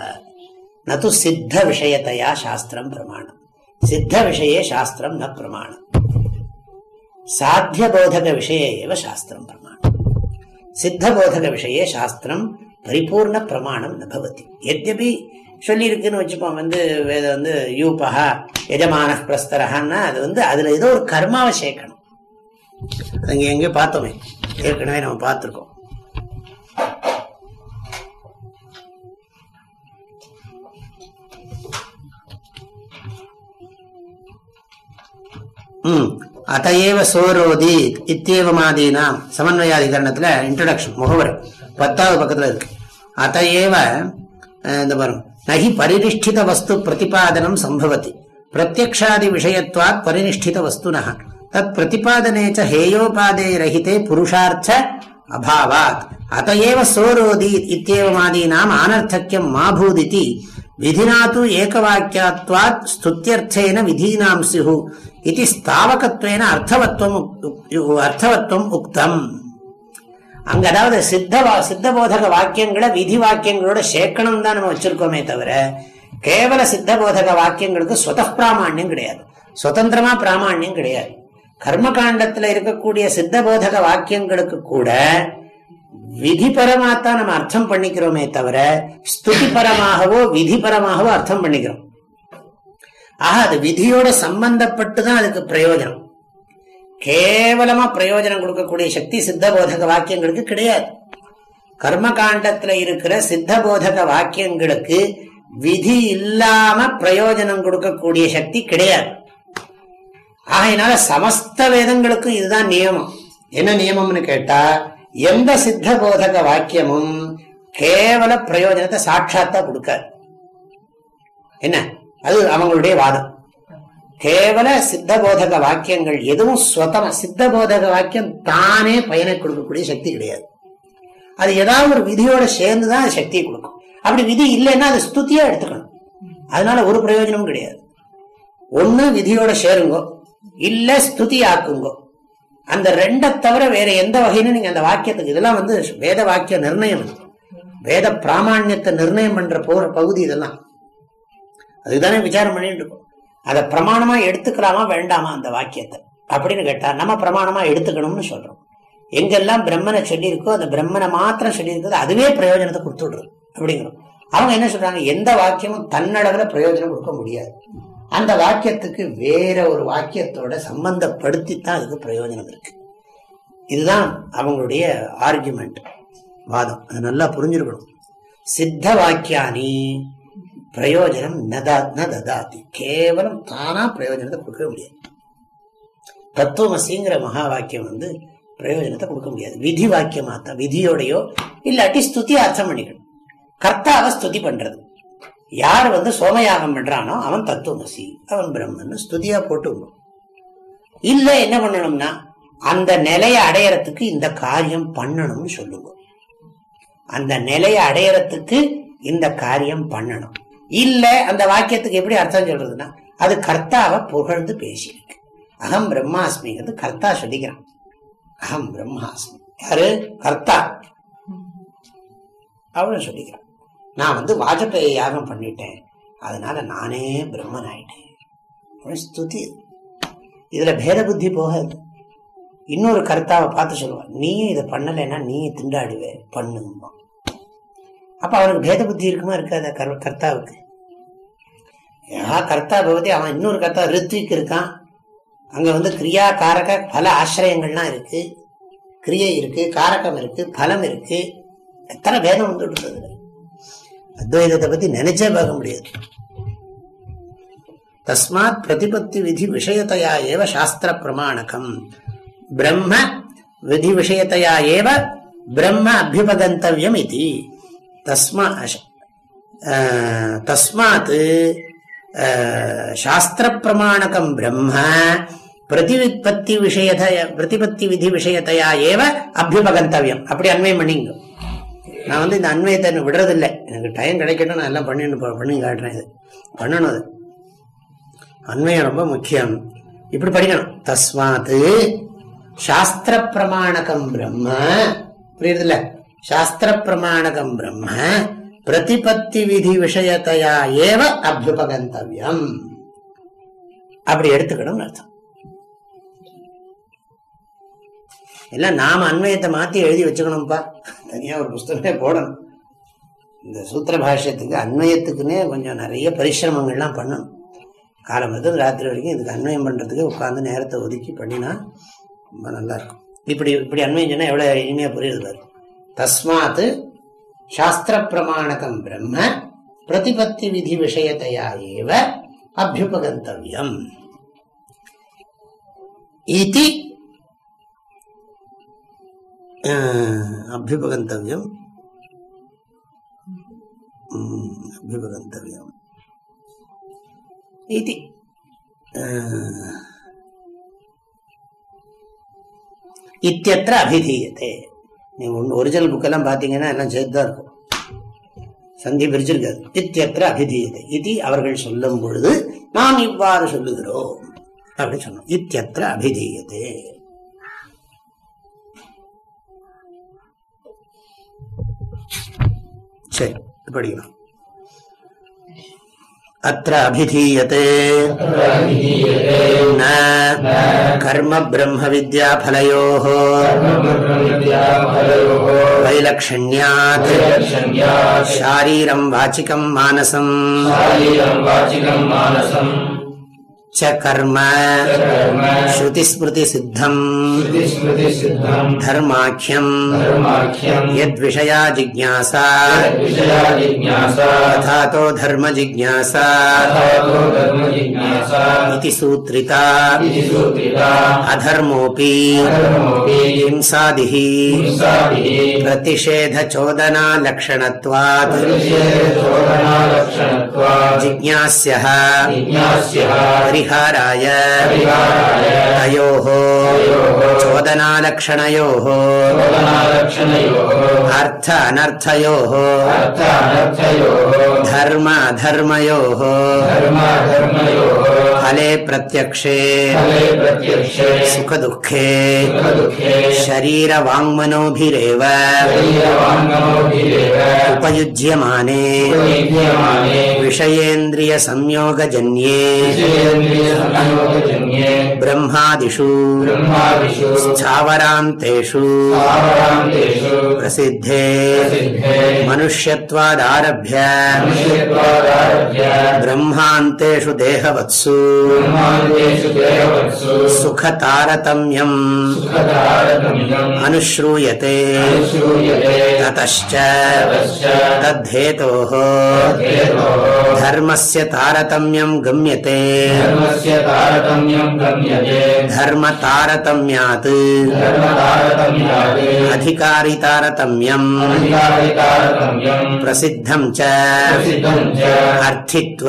நது சித்த விஷயத்தையா சாஸ்திரம் பிரமாணம். சித்த விஷய சாஸ்திரம் ந பிரமாணம். சாத்திய போதக விஷய ஏவ சாஸ்திரம் பிரமாணம். சித்த போதக விஷய சாஸ்திரம் பரிபூர்ண பிரமாணம் நபவதி எத்யபி சொல்லியிருக்குன்னு வச்சுப்போம் வந்து வேத வந்து யூபகா எஜமான பிரஸ்தரகான்னா அது வந்து அதுல ஏதோ ஒரு கர்மாவை சேர்க்கணும். அங்க எங்கேயோ பார்த்தோமே. ஏற்கனவே நம்ம பார்த்துருக்கோம். ம். சோரோதி இத்தேவமாதீனா சமன்வயாதிகரணத்துல இன்ட்ரடக்ஷன் முகவர். பத்தாவது பக்கத்துல இருக்கு. அத்தையேவ இந்த வரும் நகி பரிநிஷ்டித வஸ்து பிரதிபாதனம் சம்பவதி. பிரத்யக்ஷாதி விஷயத்வாத் பரிநிஷ்டித வஸ்துன தத் பிரதிபாதனேச்ச ஹேயோபாதே ரஹிதே புருஷார்த்த அபாவாத். அத்தையேவ சோரோதி இத்தேவமாதீனாம் ஆனர்த்தக்கியம் மாபூதிதி. விதினா தூ ஏகவாக்கியாத்வாத் ஸ்துத்தியர்த்தேன விதீனாம் சிஹு இது ஸ்தாவகத்வேன அர்த்தவத்துவம் அர்த்தவத்துவம் உக்தம் அங்க அதாவது சித்த சித்த போதக வாக்கியங்களை விதி வாக்கியங்களோட சேர்க்கணும் தான் நம்ம வச்சிருக்கோமே தவிர கேவல சித்த போதக வாக்கியங்களுக்கு சுத பிராமாண்யம் கிடையாது. சுதந்திரமா பிராமாண்யம் கிடையாது. கர்ம காண்டத்துல இருக்கக்கூடிய சித்த போதக வாக்கியங்களுக்கு கூட விதிபரமாத்தான் நம்ம அர்த்தம் பண்ணிக்கிறோமே தவிர ஸ்துதிபரமாகவோ விதிபரமாகவோ அர்த்தம் பண்ணிக்கிறோம். ஆக அது விதியோட சம்பந்தப்பட்டு தான் அதுக்கு பிரயோஜனம். கேவலமா பிரயோஜனம் கொடுக்கக்கூடிய சக்தி சித்த போதக வாக்கியங்களுக்கு கிடையாது. கர்ம காண்டத்துல இருக்கிற சித்த போதக வாக்கியங்களுக்கு விதி இல்லாம பிரயோஜனம் கொடுக்கக்கூடிய சக்தி கிடையாது. ஆகையினால சமஸ்த வேதங்களுக்கும் இதுதான் நியமம். என்ன நியமம்னு கேட்டா எந்த சித்த போதக வாக்கியமும் கேவல பிரயோஜனத்தை சாட்சாத்தா கொடுக்காது. என்ன? அது அவங்களுடைய வாதம் கேவல சித்த போதக வாக்கியங்கள் எதுவும் ஸ்வதம சித்த போதக வாக்கியம் தானே பயனை கொடுக்கக்கூடிய சக்தி கிடையாது. அது ஏதாவது ஒரு விதியோட சேர்ந்துதான் அது சக்தியை கொடுக்கும். அப்படி விதி இல்லைன்னா அது ஸ்துதியா எடுத்துக்கணும். அதனால ஒரு பிரயோஜனமும் கிடையாது. ஒண்ணு விதியோட சேருங்கோ இல்ல ஸ்துதி ஆக்குங்கோ அந்த ரெண்டை தவிர வேற எந்த வகையிலும் நீங்க அந்த வாக்கியத்துக்கு இதெல்லாம் வந்து வேத வாக்கிய நிர்ணயம் வேத பிராமணியத்தை நிர்ணயம் பண்ற போற பகுதி இதெல்லாம். அதுதானே விசாரம் பண்ணிட்டு இருக்கோம். அதை பிரமாணமா எடுத்துக்கலாமா வேண்டாமா அந்த வாக்கியத்தை? அப்படின்னு கேட்டா நம்ம பிரமாணமா எடுத்துக்கணும்னு சொல்றோம். எங்கெல்லாம் பிரம்மனை சொல்லியிருக்கோ அந்த பிரம்மனை மாத்திரம் சொல்லியிருக்கோ அதுவே பிரயோஜனத்தை கொடுத்துடுறது அப்படிங்கிறோம். அவங்க என்ன சொல்றாங்க? எந்த வாக்கியமும் தன்னளவுல பிரயோஜனம் கொடுக்க முடியாது. அந்த வாக்கியத்துக்கு வேற ஒரு வாக்கியத்தோட சம்பந்தப்படுத்தி தான் அதுக்கு பிரயோஜனம் இருக்கு. இதுதான் அவங்களுடைய ஆர்குமெண்ட் வாதம். அது நல்லா புரிஞ்சிருக்கணும். சித்த வாக்கியானி பிரயோஜனம் ந ததாதி கேவலம் தானா பிரயோஜனத்தை கொடுக்க முடியாது. தத்துவமசிங்கிற மகா வாக்கியம் வந்து பிரயோஜனத்தை கொடுக்க முடியாது. விதி வாக்கியமா தான் விதியோடையோ இல்லாட்டி ஸ்துதி அர்த்தம் பண்ணிக்கணும். கர்த்தாவை ஸ்துதி பண்றது. யார் வந்து சோமயாகம் பண்றானோ அவன் தத்துவமசி. அவன் பிரம்மன். ஸ்துதியா போட்டு இல்ல என்ன பண்ணணும்னா அந்த நிலையை அடையறதுக்கு இந்த காரியம் பண்ணணும்னு சொல்லுங்க. அந்த நிலையை அடையறதுக்கு இந்த காரியம் பண்ணணும். இல்ல அந்த வாக்கியத்துக்கு எப்படி அர்த்தம் சொல்றதுன்னா அது கர்த்தாவை புகழ்ந்து பேசியிருக்கு. அகம் பிரம்மாஸ்மிங்கிறது கர்த்தா சொல்லிக்கிறான். அகம் பிரம்மாஸ்மி. யாரு? கர்த்தா. அவனு சொல்லிக்கிறான். நான் வந்து வாஜப்பேய யாகம் பண்ணிட்டேன். அதனால நானே பிரம்மன் ஆயிட்டேன் ஸ்துதி இதுல பேத புத்தி போகாது. இன்னொரு கர்த்தாவை பார்த்து சொல்லுவான் நீயும் இதை பண்ணலைன்னா நீ திண்டாடுவே. பண்ணுமா அப்ப அவனுக்கு பேத புத்தி இருக்குமா இருக்காத கர்த்தாவுக்கு? யா கர்த்தா பகுதி அவன் இன்னொரு கர்த்தா ரித்விக் இருக்கான். அங்க வந்து கிரியா காரக பல ஆசிரியங்கள்லாம் இருக்கு. கிரியை இருக்கு காரகம் இருக்கு பலம் இருக்கு. எத்தனை பேதம் வந்து அத்வைதத்தை பத்தி நினைச்சே பார்க்க முடியாது. தஸ்மாத் பிரதிபத்தி விதி விஷயத்தையா ஏவ சாஸ்திர பிரமாணகம். பிரம்ம விதி விஷயத்தையா ஏவ பிரம்ம அபியுபகந்தவியம் இது. தஸ்மா தஸ்மாத் சாஸ்திர பிரமாணகம் பிரம்ம பிரதிபத்தி விஷயத பிரதிபத்தி விதி விஷயத்தையா ஏவ அபியுபகந்தவியம் அப்படி அண்மையம் பண்ணிங்க நான் வந்து இந்த அண்மையத்தை விடுறதில்லை. எனக்கு டைம் கிடைக்கட்டும் நான் எல்லாம் பண்ணி பண்ணி காட்டுறேன் இது. பண்ணணும் அது. அண்மையம் ரொம்ப முக்கியம். இப்படி படிக்கணும். தஸ்மாத்து சாஸ்திர பிரமாணகம் பிரம்ம. புரியுதுல்ல சாஸ்திர பிரமாணகம் பிரம்ம பிரதிபத்தி விதி விஷயத்தையா ஏவ அபியுபகந்தவியம் அப்படி எடுத்துக்கணும் அர்த்தம். எல்லாம் நாம அன்வயத்தை மாத்தி எழுதி வச்சுக்கணும்ப்பா தனியா ஒரு புஸ்தகமே போடணும். இந்த சூத்திர பாஷ்யத்துக்கு அன்வயத்துக்குன்னே கொஞ்சம் நிறைய பரிசிரமங்கள்லாம் பண்ணணும். காலம் வந்து ராத்திரி வரைக்கும் இதுக்கு அன்வயம் பண்றதுக்கு உட்காந்து நேரத்தை ஒதுக்கி பண்ணினா ரொம்ப நல்லா இருக்கும். இப்படி இப்படி அன்வயம் சொன்னா எவ்வளவு இனிமையா புரியுது பாரு. தஸ்மாத் சாஸ்திர பிரமாணகம் பிரம்ம பிரதிபத்தி விதி விஷயத்தையா ஏவ அபியுபகந்தவியம் இது அபியுபகந்தவியம் அபியுபகந்தவியம் இது இத்தியற்ற அபிதீயத்தை நீங்க ஒரிஜினல் புக்கெல்லாம் பார்த்தீங்கன்னா எல்லாம் சேர்த்து தான் இருக்கும். சந்தி பிரிச்சிருக்காது இத்தியற்ற அபிதீயத்தை. இது அவர்கள் சொல்லும் பொழுது நாம் இவ்வாறு சொல்லுகிறோம். அப்படின்னு சொன்னோம். இத்தியற்ற அபிதீயத்தை. சரி படிக்கலாம் धीयते न कर्म ब्रह्मविद्याफलयोः। वैलक्षण्यात्। शारीरम् वाचिकम् मानसम्। च कर्म श्रुतिस्मृतिसिद्धम्। धर्माख्यम्। यद्विषया जिज्ञासा। तथातो धर्मजिज्ञासा इति सूत्रिता। अधर्मोऽपि। हिंसादिः। प्रतिषेधचोदनालक्षणत्वात्। जिज्ञास्यः। परिहाराय तयोः चोदनालक्षणयोः। अर्थ अनर्थयोः धर्म अधर्मयोः फले प्रत्यक्षे। सुखदुःखे। शरीरवाङ्मनोभिरेव। उपयुज्यमाने। विषयेन्द्रियसंयोगजन्ये। ब्रह्मादिषु। स्थावरान्तेषु। प्रसिद्धे। मनुष्यत्वादारभ्य। ब्रह्मान्तेषु देहवत्सु। सुखतारतम्यम् अनुश्रूयते। ततश्च तद्धेतोः। धर्मस्य तारतम्यम् गम्यते। धर्मतारतम्यात्। अधिकारितारतम्यम्। प्रसिद्धम् च। अर्थित्व।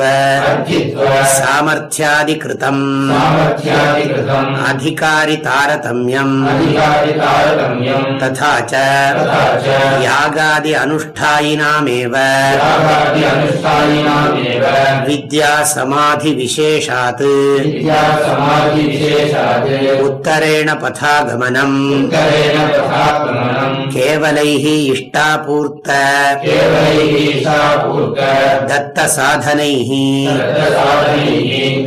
सामर्थ्या। सामर्थ्यादिकृतम् सामर्थ्यादिकृतम् अधिकारितारतम्यम् अधिकारितारतम्यम् तथा च तथा च यागादि अनुष्ठायिनामेव यागादि अनुष्ठायिनामेव विद्यासमाधिविशेषात् विद्या समाधिविशेषात् उत्तरेण पथागमनम् उत्तरेण तथागमनम् केवलैः इष्टापूर्त केवलैः ईशापूर्त दत्तसाधनैः दत्तसाधनैः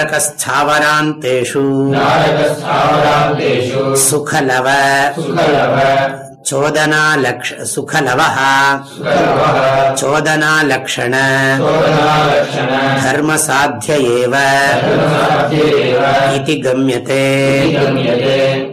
नारकस्थावरान्तेषु नारकस्थावरान्तेषु सुखलव सुखलव चोदनालक्ष सुखलवः सुखलवः चोदनालक्षण शोधनालक्षण धर्मसाध्य एव धर्मसाध्येव इति गम्यते इति गम्यते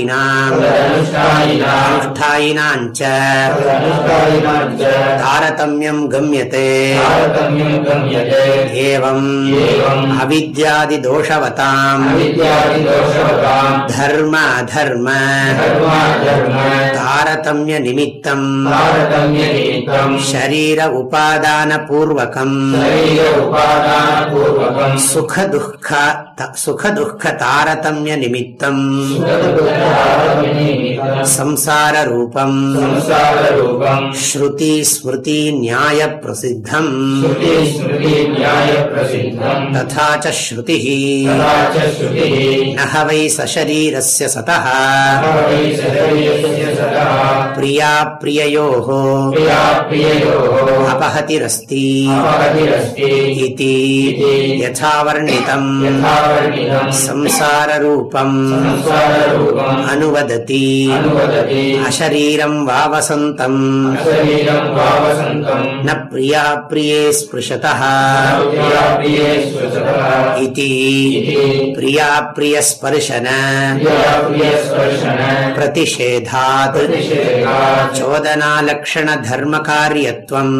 तदनुष्ठायिनाम् तदनुष्ठायिनाम् अनुष्ठायिनाम् च तदनुष्ठायिनाम् च तारतम्यम् गम्यते तारतम्यम् गम्यते एवम् एवम् अविद्यादिदोषवताम् अविद्यादिदोषवताम् धर्म अधर्म धर्माधर्म तारतम्यनिमित्तम् तारतम्यनिमित्तम् शरीर उपादानपूर्वकम् शरीर उपादानपूर्वकम् सुखदुःख सुखदुःखतारतम्यनिमित्तम् सुखदुःखतारतम्यनिमित्तम् संसाररूपम् संसाररूपम् श्रुतिस्मृतिन्यायप्रसिद्धम् श्रुति स्मृति न्यायप्रसिद्धम् तथा च श्रुतिः तथा च श्रुतिः न ह वै सशरीरस्य सतः ప్రియా ప్రియో అపహతిరస్తి యథావర్ణితం సంసారూపం అనువదతి అశరీరం వసంతం నియా ప్రియా ప్రియే స్పృశత ప్రియా ప్రియస్పర్శన ప్రతిషేధా अशरीरम् वावसन्तम् अशरीरम् वावसन्तम् न प्रियाप्रिये स्पृशतः प्रिया प्रिये स्पृशतः इति इति प्रियाप्रियस्पर्शन प्रिया प्रियस्पर्शन प्रतिषेधात् प्रतिषेधात् चोदनालक्षणधर्मकार्यत्वम्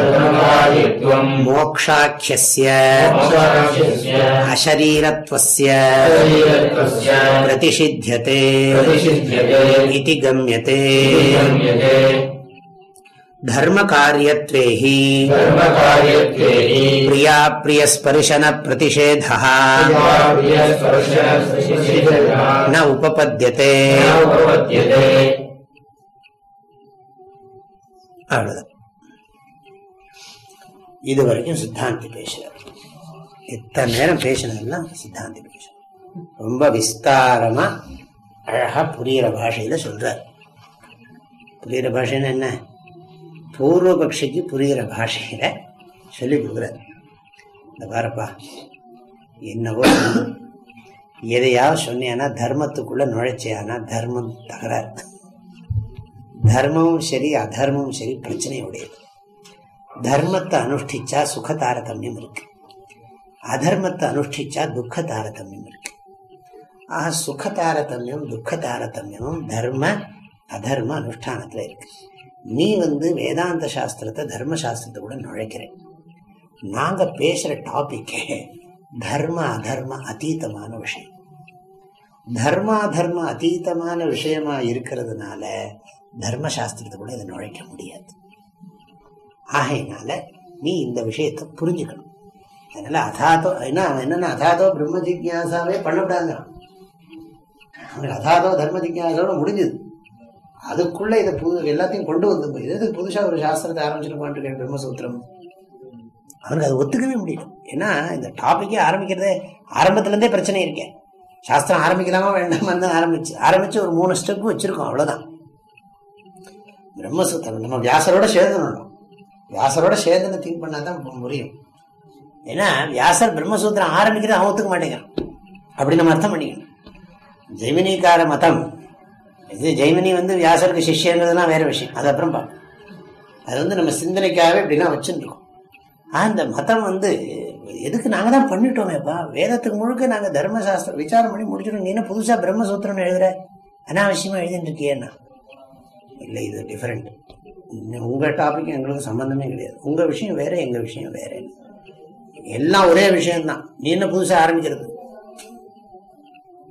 शोधनालक्षणधर्मकार्यत्वम् मोक्षाख्यस्य मोक्षाख्यस्य अशरीरत्वस्य शरीरत्वस्य प्रतिषिध्यते प्रतिषिध्यते इति गम्यते इति गम्यते धर्मकार्यत्वे हि धर्मकार्यत्वे हि प्रियाप्रियस्पर्शनप्रतिषेधः प्रियाप्रियस्पर्शनप्रतिषेधः न उपपद्यते न उपपद्यते அவ்வளவுதான் இது வரைக்கும் சித்தாந்தி பேசுறார் இத்தனை நேரம் பேசினதெல்லாம் சித்தாந்தி பேசுறார் ரொம்ப விஸ்தாரமா அழகா புரியிற பாஷையில சொல்றார் புரியிற பாஷைன்னு என்ன பூர்வபக்ஷிக்கு புரிகிற பாஷையில சொல்லி கொடுக்குறாரு. இந்த பாருப்பா என்னவோ எதையாவது சொன்னேன்னா தர்மத்துக்குள்ள நுழைச்சியானா தர்மம் தகராறு. தர்மமும் சரி அதர்மமும் சரி பிரச்சனையுடையது தர்மத்தை அனுஷ்டிச்சா சுக தாரதமியம் இருக்கு. அதர்மத்தை அனுஷ்டிச்சா துக்க தாரதமியம் இருக்கு. ஆக சுக தாரதமியம் துக்க தாரதமியமும் தர்ம அதர்ம அனுஷ்டானத்துல இருக்கு. நீ வந்து வேதாந்த சாஸ்திரத்தை தர்ம சாஸ்திரத்தை கூட நுழைக்கிறேன். நாங்க பேசுற டாபிக்கே தர்ம அதர்ம அதீதமான விஷயம். தர்மா தர்ம அதீதமான விஷயமா இருக்கிறதுனால தர்மசாஸ்திரத்தை கூட இதை நுழைக்க முடியாது. ஆகையினால நீ இந்த விஷயத்தை புரிஞ்சுக்கணும். அதனால அதாதோ என்ன அவன் என்னன்னா அதாதோ பிரம்ம ஜிக்யாசாவே பண்ணக்கூடாதுங்கிறான் அவன் அதாதோ தர்ம ஜிக்யாசாவோட முடிஞ்சது. அதுக்குள்ள இதை புது எல்லாத்தையும் கொண்டு வந்து எதுக்கு புதுசாக ஒரு சாஸ்திரத்தை ஆரம்பிச்சிருப்பான் பிரம்மசூத்திரம்? அவனுக்கு அது ஒத்துக்கவே முடியல. ஏன்னா இந்த டாபிக்கே ஆரம்பிக்கிறதே ஆரம்பத்துலேருந்தே பிரச்சனை இருக்கேன் சாஸ்திரம் ஆரம்பிக்கலாமா வேண்டாமா தான் ஆரம்பிச்சு ஆரம்பிச்சு ஒரு மூணு ஸ்டெப்பு வச்சிருக்கோம் அவ்வளோதான் பிரம்மசூத்திரம் நம்ம வியாசரோட சேர்ந்துடணும். வியாசரோட சேர்ந்துன்னு திங்க் பண்ணாதான் முடியும். ஏன்னா வியாசர் பிரம்மசூத்திரம் ஆரம்பிக்கிறது அவன் ஒத்துக்க மாட்டேங்கிறான். அப்படி நம்ம அர்த்தம் பண்ணிக்கணும். ஜெமினிக்கார மதம் இது ஜெய்மினி வந்து வியாசருக்கு சிஷ்யங்கிறதுலாம் வேற விஷயம். அது அப்புறம் பார்ப்போம். அது வந்து நம்ம சிந்தனைக்காகவே இப்படிலாம் வச்சுருக்கோம் அந்த மதம் வந்து எதுக்கு நாங்கள் தான் பண்ணிட்டோமேப்பா? வேதத்துக்கு முழுக்க நாங்கள் தர்மசாஸ்திரம் விசாரம் பண்ணி முடிச்சிடும் நீ என்ன புதுசாக பிரம்மசூத்திரம்னு எழுதுற? அனாவசியமாக எழுதிட்டு இருக்கியேன்னா இல்லை இது டிஃப்ரெண்ட் உங்கள் டாபிக் எங்களுக்கு சம்மந்தமே கிடையாது. உங்கள் விஷயம் வேறு எங்கள் விஷயம் வேறு. எல்லாம் ஒரே விஷயம்தான். நீ என்ன புதுசாக ஆரம்பிக்கிறது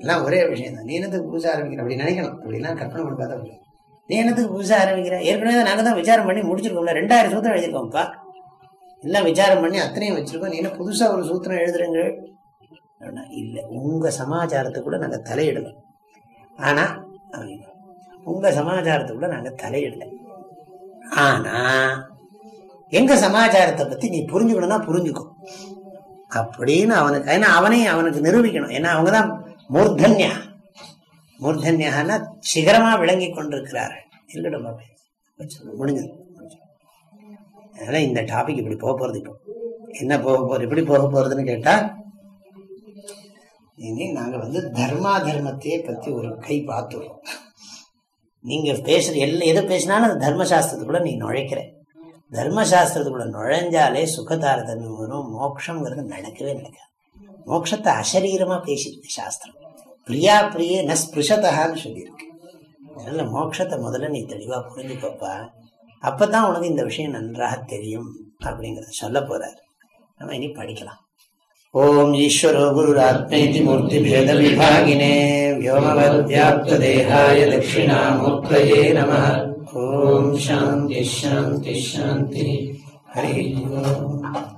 எல்லாம் ஒரே விஷயம் தான். நீ என்னத்துக்கு புதுசாக ஆரம்பிக்கிற? அப்படி நினைக்கணும் அப்படிலாம் கற்பனை பண்ணி பார்த்தா முடியும் நீ என்னத்துக்கு புதுசாக ஆரம்பிக்கிற? ஏற்கனவே நாங்கள் தான் விசாரம் பண்ணி முடிச்சிருக்கோம்ல. ரெண்டாயிரம் சூத்திரம் எழுதியிருக்கோம்ப்பா. எல்லாம் விசாரம் பண்ணி அத்தனையும் வச்சிருக்கோம். நீ என்ன புதுசாக ஒரு சூத்திரம் எழுதுறீங்க? இல்லை. உங்கள் சமாச்சாரத்தை கூட நாங்கள் தலையிடலாம் ஆனால் உங்கள் சமாச்சாரத்தை கூட நாங்கள் தலையிடலை. ஆனால் எங்கள் சமாச்சாரத்தை பற்றி நீ புரிஞ்சுக்கணும்னா புரிஞ்சுக்கும் அப்படின்னு அவனுக்கு ஏன்னா அவனையும் அவனுக்கு நிரூபிக்கணும். ஏன்னா அவங்க தான் மூர்தன்யா. மூர்தன்யான்னா சிகரமா விளங்கி கொண்டிருக்கிறார்கள் இருக்கட்டும் பாப்பேன் முடிஞ்சது இந்த டாபிக் இப்படி போக போறது இப்போ. என்ன போக போறது எப்படி போக போறதுன்னு கேட்டா இனி நாங்க வந்து தர்மா தர்மத்தையே பத்தி ஒரு கை பார்த்துருவோம். நீங்க பேசுற எல்லாம் எது பேசினாலும் அந்த தர்மசாஸ்திரத்துக்குள்ள நீ நுழைக்கிற. தர்மசாஸ்திரத்துக்குள்ள நுழைஞ்சாலே சுகதாரதமியம் வரும் மோட்சங்கிறது நடக்கவே நடக்காது. மோட்சத்தை அசரீரமா பேசியிருக்கு சாஸ்திரம் பிரியா பிரிய ந ஸ்பிருஷதான்னு சொல்லியிருக்கு அதனால மோட்சத்தை முதல்ல நீ தெளிவா புரிஞ்சுக்கோப்பா அப்பதான் உனக்கு இந்த விஷயம் நன்றாக தெரியும் அப்படிங்கறத சொல்ல போறார் நம்ம இனி படிக்கலாம் ஓம் ஈஸ்வரோ குருராத்மேதி மூர்த்தி பேத விபாகினே व्योमवद्व्याप्तदेहाय दक्षिणामूर्तये नमः ॐ शान्ति शान्ति शान्तिः हरिः ओम्